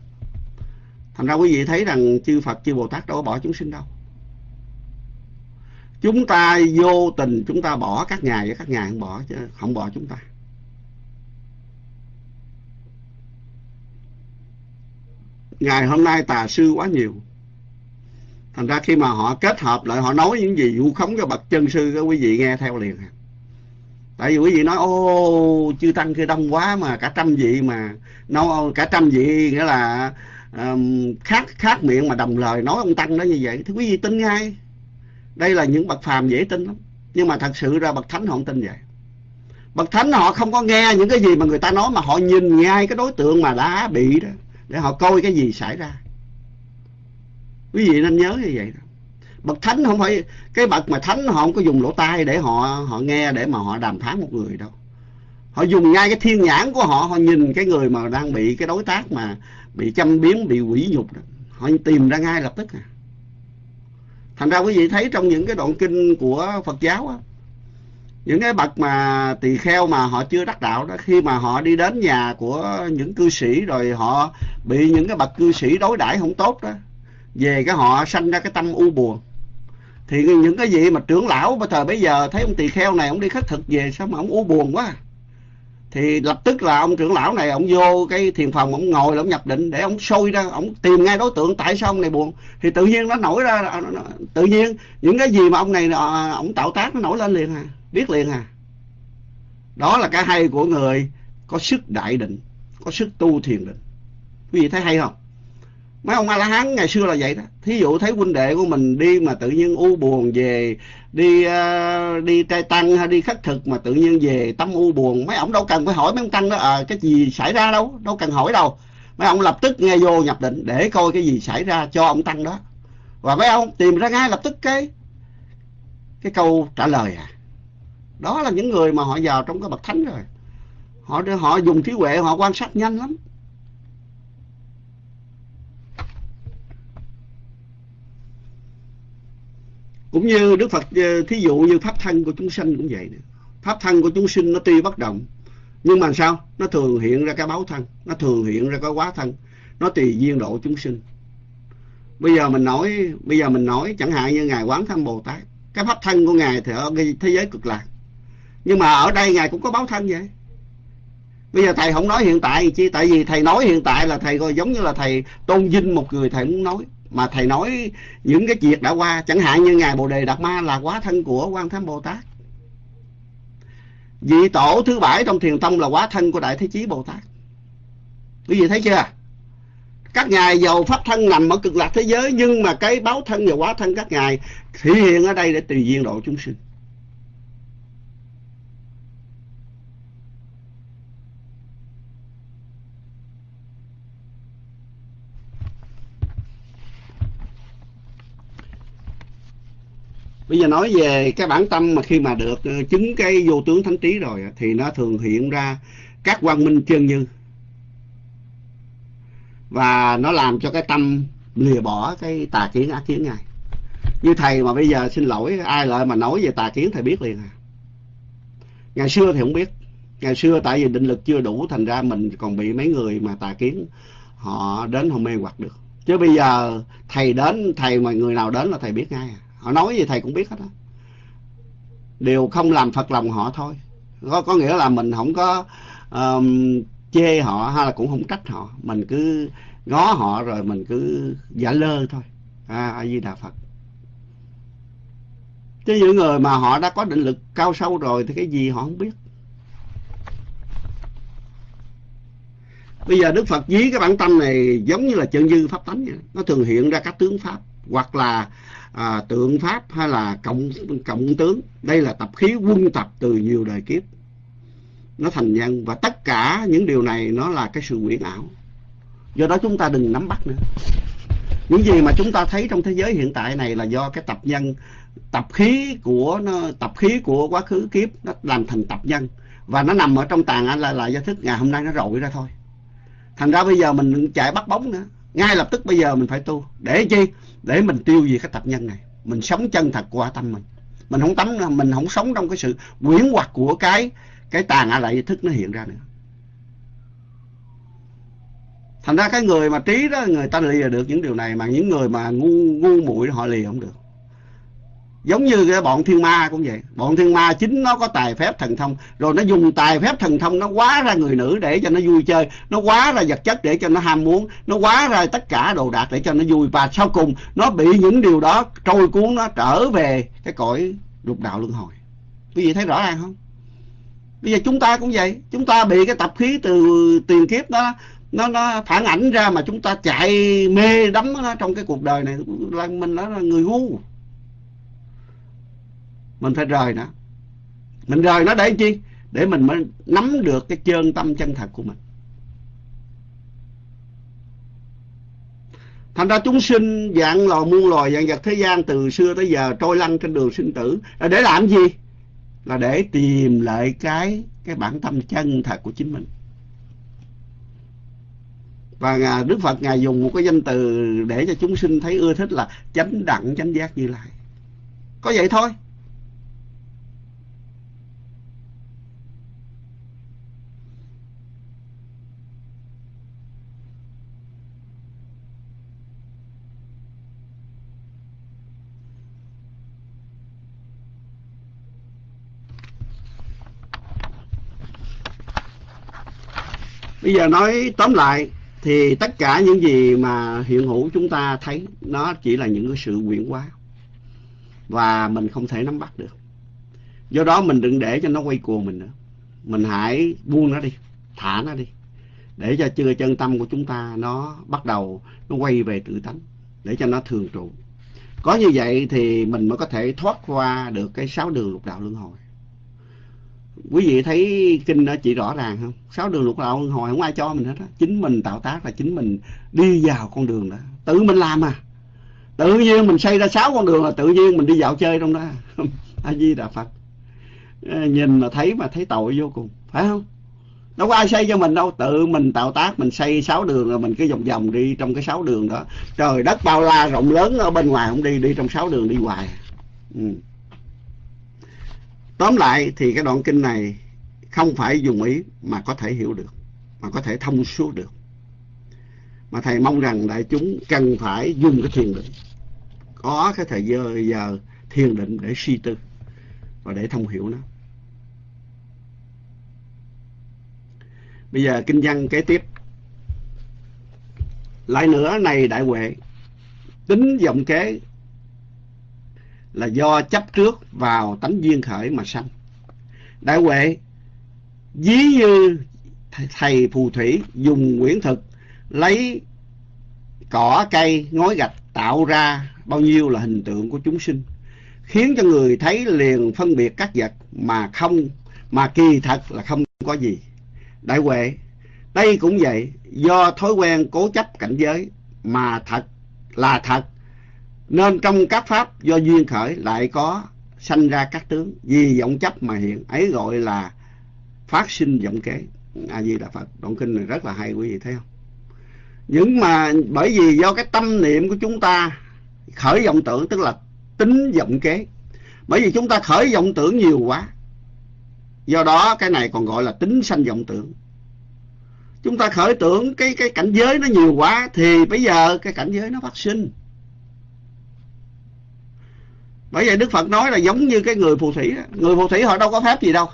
thành ra quý vị thấy rằng chư Phật, chư Bồ Tát đâu có bỏ chúng sinh đâu. Chúng ta vô tình chúng ta bỏ các ngài và các ngài không bỏ chứ, không bỏ chúng ta. Ngày hôm nay tà sư quá nhiều. Thành ra khi mà họ kết hợp lại họ nói những gì vu khống cho bậc chân sư các quý vị nghe theo liền. Tại vì quý vị nói ô chư tăng kia đông quá mà cả trăm vị mà nó cả trăm vị nghĩa là um, khác khác miệng mà đồng lời nói ông tăng đó như vậy. Thì quý vị tin ngay. Đây là những bậc phàm dễ tin lắm. Nhưng mà thật sự ra bậc thánh họ không tin vậy. Bậc thánh họ không có nghe những cái gì mà người ta nói mà họ nhìn ngay cái đối tượng mà đã bị đó để họ coi cái gì xảy ra. Quý vị nên nhớ như vậy đó. Bậc thánh không phải, cái bậc mà thánh họ không có dùng lỗ tai để họ họ nghe, để mà họ đàm phán một người đâu. Họ dùng ngay cái thiên nhãn của họ họ nhìn cái người mà đang bị cái đối tác mà bị châm biếm, bị quỷ nhục đó. họ tìm ra ngay lập tức à. Thành ra quý vị thấy trong những cái đoạn kinh của phật giáo á những cái bậc mà tỳ kheo mà họ chưa đắc đạo đó, khi mà họ đi đến nhà của những cư sĩ rồi họ bị những cái bậc cư sĩ đối đãi không tốt đó, về cái họ sanh ra cái tâm u buồn. Thì những cái gì mà trưởng lão bây thời bây giờ thấy ông tỳ kheo này, ông đi khất thực về, sao mà ông u buồn quá? Thì lập tức là ông trưởng lão này, ông vô cái thiền phòng, ông ngồi là ông nhập định để ông sôi ra, ông tìm ngay đối tượng tại sao ông này buồn. Thì tự nhiên nó nổi ra tự nhiên những cái gì mà ông này ờ, ông tạo tác nó nổi lên liền à biết liền à. Đó là cái hay của người có sức đại định có sức tu thiền định. Quý vị thấy hay không? Mấy ông a la hán ngày xưa là vậy đó. Thí dụ thấy huynh đệ của mình đi mà tự nhiên u buồn về đi uh, đi trai tăng hay đi khất thực mà tự nhiên về tâm u buồn mấy ông đâu cần phải hỏi mấy ông tăng đó. À, cái gì xảy ra đâu? Đâu cần hỏi đâu. Mấy ông lập tức nghe vô nhập định để coi cái gì xảy ra cho ông tăng đó. Và mấy ông tìm ra ngay lập tức cái cái câu trả lời à đó là những người mà họ vào trong cái bậc thánh rồi. Họ họ dùng trí huệ, họ quan sát nhanh lắm. Cũng như Đức Phật ờ, thí dụ như pháp thân của chúng sinh cũng vậy pháp thân của chúng sinh nó tuy bất động, nhưng mà sao? Nó thường hiện ra cái báo thân, nó thường hiện ra cái quá thân, nó tùy duyên độ chúng sinh. Bây giờ mình nói bây giờ mình nói, chẳng hạn như ngài quán thân bồ tát, cái pháp thân của ngài thì ở thế giới cực lạc nhưng mà ở đây ngài cũng có báo thân vậy. Bây giờ thầy không nói hiện tại chi, tại vì thầy nói hiện tại là thầy coi giống như là thầy tôn vinh một người thầy muốn nói. Mà thầy nói những cái việc đã qua, chẳng hạn như ngài bồ đề đạt ma là quá thân của quan thánh bồ tát. Vị tổ thứ bảy trong thiền tông là quá thân của đại thế chí bồ tát. Quý vị thấy chưa? Các ngài giàu pháp thân, nằm ở cực lạc thế giới, nhưng mà cái báo thân và quá thân các ngài thể hiện ở đây để tùy duyên độ chúng sinh. Bây giờ nói về cái bản tâm mà khi mà được ờ, chứng cái vô tướng thánh trí rồi thì nó thường hiện ra các quang minh chân như và nó làm cho cái tâm lìa bỏ cái tà kiến, ác kiến ngay. Như thầy mà bây giờ xin lỗi, ai lại mà nói về tà kiến thầy biết liền à. Ngày xưa thì không biết. Ngày xưa tại vì định lực chưa đủ, thành ra mình còn bị mấy người mà tà kiến, họ đến họ mê hoặc được. Chứ bây giờ thầy đến, thầy mà người nào đến là thầy biết ngay à họ nói gì thầy cũng biết hết á. Đều không làm phật lòng họ thôi. Có có nghĩa là mình không có um, chê họ hay là cũng không trách họ. Mình cứ ngó họ rồi mình cứ giả lơ thôi. À a di đà phật. Chứ những người mà họ đã có định lực cao sâu rồi thì cái gì họ không biết. Bây giờ đức phật dí cái bản tâm này giống như là chân dư pháp tánh vậy nó thường hiện ra các tướng pháp hoặc là à, tượng pháp hay là cộng cộng tướng. Đây là tập khí quân tập từ nhiều đời kiếp. Nó thành nhân và tất cả những điều này nó là cái sự quyển ảo. Do đó chúng ta đừng nắm bắt nữa. Những gì mà chúng ta thấy trong thế giới hiện tại này là do cái tập nhân tập khí của nó tập khí của quá khứ kiếp nó làm thành tập nhân. Và nó nằm ở trong tàn anh là lại do thức ngày hôm nay nó rội ra thôi. Thành ra bây giờ mình chạy bắt bóng nữa ngay lập tức bây giờ mình phải tu. Để chi? Để mình tiêu diệt cái tập nhân này. Mình sống chân thật qua tâm mình. Mình không tắm, mình không sống trong cái sự quyến hoặc của cái cái tàn a lại thức nó hiện ra nữa. Thành ra cái người mà trí đó, người ta lìa được những điều này mà những người mà ngu ngu muội họ lìa không được giống như cái bọn thiên ma cũng vậy. Bọn thiên ma chính nó có tài phép thần thông, rồi nó dùng tài phép thần thông nó quá ra người nữ để cho nó vui chơi, nó quá ra vật chất để cho nó ham muốn, nó quá ra tất cả đồ đạc để cho nó vui. Và sau cùng, nó bị những điều đó trôi cuốn, nó trở về cái cõi lục đạo luân hồi. Quý vị thấy rõ ràng không? Bây giờ chúng ta cũng vậy. Chúng ta bị cái tập khí từ tiền kiếp đó, nó nó phản ảnh ra mà chúng ta chạy mê đắm nó trong cái cuộc đời này. Là mình đó là người ngu mình phải rời nó. Mình rời nó để chi? Để mình mới nắm được cái chân tâm chân thật của mình. Thành ra chúng sinh dạng lò muôn loài, dạng vật thế gian từ xưa tới giờ trôi lăn trên đường sinh tử. Là để làm gì? Là để tìm lại cái cái bản tâm chân thật của chính mình. Và Đức Phật ngài dùng một cái danh từ để cho chúng sinh thấy ưa thích là chánh đẳng, chánh giác như lai. Có vậy thôi. Bây giờ nói tóm lại thì tất cả những gì mà hiện hữu chúng ta thấy, nó chỉ là những cái sự quyển hóa. Và mình không thể nắm bắt được. Do đó mình đừng để cho nó quay cuồng mình nữa. Mình hãy buông nó đi, thả nó đi. Để cho chưa chân tâm của chúng ta nó bắt đầu nó quay về tự tánh. Để cho nó thường trụ. Có như vậy thì mình mới có thể thoát qua được cái sáu đường lục đạo luân hồi quý vị thấy kinh đó chỉ rõ ràng không? Sáu đường lục đạo hồi không ai cho mình hết á. Chính mình tạo tác là chính mình đi vào con đường đó. Tự mình làm à. Tự nhiên mình xây ra sáu con đường là tự nhiên mình đi dạo chơi trong đó. [LAUGHS] A di đà phật. Ờ, nhìn mà thấy mà thấy tội vô cùng. Phải không? Đâu có ai xây cho mình đâu. Tự mình tạo tác, mình xây sáu đường rồi mình cứ vòng vòng đi trong cái sáu đường đó. Trời đất bao la rộng lớn ở bên ngoài không đi đi trong sáu đường đi hoài. Ừ. Tóm lại thì cái đoạn kinh này không phải dùng ý mà có thể hiểu được, mà có thể thông suốt được. Mà Thầy mong rằng đại chúng cần phải dùng cái thiền định, có cái thời giờ, giờ thiền định để suy tư và để thông hiểu nó. Bây giờ kinh văn kế tiếp. Lại nữa này đại huệ, tính giọng kế là do chấp trước vào tánh duyên khởi mà sanh. Đại huệ, dí như thầy phù thủy dùng quyển thực lấy cỏ cây ngói gạch tạo ra bao nhiêu là hình tượng của chúng sinh khiến cho người thấy liền phân biệt các vật mà không mà kỳ thật là không có gì đại huệ đây cũng vậy do thói quen cố chấp cảnh giới mà thật là thật nên trong các pháp do duyên khởi lại có sanh ra các tướng. Vì vọng chấp mà hiện, ấy gọi là phát sinh vọng kế. A di đà phật đoạn kinh này rất là hay, quý vị thấy không? Những mà bởi vì do cái tâm niệm của chúng ta khởi vọng tưởng, tức là tính vọng kế. Bởi vì chúng ta khởi vọng tưởng nhiều quá. Do đó cái này còn gọi là tính sanh vọng tưởng. Chúng ta khởi tưởng cái cái cảnh giới nó nhiều quá, thì bây giờ cái cảnh giới nó phát sinh bởi vậy đức phật nói là giống như cái người phù thủy đó. người phù thủy họ đâu có phép gì đâu.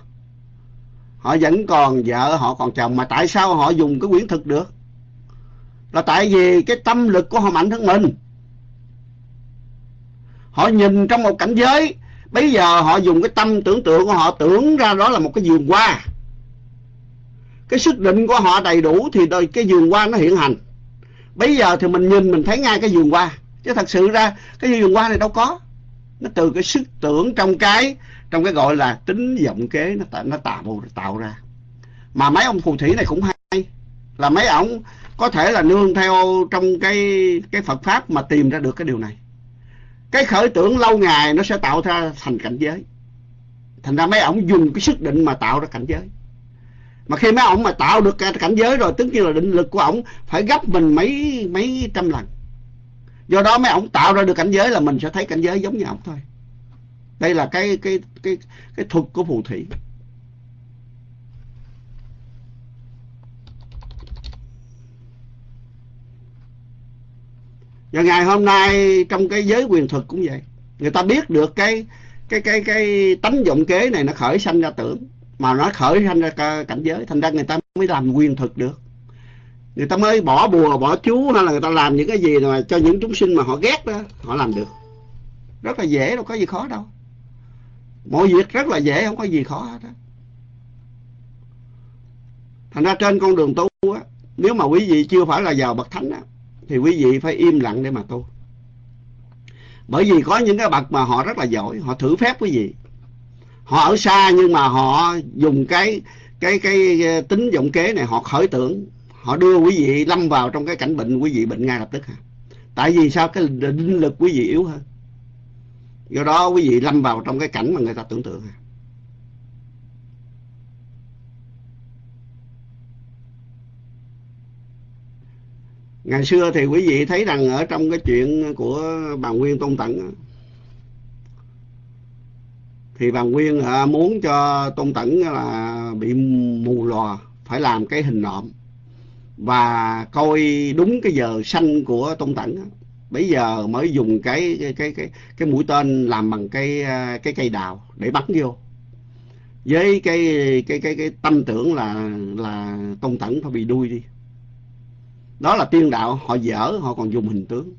Họ vẫn còn vợ, họ còn chồng, mà tại sao họ dùng cái quyển thực được? Là tại vì cái tâm lực của họ mạnh hơn mình. Họ nhìn trong một cảnh giới, bây giờ họ dùng cái tâm tưởng tượng của họ, tưởng ra đó là một cái vườn hoa. Cái sức định của họ đầy đủ thì đời cái vườn hoa nó hiện hành. Bây giờ thì mình nhìn, mình thấy ngay cái vườn hoa. Chứ thật sự ra, cái vườn hoa này đâu có nó từ cái sức tưởng trong cái trong cái gọi là tính vọng kế, nó tạo nó tạo tạo ra. Mà mấy ông phù thủy này cũng hay. Là mấy ông có thể là nương theo trong cái cái Phật pháp mà tìm ra được cái điều này. Cái khởi tưởng lâu ngày nó sẽ tạo ra thành cảnh giới. Thành ra mấy ông dùng cái sức định mà tạo ra cảnh giới. Mà khi mấy ông mà tạo được cảnh giới rồi, tức như là định lực của ông phải gấp mình mấy mấy trăm lần do đó mấy ông tạo ra được cảnh giới là mình sẽ thấy cảnh giới giống như ông thôi. Đây là cái cái cái cái thuật của phù thủy. Và ngày hôm nay trong cái giới quyền thuật cũng vậy. Người ta biết được cái cái cái cái tánh dụng kế này nó khởi sanh ra tưởng, mà nó khởi sanh ra cảnh giới, thành ra người ta mới làm quyền thuật được người ta mới bỏ bùa bỏ chú hay là người ta làm những cái gì mà cho những chúng sinh mà họ ghét đó họ làm được. Rất là dễ đâu có gì khó đâu. Mọi việc rất là dễ không có gì khó hết đó. thành ra trên con đường tu á nếu mà quý vị chưa phải là giàu bậc thánh á thì quý vị phải im lặng để mà tu. Bởi vì có những cái bậc mà họ rất là giỏi họ thử phép quý vị. Họ ở xa nhưng mà họ dùng cái cái cái, cái tính vọng kế này họ khởi tưởng họ đưa quý vị lâm vào trong cái cảnh bệnh, quý vị bệnh ngay lập tức hả? Tại vì sao? Cái định lực quý vị yếu hơn. Do đó quý vị lâm vào trong cái cảnh mà người ta tưởng tượng hả? Ngày xưa thì quý vị thấy rằng ở trong cái chuyện của bà nguyên tôn Tận thì bà nguyên à, muốn cho tôn tẩn là bị mù lòa, phải làm cái hình nộm và coi đúng cái giờ sanh của tôn tẩn bây giờ mới dùng cái cái cái cái, cái mũi tên làm bằng cái à, cái cây đào để bắn vô. Với cái cái cái cái tâm tưởng là là tôn tẩn phải bị đuôi đi. Đó là tiên đạo họ dở họ còn dùng hình tướng.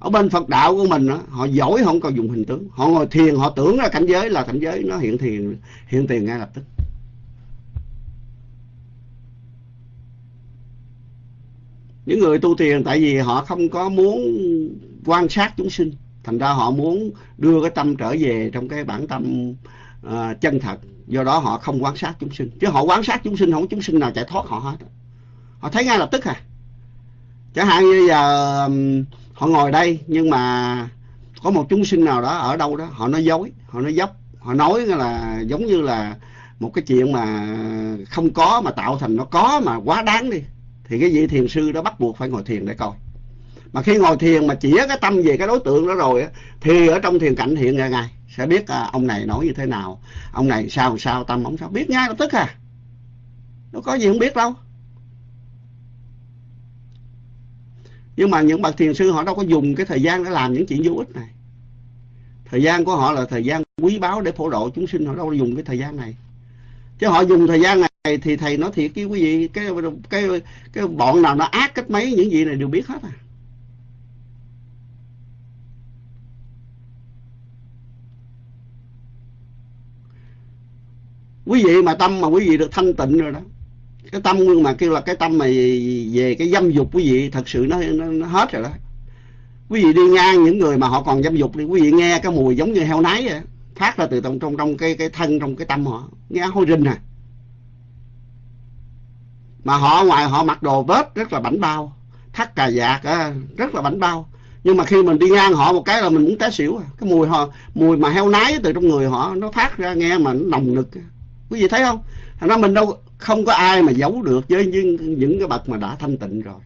Ở bên Phật đạo của mình đó, họ giỏi không còn dùng hình tướng. Họ ngồi thiền họ tưởng là cảnh giới là cảnh giới nó hiện thiền hiện tiền ngay lập tức. Những người tu thiền tại vì họ không có muốn quan sát chúng sinh. Thành ra họ muốn đưa cái tâm trở về trong cái bản tâm uh, chân thật. Do đó họ không quan sát chúng sinh. Chứ họ quan sát chúng sinh không có chúng sinh nào chạy thoát họ hết. Họ thấy ngay lập tức à. Chẳng hạn như giờ họ ngồi đây nhưng mà có một chúng sinh nào đó ở đâu đó họ nói dối họ nói dốc họ nói là giống như là một cái chuyện mà không có mà tạo thành nó có mà quá đáng đi thì cái vị thiền sư đó bắt buộc phải ngồi thiền để coi. Mà khi ngồi thiền mà chỉ cái tâm về cái đối tượng đó rồi thì ở trong thiền cảnh hiện ra ngay sẽ biết à, ông này nói như thế nào ông này sao sao tâm ông sao biết ngay lập tức à. Nó có gì không biết đâu. Nhưng mà những bậc thiền sư họ đâu có dùng cái thời gian để làm những chuyện vô ích này. Thời gian của họ là thời gian quý báu để phổ độ chúng sinh họ đâu có dùng cái thời gian này. Chứ họ dùng thời gian này thì thầy nói thiệt với quý vị cái cái cái bọn nào nó ác cách mấy những gì này đều biết hết à. Quý vị mà tâm mà quý vị được thanh tịnh rồi đó cái tâm mà kêu là cái tâm mà về cái dâm dục quý vị thật sự nó, nó, nó hết rồi đó. Quý vị đi ngang những người mà họ còn dâm dục đi quý vị nghe cái mùi giống như heo nái vậy phát ra từ trong trong trong cái cái thân trong cái tâm họ nghe hôi rinh à mà họ ngoài họ mặc đồ vết rất là bảnh bao thắt cà vạt à, rất là bảnh bao. Nhưng mà khi mình đi ngang họ một cái là mình muốn té xỉu à. cái mùi họ mùi mà heo nái từ trong người họ nó phát ra nghe mà nó nồng nực. Quý vị thấy không? Thành ra mình đâu không có ai mà giấu được với những, những cái bậc mà đã thanh tịnh rồi.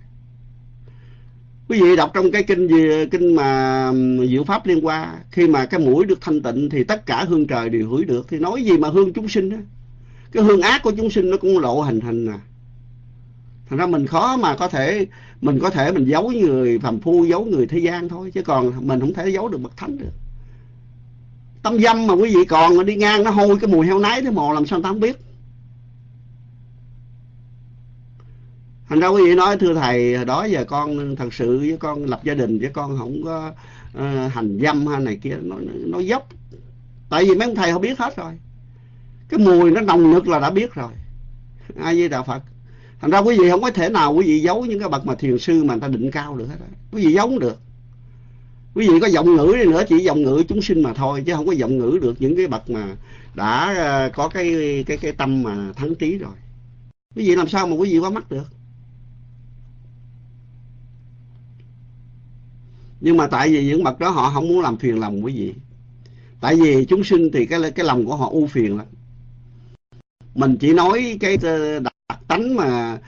Quý vị đọc trong cái kinh gì kinh mà diệu pháp liên qua, khi mà cái mũi được thanh tịnh thì tất cả hương trời đều hửi được. Thì nói gì mà hương chúng sinh đó cái hương ác của chúng sinh nó cũng lộ hình hình à thành ra mình khó mà có thể mình có thể mình giấu người phàm phu giấu người thế gian thôi chứ còn mình không thể giấu được bậc thánh được. Tâm dâm mà quý vị còn mà đi ngang nó hôi cái mùi heo nái thế mồ làm sao ta không biết? Thành ra quý vị nói thưa thầy đó giờ con thật sự với con lập gia đình với con không có uh, hành dâm hay này kia nó nó dốc. Tại vì mấy ông thầy họ biết hết rồi. Cái mùi nó nồng nực là đã biết rồi. Ai với đạo phật thành ra quý vị không có thể nào quý vị giấu những cái bậc mà thiền sư mà người ta định cao được hết đó. quý vị giấu không được. Quý vị có giọng ngữ đi nữa, chỉ giọng ngữ chúng sinh mà thôi, chứ không có giọng ngữ được những cái bậc mà đã ờ, có cái cái cái tâm mà thắng trí rồi. Quý vị làm sao mà quý vị qua mắt được? Nhưng mà tại vì những bậc đó họ không muốn làm phiền lòng quý vị. Tại vì chúng sinh thì cái cái lòng của họ u phiền lắm. Mình chỉ nói cái ờ, tánh mà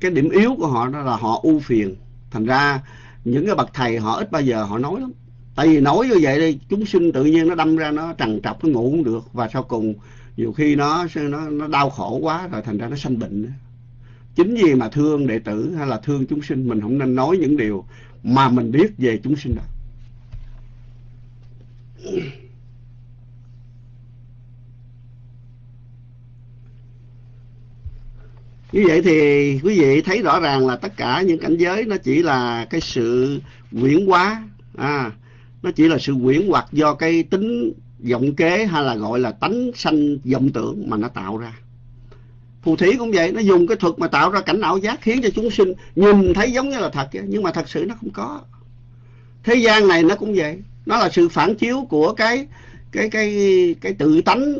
cái điểm yếu của họ đó là họ ưu phiền. Thành ra những cái bậc thầy họ ít bao giờ họ nói lắm. Tại vì nói như vậy đi, chúng sinh tự nhiên nó đâm ra nó trằn trọc, nó ngủ không được. Và sau cùng nhiều khi nó nó nó đau khổ quá rồi thành ra nó sanh bệnh chính vì mà thương đệ tử hay là thương chúng sinh, mình không nên nói những điều mà mình biết về chúng sinh đó như vậy thì quý vị thấy rõ ràng là tất cả những cảnh giới nó chỉ là cái sự quyển hóa à, nó chỉ là sự quyển hoặc do cái tính vọng kế hay là gọi là tánh sanh vọng tưởng mà nó tạo ra. Phù thủy cũng vậy nó dùng cái thuật mà tạo ra cảnh ảo giác khiến cho chúng sinh nhìn thấy giống như là thật nhưng mà thật sự nó không có. Thế gian này nó cũng vậy nó là sự phản chiếu của cái cái cái cái tự tánh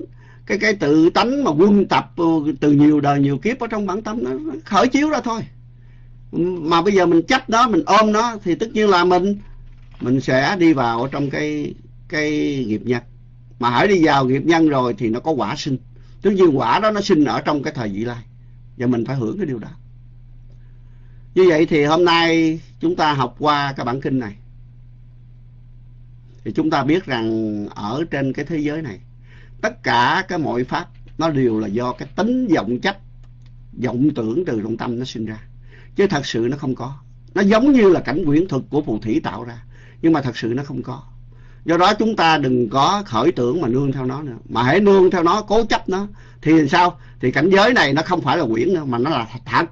cái cái tự tánh mà quân tập ờ, từ nhiều đời nhiều kiếp ở trong bản tâm nó khởi chiếu ra thôi. Mà bây giờ mình chấp nó mình ôm nó, thì tất nhiên là mình mình sẽ đi vào trong cái cái nghiệp nhân. Mà hãy đi vào nghiệp nhân rồi thì nó có quả sinh. Tất nhiên quả đó nó sinh ở trong cái thời vị lai. Và mình phải hưởng cái điều đó. Như vậy thì hôm nay chúng ta học qua cái bản kinh này. Thì chúng ta biết rằng ở trên cái thế giới này tất cả cái mọi pháp, nó đều là do cái tính vọng chấp, vọng tưởng từ trong tâm nó sinh ra. Chứ thật sự nó không có. Nó giống như là cảnh quyển thực của phù thủy tạo ra, nhưng mà thật sự nó không có. Do đó chúng ta đừng có khởi tưởng mà nương theo nó nữa. Mà hãy nương theo nó, cố chấp nó, thì sao? Thì cảnh giới này nó không phải là quyển nữa mà nó là thật.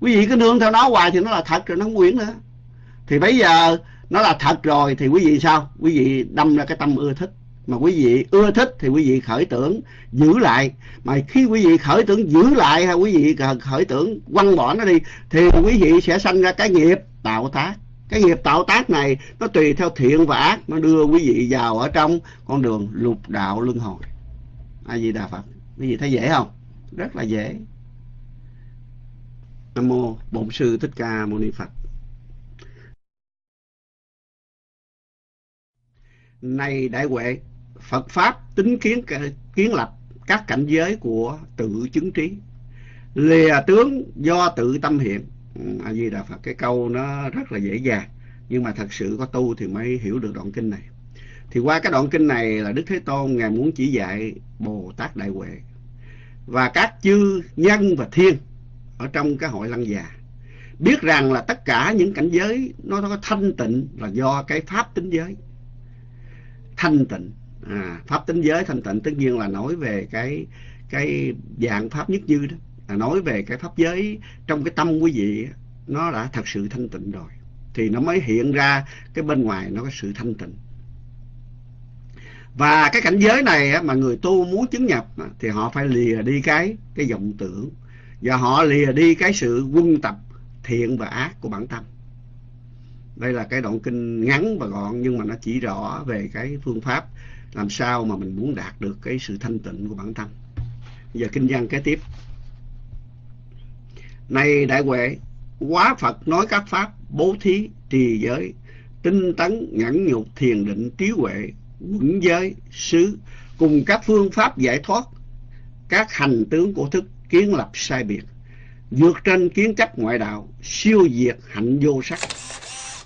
Quý vị cứ nương theo nó hoài thì nó là thật rồi, nó không quyển nữa. Thì bây giờ nó là thật rồi thì quý vị sao? Quý vị đâm ra cái tâm ưa thích mà quý vị ưa thích thì quý vị khởi tưởng, giữ lại. Mà khi quý vị khởi tưởng giữ lại hay quý vị khởi tưởng quăng bỏ nó đi, thì quý vị sẽ sanh ra cái nghiệp tạo tác. Cái nghiệp tạo tác này nó tùy theo thiện và ác, nó đưa quý vị vào ở trong con đường lục đạo luân hồi. A di đà phật. Quý vị thấy dễ không? Rất là dễ. Nam mô bổn sư thích ca mâu ni phật. Này đại huệ Phật Pháp tính kiến kiến lập các cảnh giới của tự chứng trí. Lìa tướng do tự tâm hiện. Ừ, a di đà phật cái câu nó rất là dễ dàng nhưng mà thật sự có tu thì mới hiểu được đoạn kinh này. Thì qua cái đoạn kinh này là đức thế tôn ngài muốn chỉ dạy bồ tát đại huệ và các chư nhân và thiên ở trong cái hội lăng già. Biết rằng là tất cả những cảnh giới nó có thanh tịnh là do cái pháp tính giới. Thanh tịnh à, pháp tính giới thanh tịnh tất nhiên là nói về cái cái dạng pháp nhất dư đó. Là nói về cái pháp giới trong cái tâm quý vị nó đã thật sự thanh tịnh rồi. Thì nó mới hiện ra cái bên ngoài nó có sự thanh tịnh. Và cái cảnh giới này mà người tu muốn chứng nhập thì họ phải lìa đi cái cái vọng tưởng. Và họ lìa đi cái sự quân tập thiện và ác của bản tâm. Đây là cái đoạn kinh ngắn và gọn nhưng mà nó chỉ rõ về cái phương pháp làm sao mà mình muốn đạt được cái sự thanh tịnh của bản thân? Giờ kinh văn kế tiếp. Này đại huệ, quá phật nói các pháp bố thí, trì giới, tinh tấn, nhẫn nhục, thiền định, trí huệ, quẩn giới, xứ, cùng các phương pháp giải thoát, các hành tướng của thức, kiến lập sai biệt, vượt trên kiến chấp ngoại đạo, siêu diệt hạnh vô sắc.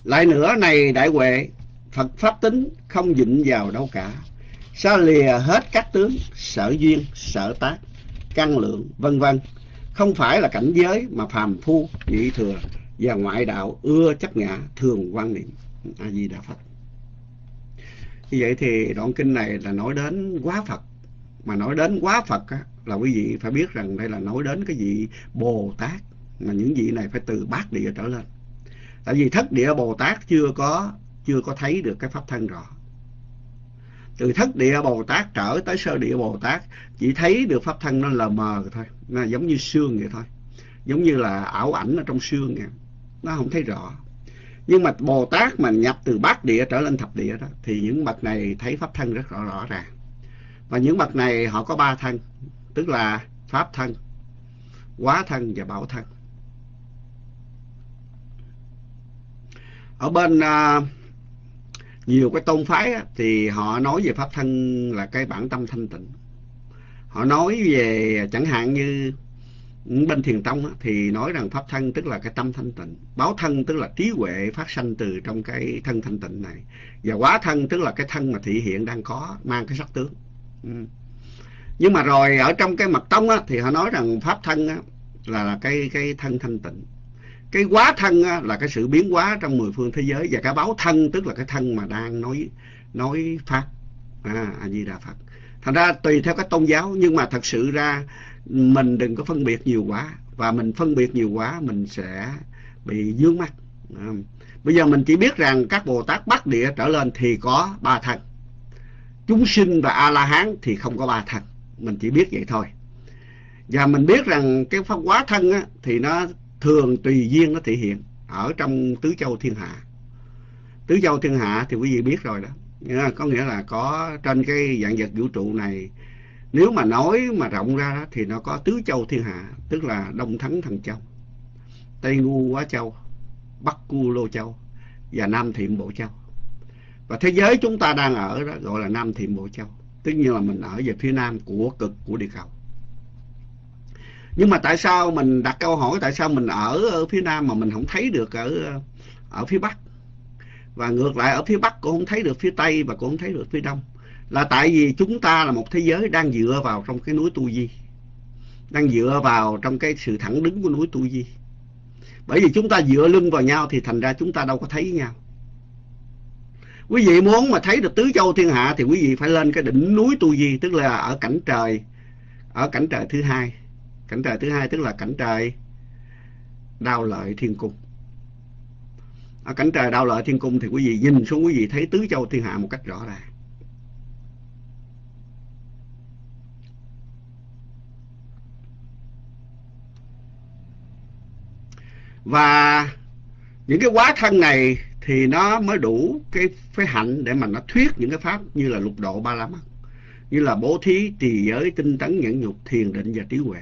Lại nữa, này đại huệ, phật pháp tính không dịnh vào đâu cả sao lìa hết các tướng sở duyên sở tác căn lượng vân vân. Không phải là cảnh giới mà phàm phu nhị thừa và ngoại đạo ưa chấp ngã thường quan niệm. A di đà phật. Như vậy thì đoạn kinh này là nói đến quá phật. Mà nói đến quá phật á, là quý vị phải biết rằng đây là nói đến cái vị bồ tát mà những vị này phải từ bát địa trở lên. Tại vì thất địa bồ tát chưa có chưa có thấy được cái pháp thân rõ từ thất địa bồ tát trở tới sơ địa bồ tát chỉ thấy được pháp thân nó lờ mờ thôi nó giống như xương vậy thôi giống như là ảo ảnh ở trong xương vậy. nó không thấy rõ nhưng mà bồ tát mà nhập từ bát địa trở lên thập địa đó thì những bậc này thấy pháp thân rất rõ rõ ràng và những bậc này họ có ba thân tức là pháp thân quá thân và bảo thân ở bên uh, nhiều cái tôn phái á, thì họ nói về pháp thân là cái bản tâm thanh tịnh. Họ nói về chẳng hạn như bên thiền tông á, thì nói rằng pháp thân tức là cái tâm thanh tịnh báo thân tức là trí huệ phát sanh từ trong cái thân thanh tịnh này và quá thân tức là cái thân mà thị hiện đang có mang cái sắc tướng. Ừ. nhưng mà rồi ở trong cái mật tông á, thì họ nói rằng pháp thân á, là, là cái cái thân thanh tịnh cái quá thân á, là cái sự biến hóa trong mười phương thế giới và cái báo thân tức là cái thân mà đang nói nói pháp. À a di đà phật. Thành ra tùy theo cái tôn giáo nhưng mà thật sự ra mình đừng có phân biệt nhiều quá. Và mình phân biệt nhiều quá mình sẽ bị dướng mắt à, bây giờ mình chỉ biết rằng các bồ tát bắc địa trở lên thì có ba thân. Chúng sinh và a la hán thì không có ba thân. Mình chỉ biết vậy thôi. Và mình biết rằng cái pháp quá thân á, thì nó thường tùy duyên nó thể hiện ở trong tứ châu thiên hạ. Tứ châu thiên hạ thì quý vị biết rồi đó. Có nghĩa là có trên cái dạng vật vũ trụ này nếu mà nói mà rộng ra đó, thì nó có tứ châu thiên hạ tức là đông thắng thần châu tây ngu quá châu bắc cu lô châu và nam thiệm bộ châu. Và thế giới chúng ta đang ở đó gọi là nam thiệm bộ châu tức nhiên là mình ở về phía nam của cực của địa cầu nhưng mà tại sao mình đặt câu hỏi tại sao mình ở, ở phía nam mà mình không thấy được ở ở phía bắc? Và ngược lại ở phía bắc cũng không thấy được phía tây và cũng không thấy được phía đông. Là tại vì chúng ta là một thế giới đang dựa vào trong cái núi tu di. Đang dựa vào trong cái sự thẳng đứng của núi tu di. Bởi vì chúng ta dựa lưng vào nhau thì thành ra chúng ta đâu có thấy nhau. Quý vị muốn mà thấy được tứ châu thiên hạ thì quý vị phải lên cái đỉnh núi tu di tức là ở cảnh trời ở cảnh trời thứ hai cảnh trời thứ hai tức là cảnh trời đao lợi thiên cung. Ở cảnh trời đao lợi thiên cung thì quý vị nhìn xuống quý vị thấy tứ châu thiên hạ một cách rõ ràng. Và những cái quá thân này thì nó mới đủ cái phế hạnh để mà nó thuyết những cái pháp như là lục độ ba la mật, như là bố thí trì giới tinh tấn nhẫn nhục thiền định và trí huệ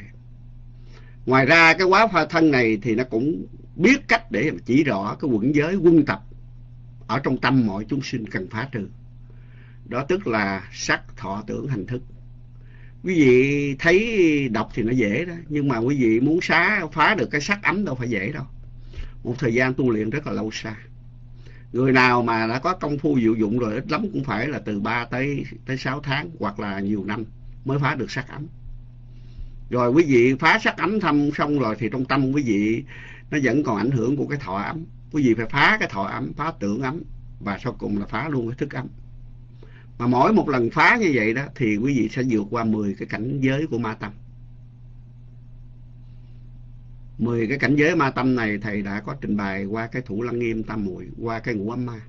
ngoài ra cái quá pha thân này thì nó cũng biết cách để chỉ rõ cái quẩn giới quân tập ở trong tâm mọi chúng sinh cần phá trừ. Đó tức là sắc, thọ, tưởng, hành thức. Quý vị thấy đọc thì nó dễ đó, nhưng mà quý vị muốn xá, phá được cái sắc ấm đâu phải dễ đâu. Một thời gian tu luyện rất là lâu xa. Người nào mà đã có công phu diệu dụng rồi, ít lắm cũng phải là từ 3 tới tới 6 tháng hoặc là nhiều năm mới phá được sắc ấm rồi quý vị phá sắc ấm thâm xong rồi thì trong tâm quý vị, nó vẫn còn ảnh hưởng của cái thọ ấm. Quý vị phải phá cái thọ ấm, phá tưởng ấm và sau cùng là phá luôn cái thức ấm. Mà mỗi một lần phá như vậy đó thì quý vị sẽ vượt qua 10 cái cảnh giới của ma tâm. 10 cái cảnh giới ma tâm này thầy đã có trình bày qua cái thủ lăng nghiêm tam muội, qua cái ngũ âm ma.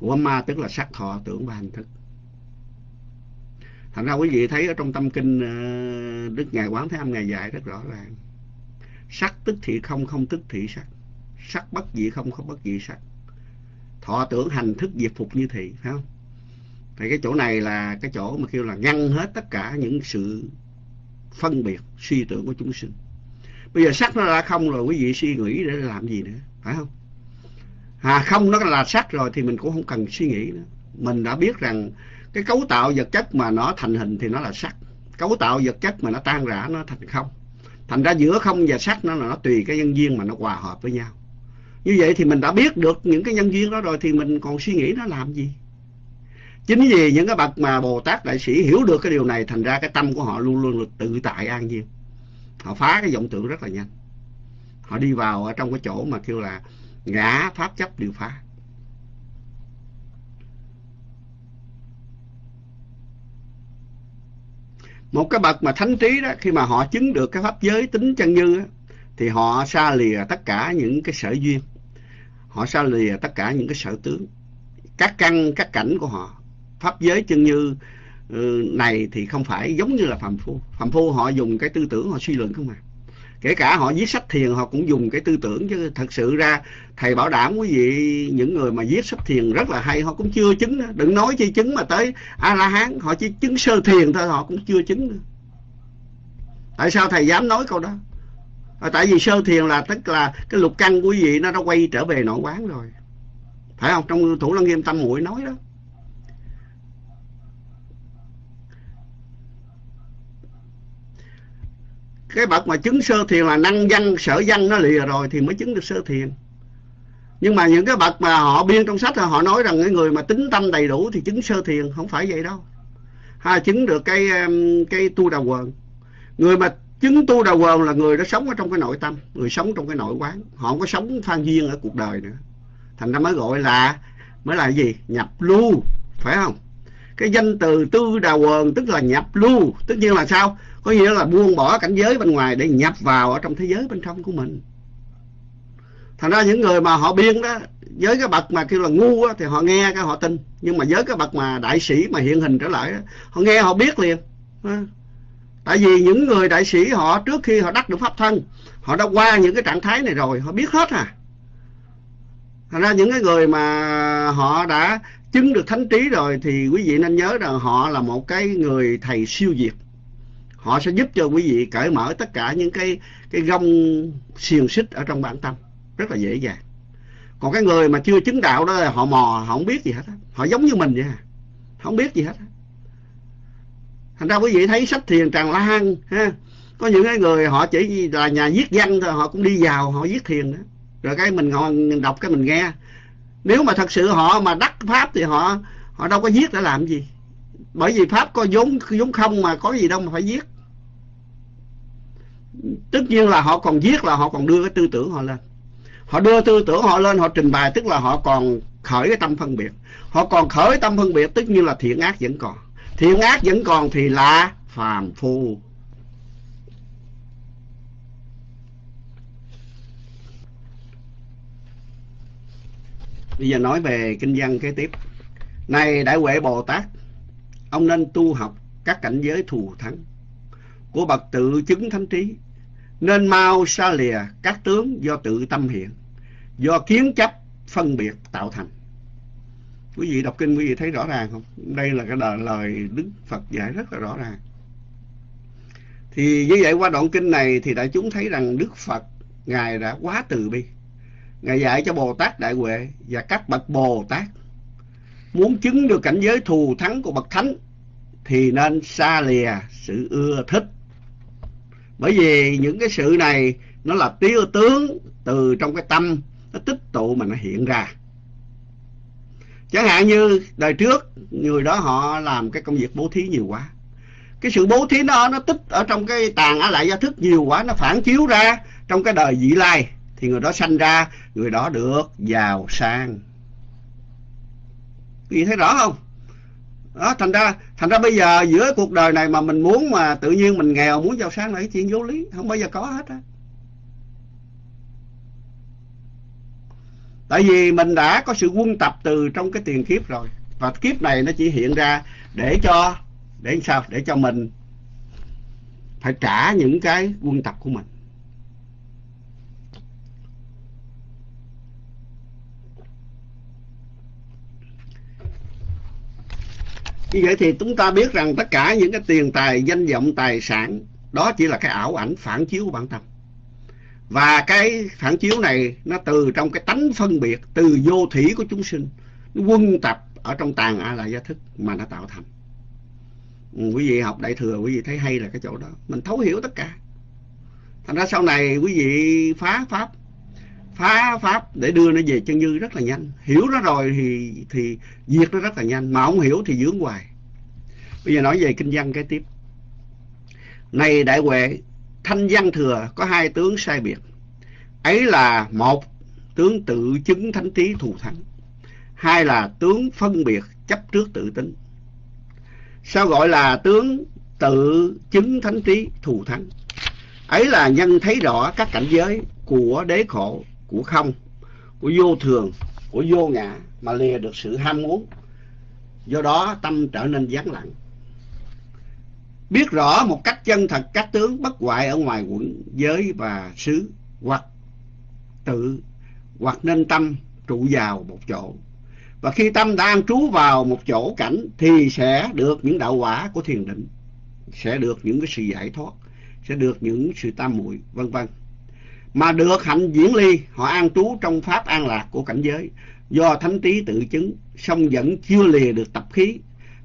Ngũ âm ma tức là sắc thọ tưởng và hành thức thành ra quý vị thấy ở trong tâm kinh ờ, đức ngài quán thế âm ngài dạy rất rõ ràng. Sắc tức thị không không tức thị sắc. Sắc bất dị không không bất dị sắc. Thọ tưởng hành thức diệt phục như thị, phải không? Thì cái chỗ này là cái chỗ mà kêu là ngăn hết tất cả những sự phân biệt, suy tưởng của chúng sinh. Bây giờ sắc nó đã không rồi, quý vị suy nghĩ để làm gì nữa, phải không? À không nó là sắc rồi thì mình cũng không cần suy nghĩ nữa. Mình đã biết rằng cái cấu tạo vật chất mà nó thành hình thì nó là sắc cấu tạo vật chất mà nó tan rã, nó thành không. Thành ra giữa không và sắc nó là nó tùy cái nhân duyên mà nó hòa hợp với nhau. Như vậy thì mình đã biết được những cái nhân duyên đó rồi thì mình còn suy nghĩ nó làm gì? Chính vì những cái bậc mà bồ tát đại sĩ hiểu được cái điều này, thành ra cái tâm của họ luôn luôn tự tại an nhiên. Họ phá cái vọng tưởng rất là nhanh. Họ đi vào ở trong cái chỗ mà kêu là ngã pháp chấp đều phá. Một cái bậc mà thánh trí đó khi mà họ chứng được cái pháp giới tính chân như đó, thì họ xa lìa tất cả những cái sở duyên. Họ xa lìa tất cả những cái sở tướng. Các căn các cảnh của họ pháp giới chân như ừ, này thì không phải giống như là phàm phu. Phàm phu họ dùng cái tư tưởng họ suy luận không à kể cả họ viết sách thiền họ cũng dùng cái tư tưởng. Chứ thật sự ra thầy bảo đảm quý vị những người mà viết sách thiền rất là hay họ cũng chưa chứng nữa. đừng nói chi chứng mà tới a la hán họ chỉ chứng sơ thiền thôi họ cũng chưa chứng nữa. tại sao thầy dám nói câu đó? À, tại vì sơ thiền là tức là cái lục căn của quý vị nó đã quay trở về nội quán rồi. Phải không? Trong thủ lăng nghiêm tâm muội nói đó. Cái bậc mà chứng sơ thiền là năng văn sở văn nó lìa rồi thì mới chứng được sơ thiền. Nhưng mà những cái bậc mà họ biên trong sách họ nói rằng cái người mà tính tâm đầy đủ thì chứng sơ thiền, không phải vậy đâu. Ha, chứng được cái cái tu đà quần. Người mà chứng tu đà quần là người đó sống ở trong cái nội tâm, người sống trong cái nội quán. Họ không có sống phan duyên ở cuộc đời nữa. Thành ra mới gọi là, mới là gì? Nhập lưu, phải không? Cái danh từ tư đà quần tức là nhập lưu, tất nhiên là sao? Có nghĩa là buông bỏ cảnh giới bên ngoài để nhập vào ở trong thế giới bên trong của mình. Thành ra những người mà họ biên đó với cái bậc mà kêu là ngu đó, thì họ nghe cái họ tin. Nhưng mà với cái bậc mà đại sĩ mà hiện hình trở lại đó, họ nghe họ biết liền. Tại vì những người đại sĩ họ trước khi họ đắc được pháp thân họ đã qua những cái trạng thái này rồi họ biết hết à. Thành ra những cái người mà họ đã chứng được thánh trí rồi thì quý vị nên nhớ rằng họ là một cái người thầy siêu việt họ sẽ giúp cho quý vị cởi mở tất cả những cái cái gông xiềng xích ở trong bản tâm. Rất là dễ dàng. Còn cái người mà chưa chứng đạo đó, họ mò, họ không biết gì hết họ giống như mình vậy à. Không biết gì hết thành ra quý vị thấy sách thiền tràng lan ha. Có những cái người họ chỉ là nhà viết văn thôi, họ cũng đi vào, họ viết thiền đó. Rồi cái mình ngồi, mình đọc cái mình nghe. Nếu mà thật sự họ mà đắc pháp thì họ họ đâu có viết để làm gì. Bởi vì pháp có vốn vốn không mà có gì đâu mà phải viết tất nhiên là họ còn viết là họ còn đưa cái tư tưởng họ lên. Họ đưa tư tưởng họ lên, họ trình bày, tức là họ còn khởi cái tâm phân biệt. Họ còn khởi tâm phân biệt, tất nhiên là thiện ác vẫn còn. Thiện ác vẫn còn thì là phàm phu. Bây giờ nói về kinh văn kế tiếp. Này đại huệ bồ tát, ông nên tu học các cảnh giới thù thắng. Của bậc tự chứng thánh trí nên mau xa lìa các tướng do tự tâm hiện do kiến chấp phân biệt tạo thành. Quý vị đọc kinh quý vị thấy rõ ràng không? Đây là cái lời, lời đức phật dạy rất là rõ ràng. Thì như vậy qua đoạn kinh này thì đại chúng thấy rằng đức phật ngài đã quá từ bi. Ngài dạy cho bồ tát đại huệ và các bậc bồ tát. Muốn chứng được cảnh giới thù thắng của bậc thánh thì nên xa lìa sự ưa thích bởi vì những cái sự này nó là tiêu tướng từ trong cái tâm, nó tích tụ mà nó hiện ra. Chẳng hạn như đời trước, người đó họ làm cái công việc bố thí nhiều quá. Cái sự bố thí nó nó tích ở trong cái tàn á lại gia thức nhiều quá, nó phản chiếu ra trong cái đời vị lai. Thì người đó sanh ra, người đó được giàu sang. Quý vị thấy rõ không? Đó, thành ra thành ra bây giờ giữa cuộc đời này mà mình muốn mà tự nhiên mình nghèo, muốn giàu sang là cái chuyện vô lý, không bao giờ có hết á. Tại vì mình đã có sự quân tập từ trong cái tiền kiếp rồi, và kiếp này nó chỉ hiện ra để cho, để sao? Để cho mình phải trả những cái quân tập của mình. Như vậy thì chúng ta biết rằng tất cả những cái tiền tài danh vọng tài sản đó chỉ là cái ảo ảnh phản chiếu của bản tâm và cái phản chiếu này nó từ trong cái tánh phân biệt từ vô thủy của chúng sinh nó quân tập ở trong tàn a la gia thức mà nó tạo thành. Ừ, quý vị học đại thừa quý vị thấy hay là cái chỗ đó. Mình thấu hiểu tất cả. Thành ra sau này quý vị phá pháp phá pháp để đưa nó về chân như rất là nhanh. Hiểu nó rồi thì thì diệt nó rất là nhanh. Mà không hiểu thì dướng hoài. Bây giờ nói về kinh văn cái tiếp. Này đại huệ, thanh văn thừa có hai tướng sai biệt. Ấy là một tướng tự chứng thánh trí thù thắng. Hai là tướng phân biệt chấp trước tự tính. Sao gọi là tướng tự chứng thánh trí thù thắng? Ấy là nhân thấy rõ các cảnh giới của đế khổ của không, của vô thường, của vô ngã mà lìa được sự ham muốn. Do đó tâm trở nên vắng lặng. Biết rõ một cách chân thật các tướng bất hoại ở ngoài quận giới và xứ hoặc tự, hoặc nên tâm trụ vào một chỗ. Và khi tâm đang trú vào một chỗ cảnh thì sẽ được những đạo quả của thiền định, sẽ được những cái sự giải thoát, sẽ được những sự tam muội, vân vân mà được hạnh diễn ly, họ an trú trong pháp an lạc của cảnh giới. Do thánh trí tự chứng, song vẫn chưa lìa được tập khí.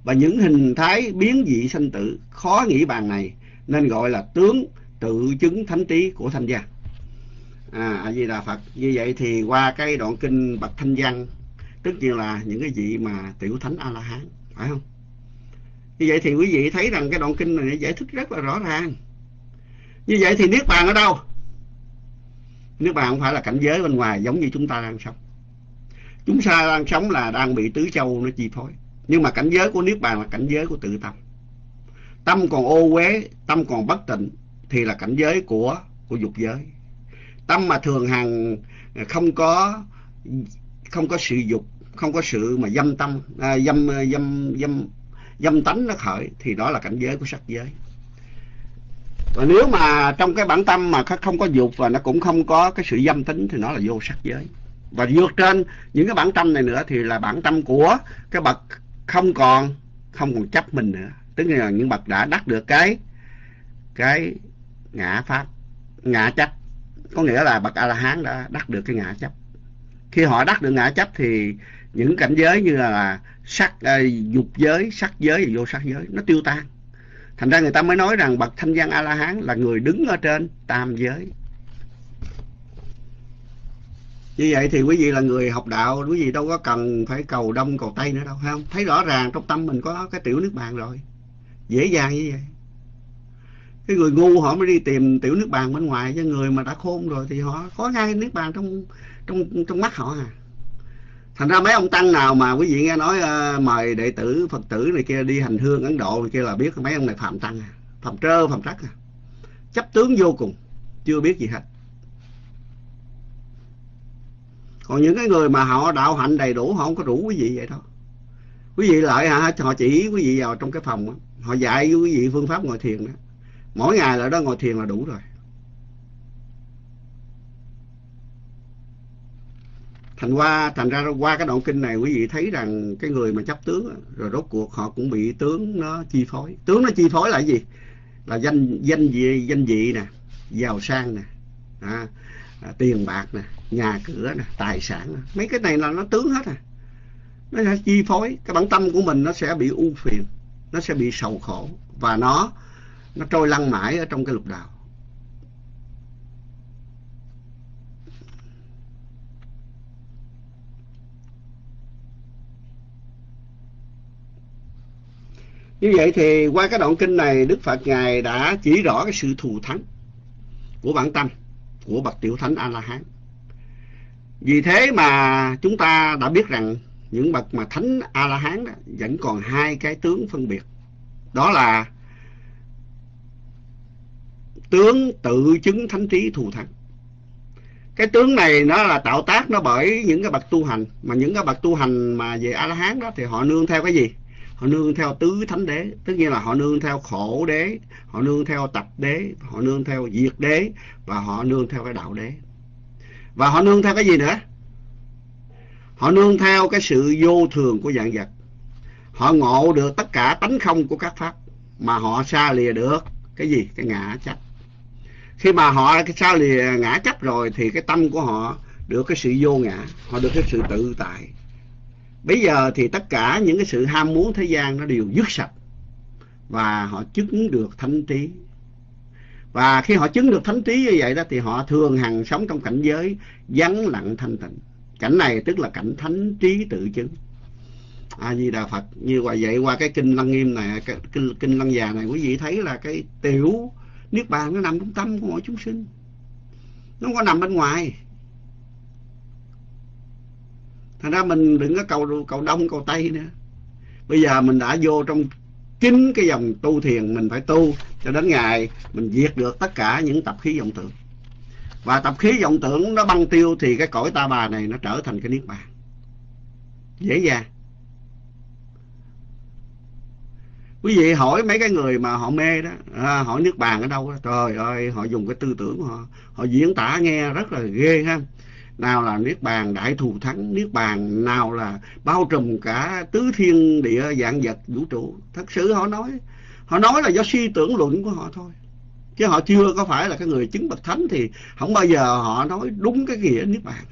Và những hình thái biến dị sanh tử khó nghĩ bàn này, nên gọi là tướng tự chứng thánh trí của thanh văn à a di đà phật, như vậy thì qua cái đoạn kinh bậc thanh văn tất nhiên là những cái vị mà tiểu thánh a la hán phải không? Như vậy thì quý vị thấy rằng cái đoạn kinh này giải thích rất là rõ ràng. Như vậy thì niết bàn ở đâu? Nước bàn không phải là cảnh giới bên ngoài giống như chúng ta đang sống. Chúng ta đang sống là đang bị tứ châu nó chi phối. Nhưng mà cảnh giới của niết bàn là cảnh giới của tự tâm. Tâm còn ô uế tâm còn bất tịnh thì là cảnh giới của của dục giới. Tâm mà thường hằng không có không có sự dục không có sự mà dâm tâm à, dâm dâm dâm dâm tánh nó khởi thì đó là cảnh giới của sắc giới còn nếu mà trong cái bản tâm mà không có dục và nó cũng không có cái sự dâm tính thì nó là vô sắc giới. Và vượt trên những cái bản tâm này nữa thì là bản tâm của cái bậc không còn không còn chấp mình nữa. Tức là những bậc đã đắc được cái cái ngã pháp, ngã chấp. Có nghĩa là bậc a la hán đã đắc được cái ngã chấp. Khi họ đắc được ngã chấp thì những cảnh giới như là sắc à, dục giới, sắc giới và vô sắc giới nó tiêu tan thành ra người ta mới nói rằng bậc thanh văn a la hán là người đứng ở trên tam giới. Như vậy thì quý vị là người học đạo, quý vị đâu có cần phải cầu đông cầu tây nữa đâu, phải không? Thấy rõ ràng trong tâm mình có cái tiểu nước bàn rồi. Dễ dàng như vậy. Cái người ngu họ mới đi tìm tiểu nước bàn bên ngoài, chứ người mà đã khôn rồi thì họ có ngay nước bàn trong trong trong mắt họ à thành ra mấy ông tăng nào mà quý vị nghe nói uh, mời đệ tử phật tử này kia đi hành hương ấn độ này kia là biết mấy ông này phạm tăng à. phạm trơ phạm trắc à. chấp tướng vô cùng chưa biết gì hết. Còn những cái người mà họ đạo hạnh đầy đủ họ không có rủ quý vị vậy đâu quý vị lại hả? Họ chỉ quý vị vào trong cái phòng họ dạy với quý vị phương pháp ngồi thiền đó. Mỗi ngày là đó ngồi thiền là đủ rồi. Thành qua thành ra qua cái đoạn kinh này quý vị thấy rằng cái người mà chấp tướng rồi rốt cuộc họ cũng bị tướng nó chi phối. Tướng nó chi phối là cái gì? Là danh danh vị danh vị nè giàu sang nè à, à, tiền bạc nè nhà cửa nè tài sản nè. mấy cái này là nó tướng hết à. Nó sẽ chi phối cái bản tâm của mình nó sẽ bị u phiền nó sẽ bị sầu khổ và nó nó trôi lăn mãi ở trong cái lục đạo. Như vậy thì qua cái đoạn kinh này, Đức Phật Ngài đã chỉ rõ cái sự thù thắng của bản tâm của bậc tiểu thánh A-la-hán. Vì thế mà chúng ta đã biết rằng những bậc mà thánh A-la-hán vẫn còn hai cái tướng phân biệt. Đó là tướng tự chứng thánh trí thù thắng. Cái tướng này nó là tạo tác nó bởi những cái bậc tu hành, mà những cái bậc tu hành mà về A-la-hán đó thì họ nương theo cái gì? Họ nương theo tứ thánh đế tất nhiên là họ nương theo khổ đế, họ nương theo tập đế, họ nương theo diệt đế, và họ nương theo cái đạo đế. Và họ nương theo cái gì nữa? Họ nương theo cái sự vô thường của dạng vật. Họ ngộ được tất cả tánh không của các pháp, mà họ xa lìa được cái gì? Cái ngã chấp. Khi mà họ xa lìa ngã chấp rồi, thì cái tâm của họ được cái sự vô ngã, họ được cái sự tự tại bây giờ thì tất cả những cái sự ham muốn thế gian nó đều dứt sạch. Và họ chứng được thánh trí. Và khi họ chứng được thánh trí như vậy đó thì họ thường hằng sống trong cảnh giới vắng lặng thanh tịnh. Cảnh này tức là cảnh thánh trí tự chứng. A di đà phật như vậy qua cái kinh lăng nghiêm này cái kinh, kinh lăng già này quý vị thấy là cái tiểu niết bàn nó nằm trong tâm của mỗi chúng sinh. Nó không có nằm bên ngoài thành ra mình đừng có cầu cầu đông cầu tây nữa. Bây giờ mình đã vô trong chính cái dòng tu thiền mình phải tu cho đến ngày mình diệt được tất cả những tập khí vọng tưởng. Và tập khí vọng tưởng nó băng tiêu thì cái cõi ta bà này nó trở thành cái niết bàn. Dễ dàng. Quý vị hỏi mấy cái người mà họ mê đó à, hỏi nước bàn ở đâu đó. trời ơi họ dùng cái tư tưởng của họ họ diễn tả nghe rất là ghê ha nào là niết bàn, đại thù thắng, niết bàn. Nào là bao trùm cả tứ thiên địa dạng vật vũ trụ. Thật sự họ nói họ nói là do suy tưởng luận của họ thôi. Chứ họ chưa có phải là cái người chứng bậc thánh thì không bao giờ họ nói đúng cái nghĩa niết bàn.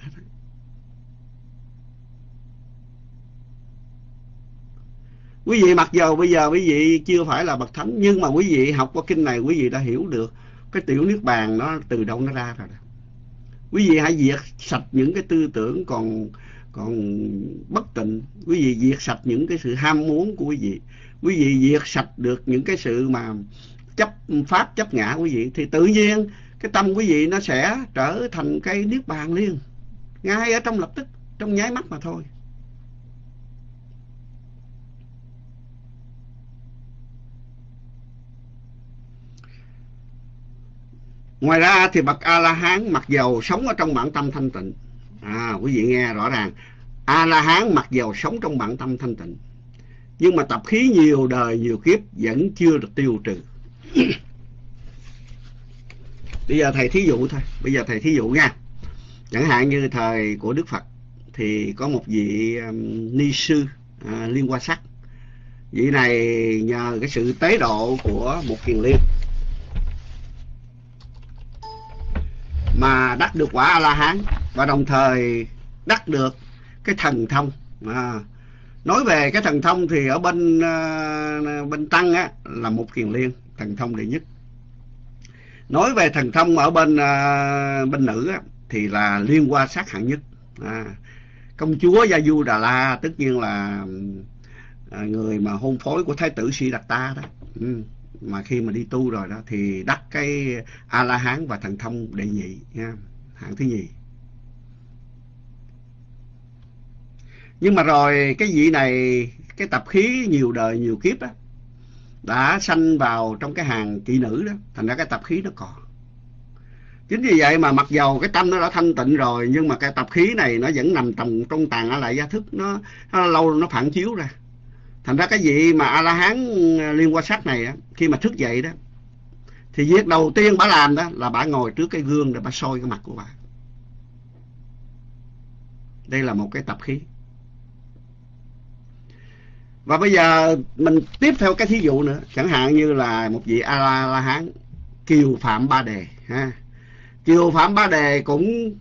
Quý vị mặc dầu bây giờ quý vị chưa phải là bậc thánh, nhưng mà quý vị học qua kinh này quý vị đã hiểu được cái tiểu niết bàn nó từ đâu nó ra rồi đó quý vị hãy diệt sạch những cái tư tưởng còn còn bất tịnh. Quý vị diệt sạch những cái sự ham muốn của quý vị. Quý vị diệt sạch được những cái sự mà chấp, pháp chấp ngã quý vị, thì tự nhiên cái tâm quý vị nó sẽ trở thành cái niết bàn liền, ngay ở trong lập tức, trong nháy mắt mà thôi. Ngoài ra thì bậc a la hán mặc dầu sống ở trong bản tâm thanh tịnh. À quý vị nghe rõ ràng. A la hán mặc dầu sống trong bản tâm thanh tịnh. Nhưng mà tập khí nhiều đời nhiều kiếp vẫn chưa được tiêu trừ. [COUGHS] Bây giờ thầy thí dụ thôi. Bây giờ thầy thí dụ nha. Chẳng hạn như thời của đức phật thì có một vị um, ni sư uh, liên quan sắc. Vị này nhờ cái sự tế độ của một kiền liên. Mà đắc được quả a la hán và đồng thời đắc được cái thần thông. À, nói về cái thần thông thì ở bên uh, bên tăng á là một kiền liên thần thông đệ nhất. Nói về thần thông ở bên uh, bên nữ á, thì là liên qua sát hạng nhất. À, công chúa gia du đà la tất nhiên là à, người mà hôn phối của thái tử sĩ đạt ta đó. Ừ mà khi mà đi tu rồi đó thì đắc cái a la hán và thần thông đệ nhị nha hạng thứ nhì. Nhưng mà rồi cái vị này cái tập khí nhiều đời nhiều kiếp đó đã sanh vào trong cái hàng kỵ nữ đó thành ra cái tập khí nó còn. Chính vì vậy mà mặc dầu cái tâm nó đã thanh tịnh rồi nhưng mà cái tập khí này nó vẫn nằm trong trong tàn ở lại gia thức nó, nó lâu nó phản chiếu ra thành ra cái vị mà a la hán ờ, liên quan sát này á khi mà thức dậy đó thì việc đầu tiên bà làm đó là bà ngồi trước cái gương để bà soi cái mặt của bà. Đây là một cái tập khí. Và bây giờ mình tiếp theo cái thí dụ nữa. Chẳng hạn như là một vị a la, la hán kiều phạm ba đề ha. Kiều phạm ba đề cũng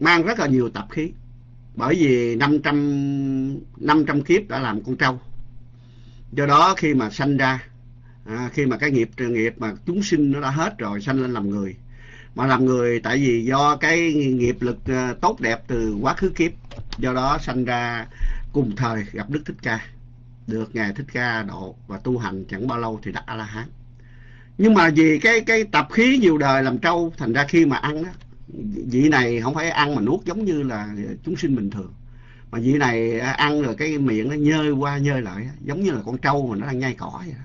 mang rất là nhiều tập khí bởi vì 500 500 kiếp đã làm con trâu do đó khi mà sanh ra à, khi mà cái nghiệp nghiệp mà chúng sinh nó đã hết rồi sanh lên làm người. Mà làm người tại vì do cái nghiệp lực à, tốt đẹp từ quá khứ kiếp do đó sanh ra cùng thời gặp đức thích ca. Được ngài thích ca độ và tu hành chẳng bao lâu thì đắc a la hán nhưng mà vì cái cái tập khí nhiều đời làm trâu thành ra khi mà ăn đó vị này không phải ăn mà nuốt giống như là chúng sinh bình thường mà vị này ăn rồi cái miệng nó nhơi qua nhơi lại giống như là con trâu mà nó đang nhai cỏ vậy đó.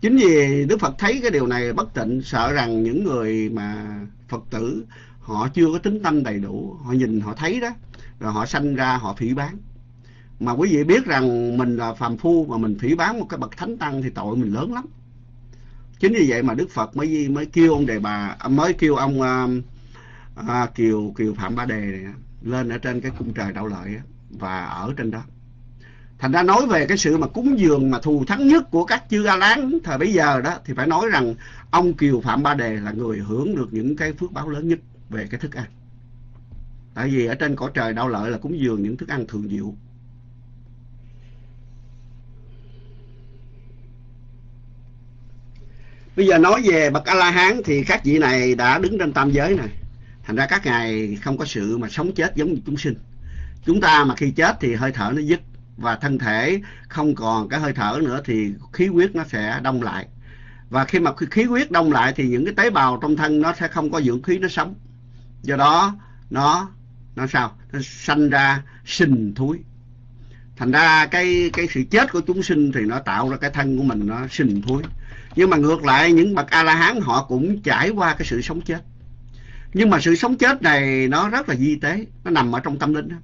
chính vì đức phật thấy cái điều này bất tịnh sợ rằng những người mà phật tử họ chưa có tính tâm đầy đủ họ nhìn họ thấy đó rồi họ sanh ra họ phỉ bán. Mà quý vị biết rằng mình là phàm phu mà mình phỉ bán một cái bậc thánh tăng thì tội mình lớn lắm. Chính vì vậy mà đức phật mới mới kêu ông đề bà à, mới kêu ông à, à, kiều kiều phạm ba đề này lên ở trên cái cung trời đạo lợi và ở trên đó. Thành ra nói về cái sự mà cúng dường mà thù thắng nhất của các chư a lán thời bấy giờ đó, thì phải nói rằng ông kiều phạm ba đề là người hưởng được những cái phước báo lớn nhất về cái thức ăn. Tại vì ở trên cõi trời đạo lợi là cúng dường những thức ăn thường diệu. Bây giờ nói về bậc a la hán thì các vị này đã đứng trên tam giới này thành ra các ngài không có sự mà sống chết giống như chúng sinh. Chúng ta mà khi chết thì hơi thở nó dứt và thân thể không còn cái hơi thở nữa thì khí huyết nó sẽ đông lại. Và khi mà khí huyết đông lại thì những cái tế bào trong thân nó sẽ không có dưỡng khí nó sống. Do đó, nó nó sao? Nó sanh ra sinh thúi. Thành ra cái cái sự chết của chúng sinh thì nó tạo ra cái thân của mình nó sinh thúi. Nhưng mà ngược lại, những bậc a la hán họ cũng trải qua cái sự sống chết nhưng mà sự sống chết này nó rất là di tế nó nằm ở trong tâm linh đó.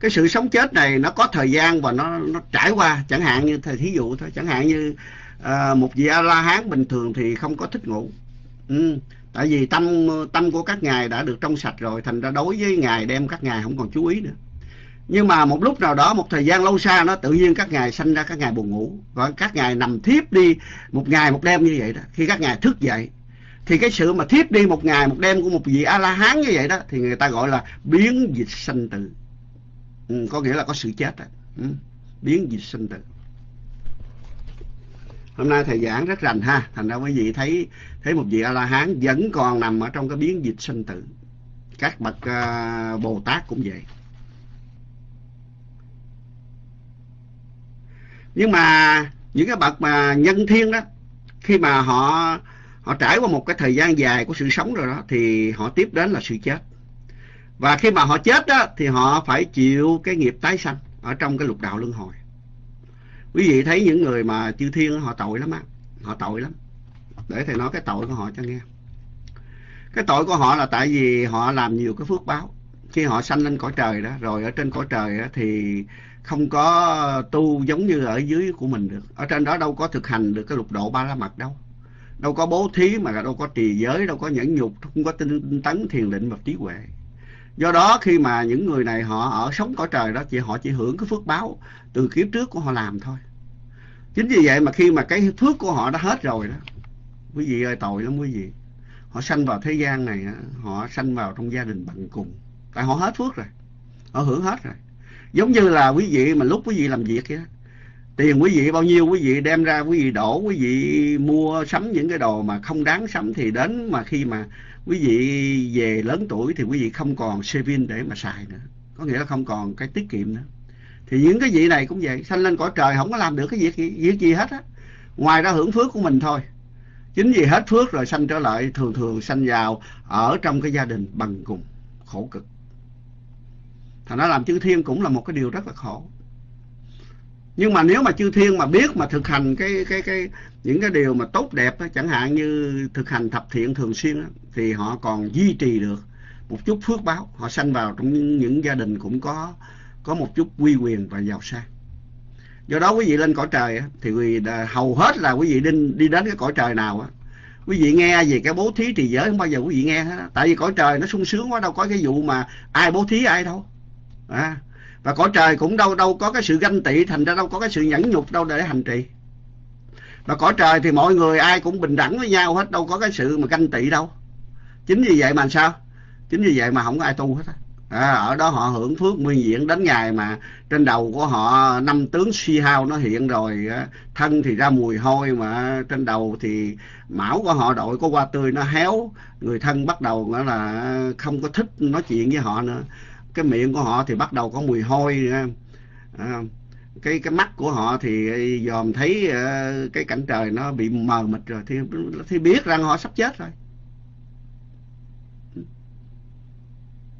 Cái sự sống chết này nó có thời gian và nó nó trải qua chẳng hạn như thầy thí dụ thôi chẳng hạn như à, một vị a la hán bình thường thì không có thích ngủ. Ừ. tại vì tâm tâm của các ngài đã được trong sạch rồi thành ra đối với ngài đem các ngài không còn chú ý nữa. Nhưng mà một lúc nào đó một thời gian lâu xa nó tự nhiên các ngài sanh ra các ngài buồn ngủ. Và các ngài nằm thiếp đi một ngày một đêm như vậy đó. Khi các ngài thức dậy thì cái sự mà thiếp đi một ngày một đêm của một vị a la hán như vậy đó thì người ta gọi là biến dịch sanh tử. Ừ, có nghĩa là có sự chết đó. Ừ, biến dịch sanh tử. Hôm nay thầy giảng rất rành ha thành ra quý vị thấy thấy một vị a la hán vẫn còn nằm ở trong cái biến dịch sanh tử. Các bậc à, uh, bồ tát cũng vậy. Nhưng mà những cái bậc mà nhân thiên đó khi mà họ họ trải qua một cái thời gian dài của sự sống rồi đó thì họ tiếp đến là sự chết. Và khi mà họ chết đó thì họ phải chịu cái nghiệp tái sanh ở trong cái lục đạo luân hồi. Quý vị thấy những người mà chư thiên họ tội lắm á họ tội lắm. Để thầy nói cái tội của họ cho nghe. Cái tội của họ là tại vì họ làm nhiều cái phước báo. Khi họ sanh lên cõi trời đó rồi ở trên cõi trời đó, thì không có tu giống như ở dưới của mình được. Ở trên đó đâu có thực hành được cái lục độ ba la mật đâu đâu có bố thí mà đâu có trì giới, đâu có nhẫn nhục, không có tinh tấn thiền định và trí huệ. Do đó khi mà những người này họ ở sống cõi trời đó, chỉ họ chỉ hưởng cái phước báo từ kiếp trước của họ làm thôi. Chính vì vậy mà khi mà cái phước của họ đã hết rồi đó, quý vị ơi, tội lắm quý vị. Họ sanh vào thế gian này họ sanh vào trong gia đình bằng cùng. Tại họ hết phước rồi, họ hưởng hết rồi. Giống như là quý vị mà lúc quý vị làm việc vậy đó tiền quý vị bao nhiêu quý vị đem ra quý vị đổ quý vị mua sắm những cái đồ mà không đáng sắm thì đến mà khi mà quý vị về lớn tuổi thì quý vị không còn saving để mà xài nữa. Có nghĩa là không còn cái tiết kiệm nữa. Thì những cái vị này cũng vậy sanh lên cõi trời không có làm được cái việc gì, việc gì hết á. Ngoài ra hưởng phước của mình thôi. Chính vì hết phước rồi sanh trở lại thường thường sanh vào ở trong cái gia đình bằng cùng khổ cực. Thành ra làm chư thiên cũng là một cái điều rất là khổ nhưng mà nếu mà chư thiên mà biết mà thực hành cái cái cái những cái điều mà tốt đẹp đó, chẳng hạn như thực hành thập thiện thường xuyên đó, thì họ còn duy trì được một chút phước báo. Họ sanh vào trong những, những gia đình cũng có có một chút uy quyền và giàu sang. Do đó quý vị lên cõi trời thì quý vị, hầu hết là quý vị đi, đi đến cái cõi trời nào á quý vị nghe về cái bố thí trì giới không bao giờ quý vị nghe hết tại vì cõi trời nó sung sướng quá đâu có cái vụ mà ai bố thí ai đâu. À, và cõi trời cũng đâu đâu có cái sự ganh tị thành ra đâu có cái sự nhẫn nhục đâu để hành trì. Và cõi trời thì mọi người ai cũng bình đẳng với nhau hết đâu có cái sự mà ganh tị đâu. Chính vì vậy mà sao? Chính vì vậy mà không có ai tu hết à, ở đó họ hưởng phước nguyên diện đến ngày mà trên đầu của họ năm tướng suy hao nó hiện rồi thân thì ra mùi hôi mà trên đầu thì mão của họ đội có hoa tươi nó héo. Người thân bắt đầu nữa là không có thích nói chuyện với họ nữa cái miệng của họ thì bắt đầu có mùi hôi à, cái cái mắt của họ thì ờ, dòm thấy uh, cái cảnh trời nó bị mờ mịt rồi thì thì biết rằng họ sắp chết rồi.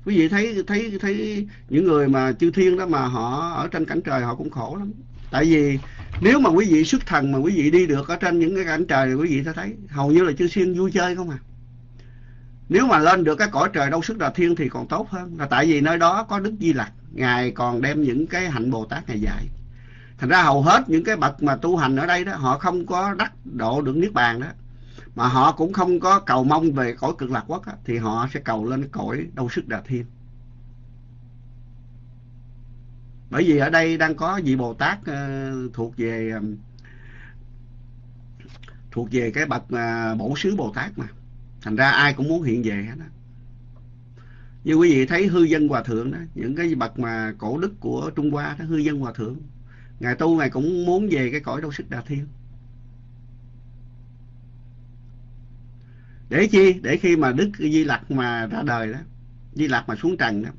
Quý vị thấy thấy thấy những người mà chư thiên đó mà họ ở trên cảnh trời họ cũng khổ lắm. Tại vì nếu mà quý vị xuất thần mà quý vị đi được ở trên những cái cảnh trời thì quý vị sẽ thấy hầu như là chư thiên vui chơi không à nếu mà lên được cái cõi trời đâu sức đà thiên thì còn tốt hơn. Là tại vì nơi đó có đức di lặc ngài còn đem những cái hạnh bồ tát ngài dạy. Thành ra hầu hết những cái bậc mà tu hành ở đây đó họ không có đắc độ được niết bàn đó. Mà họ cũng không có cầu mong về cõi cực lạc quốc đó, thì họ sẽ cầu lên cõi đâu sức đà thiên. Bởi vì ở đây đang có vị bồ tát uh, thuộc về um, thuộc về cái bậc ờ, uh, bổ xứ bồ tát mà thành ra ai cũng muốn hiện về hết á. Như quý vị thấy hư dân hòa thượng đó, những cái bậc mà cổ đức của trung hoa đó, hư dân hòa thượng, ngài tu ngài cũng muốn về cái cõi đâu sức đà thiên. Để chi? Để khi mà đức di lặc mà ra đời đó, di lặc mà xuống trần đó,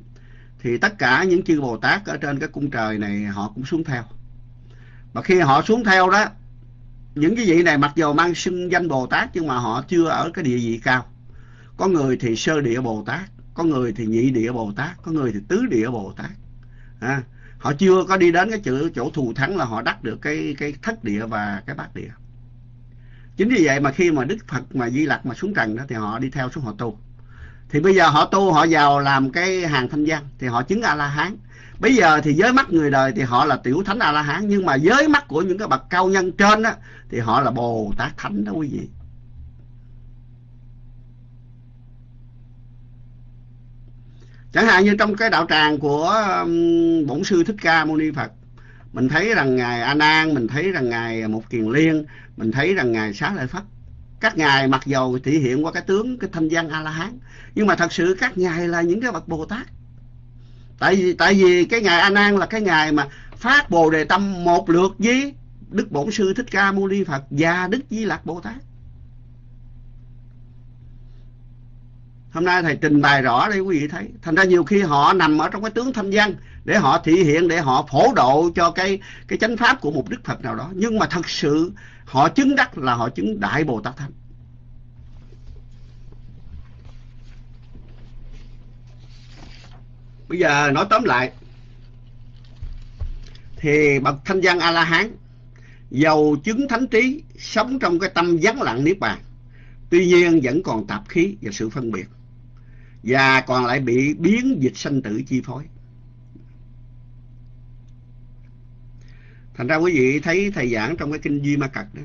thì tất cả những chư bồ tát ở trên cái cung trời này họ cũng xuống theo. Và khi họ xuống theo đó những cái vị này mặc dù mang xưng danh bồ tát nhưng mà họ chưa ở cái địa vị cao. Có người thì sơ địa bồ tát có người thì nhị địa bồ tát có người thì tứ địa bồ tát. À, họ chưa có đi đến cái chỗ, chỗ thù thắng là họ đắc được cái cái thất địa và cái bát địa. Chính vì vậy mà khi mà đức phật mà di lặc mà xuống trần đó thì họ đi theo xuống họ tu. Thì bây giờ họ tu họ vào làm cái hàng thanh văn thì họ chứng a la hán bây giờ thì với mắt người đời thì họ là tiểu thánh a la hán nhưng mà với mắt của những cái bậc cao nhân trên á, thì họ là bồ tát thánh đó quý vị. Chẳng hạn như trong cái đạo tràng của bổn sư thích ca mâu ni phật, mình thấy rằng ngài a nan, mình thấy rằng ngài một kiền liên, mình thấy rằng ngài xá lợi phất. Các ngài mặc dầu thể hiện qua cái tướng, cái thanh văn a la hán nhưng mà thật sự các ngài là những cái bậc bồ tát tại vì tại vì cái ngày an an là cái ngày mà phát bồ đề tâm một lượt với đức bổn sư thích ca mâu ni phật và đức di lặc bồ tát. Hôm nay thầy trình bày rõ đây, quý vị thấy. Thành ra nhiều khi họ nằm ở trong cái tướng thanh văn để họ thị hiện, để họ phổ độ cho cái cái chánh pháp của một đức phật nào đó. Nhưng mà thật sự họ chứng đắc là họ chứng đại bồ tát thánh. Bây giờ nói tóm lại. Thì bậc thanh văn a la hán giàu chứng thánh trí sống trong cái tâm vắng lặng niết bàn. Tuy nhiên vẫn còn tạp khí và sự phân biệt. Và còn lại bị biến dịch sanh tử chi phối. Thành ra quý vị thấy thầy giảng trong cái kinh duy ma cật đó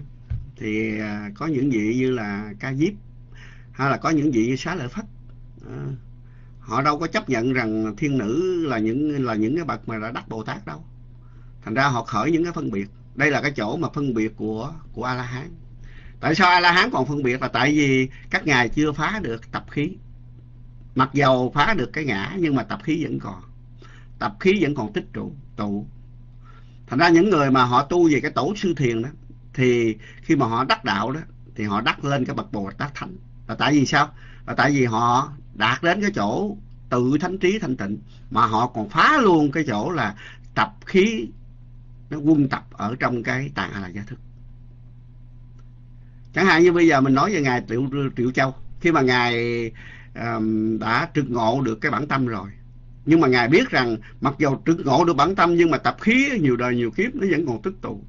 thì à, có những vị như là ca diếp hay là có những vị như xá lợi phất. À, họ đâu có chấp nhận rằng thiên nữ là những là những cái bậc mà đã đắc bồ tát đâu. Thành ra họ khởi những cái phân biệt. Đây là cái chỗ mà phân biệt của của a la hán tại sao a la hán còn phân biệt là tại vì các ngài chưa phá được tập khí. Mặc dầu phá được cái ngã, nhưng mà tập khí vẫn còn. Tập khí vẫn còn tích trụ, tụ. Thành ra những người mà họ tu về cái tổ sư thiền đó, thì khi mà họ đắc đạo đó, thì họ đắc lên cái bậc bồ tát thánh. Là tại vì sao? Là tại vì họ đạt đến cái chỗ tự thánh trí thanh tịnh mà họ còn phá luôn cái chỗ là tập khí nó quân tập ở trong cái tạng a la gia thức. Chẳng hạn như bây giờ mình nói về ngài triệu triệu châu. Khi mà ngài um, đã trực ngộ được cái bản tâm rồi nhưng mà ngài biết rằng mặc dù trực ngộ được bản tâm nhưng mà tập khí nhiều đời nhiều kiếp nó vẫn còn tích tụ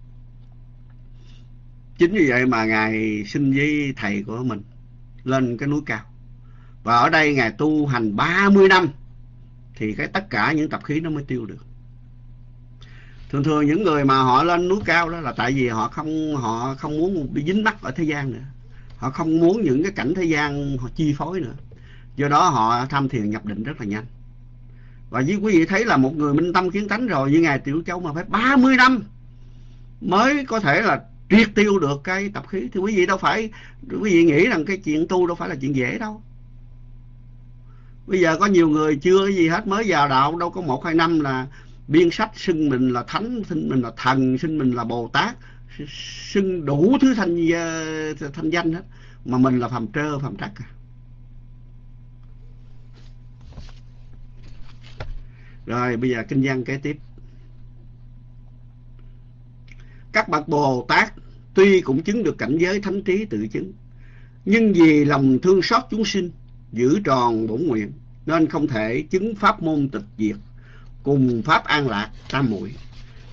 chính vì vậy mà ngài xin với thầy của mình lên cái núi cao và ở đây ngài tu hành 30 năm thì cái tất cả những tập khí nó mới tiêu được. Thường thường những người mà họ lên núi cao đó là tại vì họ không họ không muốn bị dính mắc ở thế gian nữa. Họ không muốn những cái cảnh thế gian họ chi phối nữa. Do đó họ tham thiền nhập định rất là nhanh. Và với quý vị thấy là một người minh tâm kiến tánh rồi, như ngài tiểu châu mà phải 30 năm mới có thể là triệt tiêu được cái tập khí. Thì quý vị đâu phải, quý vị nghĩ rằng cái chuyện tu đâu phải là chuyện dễ đâu bây giờ có nhiều người chưa gì hết, mới vào đạo đâu có một hai năm là biên sách xưng mình là thánh, xưng mình là thần, xưng mình là bồ tát, xưng đủ thứ thanh ờ, thanh danh hết. Mà mình là phàm trơ, phàm trắc à. rồi, bây giờ kinh văn kế tiếp. Các bậc bồ tát tuy cũng chứng được cảnh giới thánh trí tự chứng, nhưng vì lòng thương xót chúng sinh giữ tròn bổn nguyện, nên không thể chứng pháp môn tịch diệt, cùng pháp an lạc tam muội.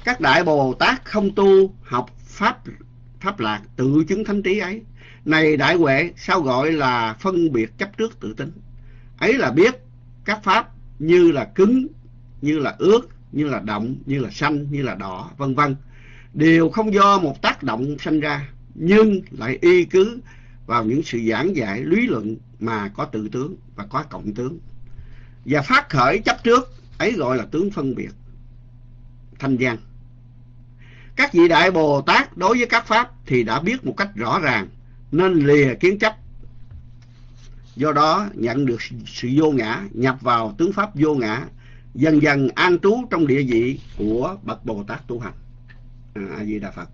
Các đại bồ tát không tu, học pháp pháp lạc tự chứng thánh trí ấy. Này đại huệ, sao gọi là phân biệt chấp trước tự tính? Ấy là biết các pháp như là cứng, như là ướt, như là động như là xanh, như là đỏ, vân vân. Đều không do một tác động sanh ra, nhưng lại y cứ vào những sự giảng dạy, lý luận mà có tự tướng và có cộng tướng. Và phát khởi chấp trước, ấy gọi là tướng phân biệt, thanh văn. Các vị đại bồ tát đối với các pháp thì đã biết một cách rõ ràng, nên lìa kiến chấp. Do đó, nhận được sự vô ngã, nhập vào tướng pháp vô ngã, dần dần an trú trong địa vị của bậc bồ tát tu hành. À, A di đà phật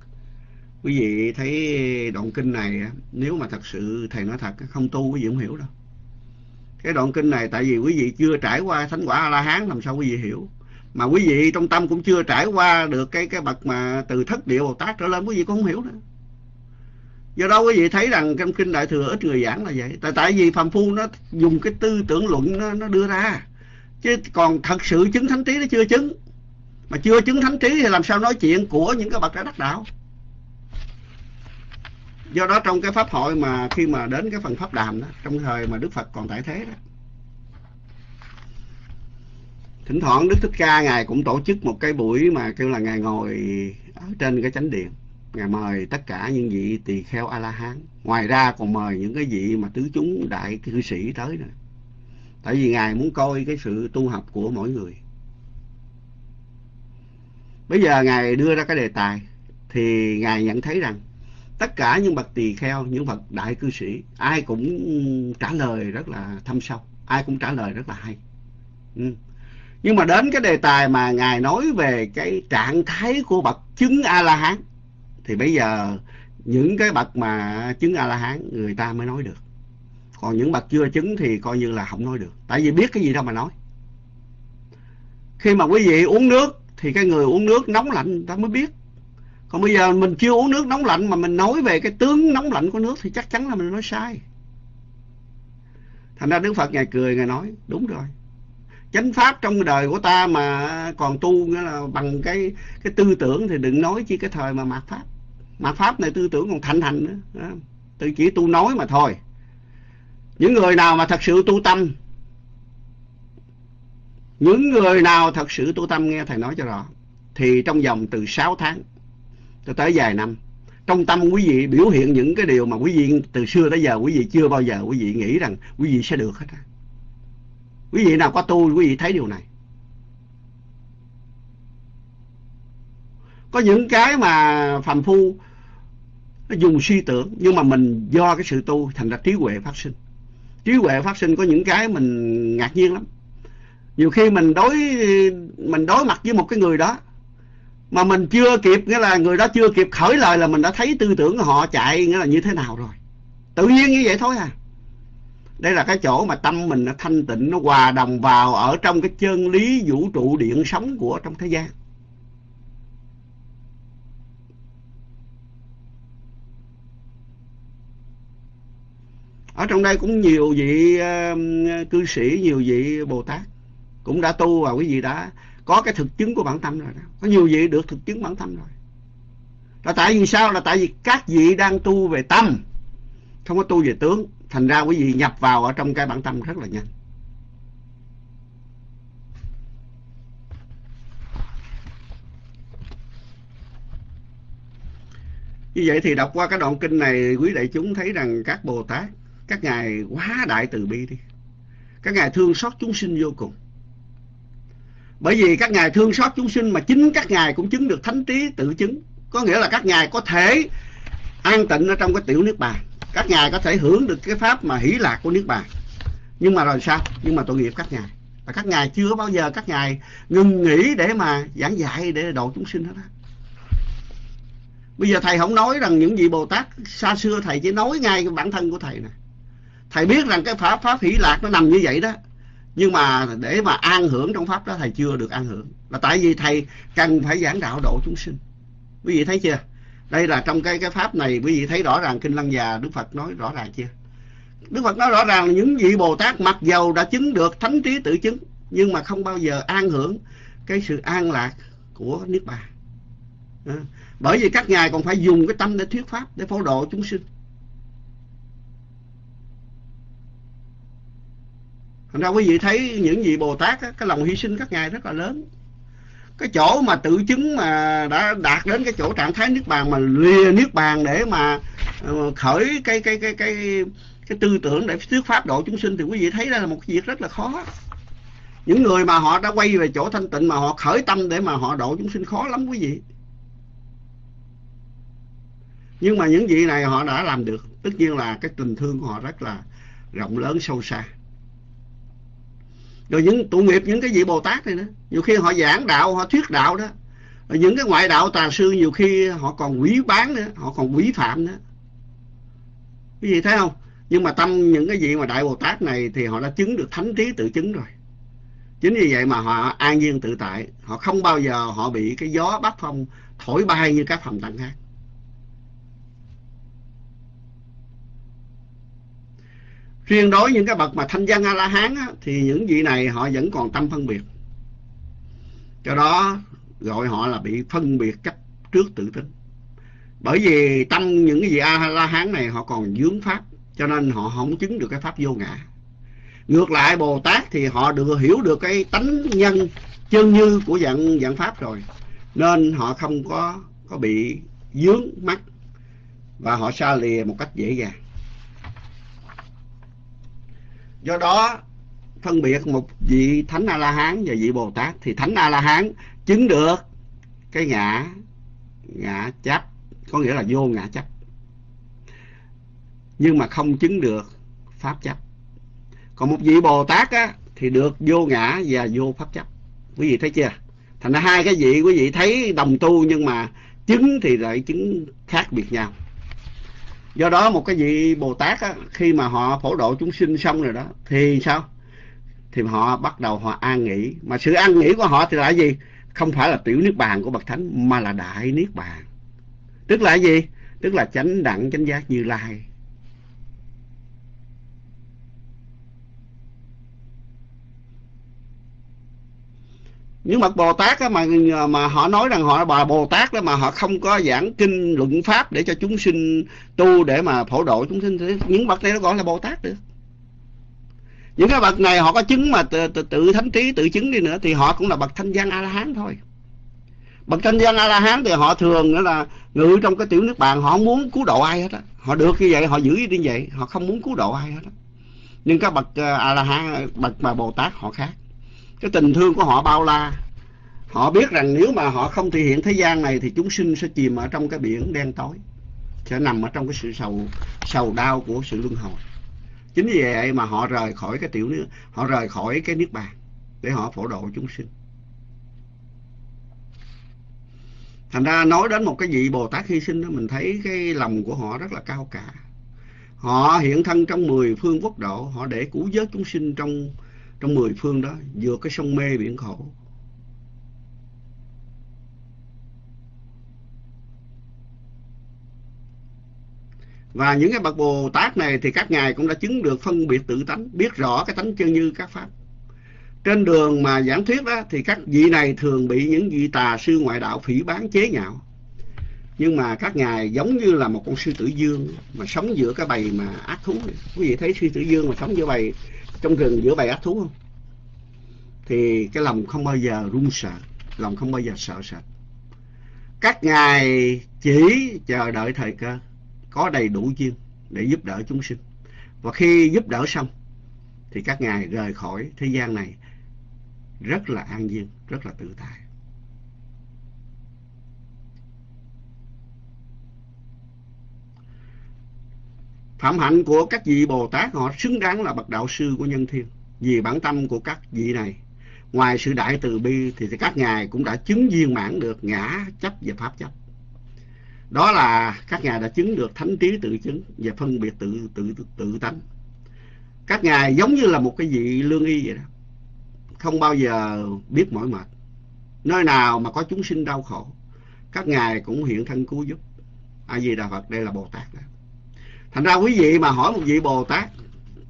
quý vị thấy đoạn kinh này nếu mà thật sự thầy nói thật không tu quý vị không hiểu đâu. Cái đoạn kinh này tại vì quý vị chưa trải qua thánh quả a la hán làm sao quý vị hiểu? Mà quý vị trong tâm cũng chưa trải qua được cái cái bậc mà từ thất địa bồ tát trở lên quý vị cũng không hiểu nữa. Do đó quý vị thấy rằng trong kinh đại thừa ít người giảng là vậy. Tại tại vì phàm phu nó dùng cái tư tưởng luận nó, nó đưa ra. Chứ còn thật sự chứng thánh trí nó chưa chứng. Mà chưa chứng thánh trí thì làm sao nói chuyện của những cái bậc đã đắc đạo? Do đó trong cái pháp hội mà khi mà đến cái phần pháp đàm đó, trong thời mà đức phật còn tại thế đó, thỉnh thoảng đức thích ca ngài cũng tổ chức một cái buổi mà kêu là ngài ngồi ở trên cái chánh điện ngài mời tất cả những vị tỳ kheo a la hán ngoài ra còn mời những cái vị mà tứ chúng đại cư sĩ tới nữa. Tại vì ngài muốn coi cái sự tu học của mỗi người. Bây giờ ngài đưa ra cái đề tài, thì ngài nhận thấy rằng tất cả những bậc tỳ kheo, những bậc đại cư sĩ, ai cũng trả lời rất là thâm sâu, ai cũng trả lời rất là hay. Ừ. nhưng mà đến cái đề tài mà ngài nói về cái trạng thái của bậc chứng a la hán thì bây giờ những cái bậc mà chứng a la hán người ta mới nói được. Còn những bậc chưa chứng thì coi như là không nói được. Tại vì biết cái gì đâu mà nói. Khi mà quý vị uống nước thì cái người uống nước nóng lạnh ta mới biết còn bây giờ mình chưa uống nước nóng lạnh mà mình nói về cái tướng nóng lạnh của nước thì chắc chắn là mình nói sai. Thành ra đức phật ngài cười, ngài nói, đúng rồi. Chánh pháp trong đời của ta mà còn tu nghĩa là bằng cái cái tư tưởng thì đừng nói chi cái thời mà mạt pháp. Mạt pháp này tư tưởng còn thành thành nữa tự chỉ tu nói mà thôi. Những người nào mà thật sự tu tâm, những người nào thật sự tu tâm nghe thầy nói cho rõ, thì trong vòng từ 6 tháng cho tới vài năm, trong tâm quý vị biểu hiện những cái điều mà quý vị từ xưa tới giờ quý vị chưa bao giờ quý vị nghĩ rằng quý vị sẽ được hết á. Quý vị nào có tu, quý vị thấy điều này. Có những cái mà phàm phu nó dùng suy tưởng, nhưng mà mình do cái sự tu thành ra trí huệ phát sinh. Trí huệ phát sinh có những cái mình ngạc nhiên lắm. Nhiều khi mình đối mình đối mặt với một cái người đó mà mình chưa kịp nghĩa là người đó chưa kịp khởi lời là mình đã thấy tư tưởng của họ chạy nghĩa là như thế nào rồi. Tự nhiên như vậy thôi à. Đây là cái chỗ mà tâm mình nó thanh tịnh nó hòa đồng vào ở trong cái chân lý vũ trụ điện sống của trong thế gian. Ở trong đây cũng nhiều vị uh, cư sĩ nhiều vị bồ tát cũng đã tu và quý vị đã có cái thực chứng của bản tâm rồi đó. Có nhiều vị được thực chứng bản tâm rồi. Là tại vì sao? Là tại vì các vị đang tu về tâm, không có tu về tướng. Thành ra quý vị nhập vào ở trong cái bản tâm rất là nhanh. Như vậy thì đọc qua cái đoạn kinh này, quý đại chúng thấy rằng các bồ tát, các ngài quá đại từ bi đi. Các ngài thương xót chúng sinh vô cùng bởi vì các ngài thương xót chúng sinh mà chính các ngài cũng chứng được thánh trí tự chứng. Có nghĩa là các ngài có thể an tịnh ở trong cái tiểu nước bàn. Các ngài có thể hưởng được cái pháp mà hỷ lạc của nước bàn. Nhưng mà rồi sao? Nhưng mà tội nghiệp các ngài. Và các ngài chưa bao giờ các ngài ngừng nghỉ để mà giảng dạy để độ chúng sinh hết á. Bây giờ thầy không nói rằng những vị bồ tát xa xưa thầy chỉ nói ngay cái bản thân của thầy nè. Thầy biết rằng cái pháp pháp hỷ lạc nó nằm như vậy đó nhưng mà để mà an hưởng trong pháp đó thầy chưa được an hưởng. Là tại vì thầy cần phải giảng đạo độ chúng sinh. Quý vị thấy chưa? Đây là trong cái cái pháp này quý vị thấy rõ ràng kinh lăng già đức phật nói rõ ràng chưa? Đức phật nói rõ ràng là những vị bồ tát mặc dầu đã chứng được thánh trí tự chứng nhưng mà không bao giờ an hưởng cái sự an lạc của niết bàn. À, bởi vì các ngài còn phải dùng cái tâm để thuyết pháp để phổ độ chúng sinh. Thành ra quý vị thấy những vị bồ tát á, cái lòng hy sinh các ngài rất là lớn. Cái chỗ mà tự chứng mà đã đạt đến cái chỗ trạng thái niết bàn mà lìa niết bàn để mà ờ, khởi cái cái cái cái cái tư tưởng để thuyết pháp độ chúng sinh thì quý vị thấy đây là một việc rất là khó. Những người mà họ đã quay về chỗ thanh tịnh mà họ khởi tâm để mà họ độ chúng sinh khó lắm quý vị. Nhưng mà những vị này họ đã làm được. Tất nhiên là cái tình thương của họ rất là rộng lớn sâu xa rồi những tụ nghiệp, những cái vị bồ tát này nữa nhiều khi họ giảng đạo, họ thuyết đạo đó. Những cái ngoại đạo tà sư nhiều khi họ còn quý bán nữa, họ còn quý phạm nữa. Cái gì thấy không? Nhưng mà tâm những cái gì mà đại bồ tát này thì họ đã chứng được thánh trí tự chứng rồi. Chính vì vậy mà họ an nhiên tự tại. Họ không bao giờ họ bị cái gió bát phong thổi bay như các phàm tăng khác. Riêng đối những cái bậc mà thanh văn a la hán á, thì những vị này họ vẫn còn tâm phân biệt. Cho đó gọi họ là bị phân biệt chấp trước tự tính bởi vì tâm những cái vị a la hán này họ còn dướng pháp cho nên họ không chứng được cái pháp vô ngã. Ngược lại bồ tát thì họ được hiểu được cái tánh nhân chân như của dạng dạng pháp rồi. Nên họ không có có bị dướng mắt và họ xa lìa một cách dễ dàng do đó phân biệt một vị thánh a la hán và vị bồ tát thì thánh a la hán chứng được cái ngã ngã chấp có nghĩa là vô ngã chấp. Nhưng mà không chứng được pháp chấp. Còn một vị bồ tát á, thì được vô ngã và vô pháp chấp. Quý vị thấy chưa? Thành ra hai cái vị quý vị thấy đồng tu nhưng mà chứng thì lại chứng khác biệt nhau do đó một cái vị bồ tát á, khi mà họ phổ độ chúng sinh xong rồi đó thì sao? Thì họ bắt đầu họ an nghỉ. Mà sự an nghỉ của họ thì là gì? Không phải là tiểu niết bàn của bậc thánh mà là đại niết bàn. Tức là gì? Tức là chánh đẳng chánh giác như lai. Những bậc bồ tát á, mà mà họ nói rằng họ là bà bồ tát đó mà họ không có giảng kinh luận pháp để cho chúng sinh tu để mà phổ độ chúng sinh thì những bậc này nó gọi là bồ tát được. Những cái bậc này họ có chứng mà tự, tự, tự thánh trí tự chứng đi nữa thì họ cũng là bậc thanh văn a la hán thôi. Bậc thanh văn a la hán thì họ thường là ngự trong cái tiểu nước bàn họ không muốn cứu độ ai hết á. Họ được như vậy họ giữ như vậy họ không muốn cứu độ ai hết á. Nhưng các bậc à, a la hán bậc mà bồ tát họ khác cái tình thương của họ bao la. Họ biết rằng nếu mà họ không thể hiện thế gian này thì chúng sinh sẽ chìm ở trong cái biển đen tối, sẽ nằm ở trong cái sự sầu sầu đau của sự luân hồi. Chính vì vậy mà họ rời khỏi cái tiểu nước, họ rời khỏi cái niết bàn để họ phổ độ chúng sinh. Thành ra nói đến một cái vị bồ tát hy sinh đó, mình thấy cái lòng của họ rất là cao cả. Họ hiện thân trong mười phương quốc độ, họ để cứu vớt chúng sinh trong trong mười phương đó, vượt cái sông mê biển khổ. Và những cái bậc bồ tát này thì các ngài cũng đã chứng được phân biệt tự tánh, biết rõ cái tánh chân như các pháp. Trên đường mà giảng thuyết đó, thì các vị này thường bị những vị tà sư ngoại đạo phỉ bán chế nhạo. Nhưng mà các ngài giống như là một con sư tử dương mà sống giữa cái bầy mà ác thú. Quý vị thấy sư tử dương mà sống giữa bầy trong rừng giữa bầy ác thú không? Thì cái lòng không bao giờ run sợ, lòng không bao giờ sợ sệt. Các ngài chỉ chờ đợi thời cơ, có đầy đủ duyên để giúp đỡ chúng sinh. Và khi giúp đỡ xong, thì các ngài rời khỏi thế gian này rất là an nhiên, rất là tự tại. Phạm hạnh của các vị bồ tát họ xứng đáng là bậc đạo sư của nhân thiên. Vì bản tâm của các vị này ngoài sự đại từ bi thì các ngài cũng đã chứng viên mãn được ngã chấp và pháp chấp. Đó là các ngài đã chứng được thánh trí tự chứng và phân biệt tự tự tự, tự tánh. Các ngài giống như là một cái vị lương y vậy đó không bao giờ biết mỏi mệt. Nơi nào mà có chúng sinh đau khổ các ngài cũng hiện thân cứu giúp. A di đà phật đây là bồ tát đó thành ra quý vị mà hỏi một vị bồ tát,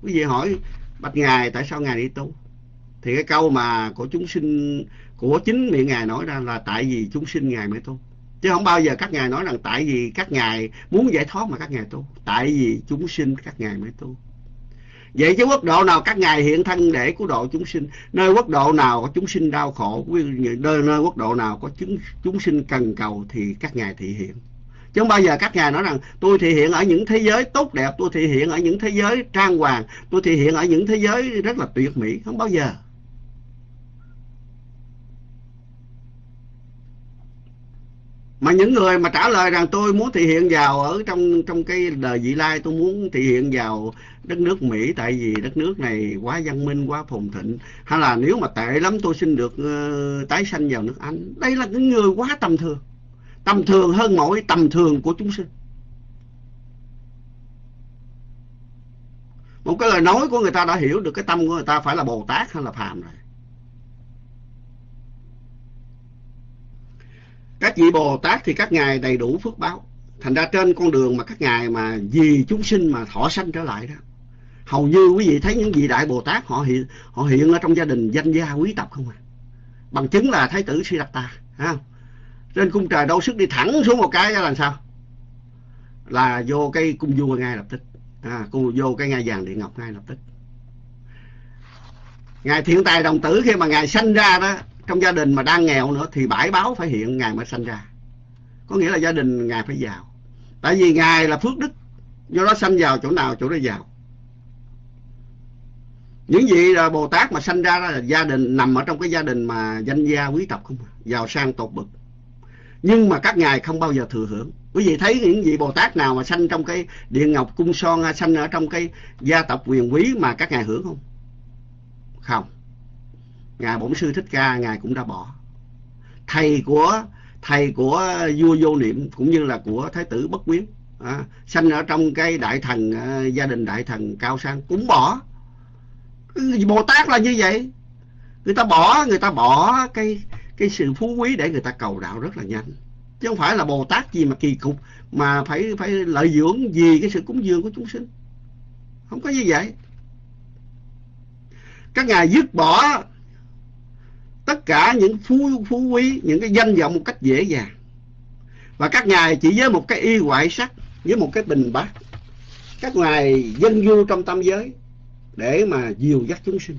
quý vị hỏi, bạch ngài, tại sao ngài đi tu? Thì cái câu mà của chúng sinh, của chính miệng ngài nói ra là tại vì chúng sinh ngài mới tu. Chứ không bao giờ các ngài nói rằng tại vì các ngài muốn giải thoát mà các ngài tu. Tại vì chúng sinh các ngài mới tu. Vậy chứ quốc độ nào các ngài hiện thân để cứu độ chúng sinh? Nơi quốc độ nào có chúng sinh đau khổ nơi nơi quốc độ nào có chúng chúng sinh cần cầu thì các ngài thị hiện chứ không bao giờ các ngài nói rằng tôi thể hiện ở những thế giới tốt đẹp tôi thể hiện ở những thế giới trang hoàng tôi thể hiện ở những thế giới rất là tuyệt mỹ. Không bao giờ. Mà những người mà trả lời rằng tôi muốn thể hiện vào ở trong trong cái đời vị lai tôi muốn thể hiện vào đất nước Mỹ tại vì đất nước này quá văn minh quá phồn thịnh. Hay là nếu mà tệ lắm tôi xin được uh, tái sanh vào nước Anh. Đây là những người quá tầm thường tầm thường hơn mọi tầm thường của chúng sinh. Một cái lời nói của người ta đã hiểu được cái tâm của người ta phải là Bồ Tát hay là Phàm rồi. Các vị Bồ Tát thì các ngài đầy đủ phước báo. Thành ra trên con đường mà các ngài mà vì chúng sinh mà thọ sanh trở lại đó, hầu như quý vị thấy những vị đại Bồ Tát họ hiện họ hiện ở trong gia đình danh gia quý tộc không à? Bằng chứng là thái tử Siddhartha ha trên cung trời đâu sức đi thẳng xuống một cái là làm sao? Là vô cái cung vua ngay lập tức. À, vô cái ngai vàng điện ngọc ngay lập tức. Ngài thiện tài đồng tử khi mà ngài sanh ra đó trong gia đình mà đang nghèo nữa thì bãi báo phải hiện ngài mới sanh ra. Có nghĩa là gia đình ngài phải giàu. Tại vì ngài là phước đức do đó sanh vào chỗ nào chỗ đó giàu. Những vị là bồ tát mà sanh ra là gia đình nằm ở trong cái gia đình mà danh gia quý tộc không à? giàu sang tột bậc nhưng mà các ngài không bao giờ thừa hưởng. Quý vị thấy những vị bồ tát nào mà sanh trong cái điện ngọc cung son hay sanh ở trong cái gia tộc quyền quý mà các ngài hưởng không? Không. Ngài bổn sư thích ca ngài cũng đã bỏ. Thầy của thầy của vua vô niệm cũng như là của thái tử bất quyến à, sanh ở trong cái đại thần uh, gia đình đại thần cao sang cũng bỏ. Bồ tát là như vậy. Người ta bỏ người ta bỏ cái cái sự phú quý để người ta cầu đạo rất là nhanh. Chứ không phải là bồ tát gì mà kỳ cục, mà phải phải lợi dưỡng vì cái sự cúng dường của chúng sinh. Không có như vậy. Các ngài dứt bỏ tất cả những phú phú quý, những cái danh vọng một cách dễ dàng. Và các ngài chỉ với một cái y ngoại sắc, với một cái bình bát. Các ngài dân du trong tâm giới để mà dìu dắt chúng sinh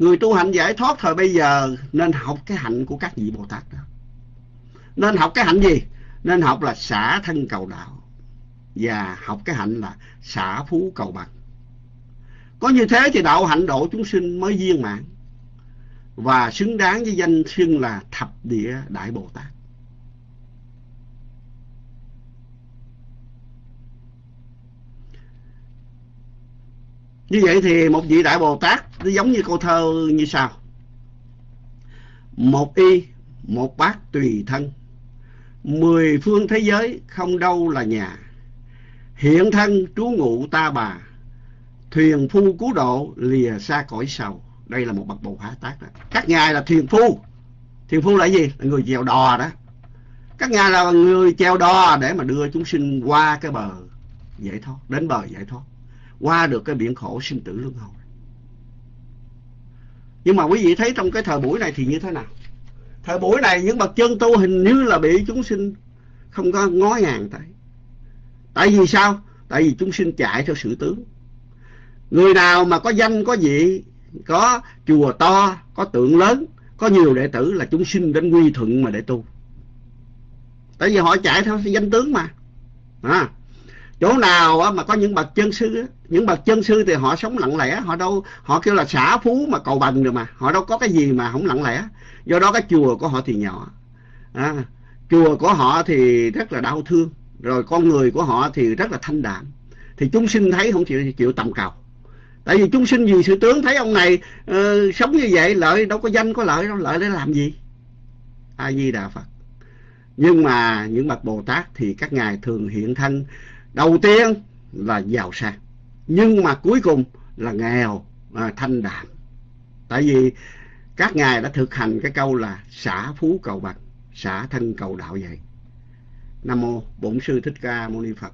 người tu hành giải thoát thời bây giờ nên học cái hạnh của các vị bồ tát đó. Nên học cái hạnh gì? Nên học là xả thân cầu đạo. Và học cái hạnh là xả phú cầu bằng. Có như thế thì đạo hạnh độ chúng sinh mới viên mãn. Và xứng đáng với danh xưng là thập địa đại bồ tát. Như vậy thì một vị đại bồ tát nó giống như câu thơ như sau. Một y, một bác tùy thân. Mười phương thế giới không đâu là nhà. Hiện thân trú ngụ ta bà. Thuyền phu cứu độ lìa xa cõi sầu. Đây là một bậc bồ tát đó. Các ngài là thuyền phu. Thuyền phu là gì? Là người chèo đò đó. Các ngài là người chèo đò để mà đưa chúng sinh qua cái bờ giải thoát, đến bờ giải thoát, qua được cái biển khổ sinh tử luân hồi nhưng mà quý vị thấy trong cái thời buổi này thì như thế nào? Thời buổi này những bậc chân tu hình như là bị chúng sinh không có ngó ngàng tại tại vì sao? Tại vì chúng sinh chạy theo sự tướng. Người nào mà có danh có vị có chùa to có tượng lớn có nhiều đệ tử là chúng sinh đến quy thuận mà để tu. Tại vì họ chạy theo danh tướng mà. À, chỗ nào mà có những bậc chân sư những bậc chân sư thì họ sống lặng lẽ họ đâu họ kêu là xã phú mà cầu bằng được mà họ đâu có cái gì mà không lặng lẽ. Do đó cái chùa của họ thì nhỏ. À, chùa của họ thì rất là đau thương rồi con người của họ thì rất là thanh đạm. Thì chúng sinh thấy không chịu chịu tầm cầu. Tại vì chúng sinh vì sự tướng thấy ông này uh, sống như vậy lợi đâu có danh có lợi đâu lợi để làm gì? A di đà phật. Nhưng mà những bậc bồ tát thì các ngài thường hiện thân đầu tiên là giàu sang nhưng mà cuối cùng là nghèo à, thanh đạm. Tại vì các ngài đã thực hành cái câu là xả phú cầu bạc xả thân cầu đạo vậy. Nam mô bổn sư thích ca mâu ni phật.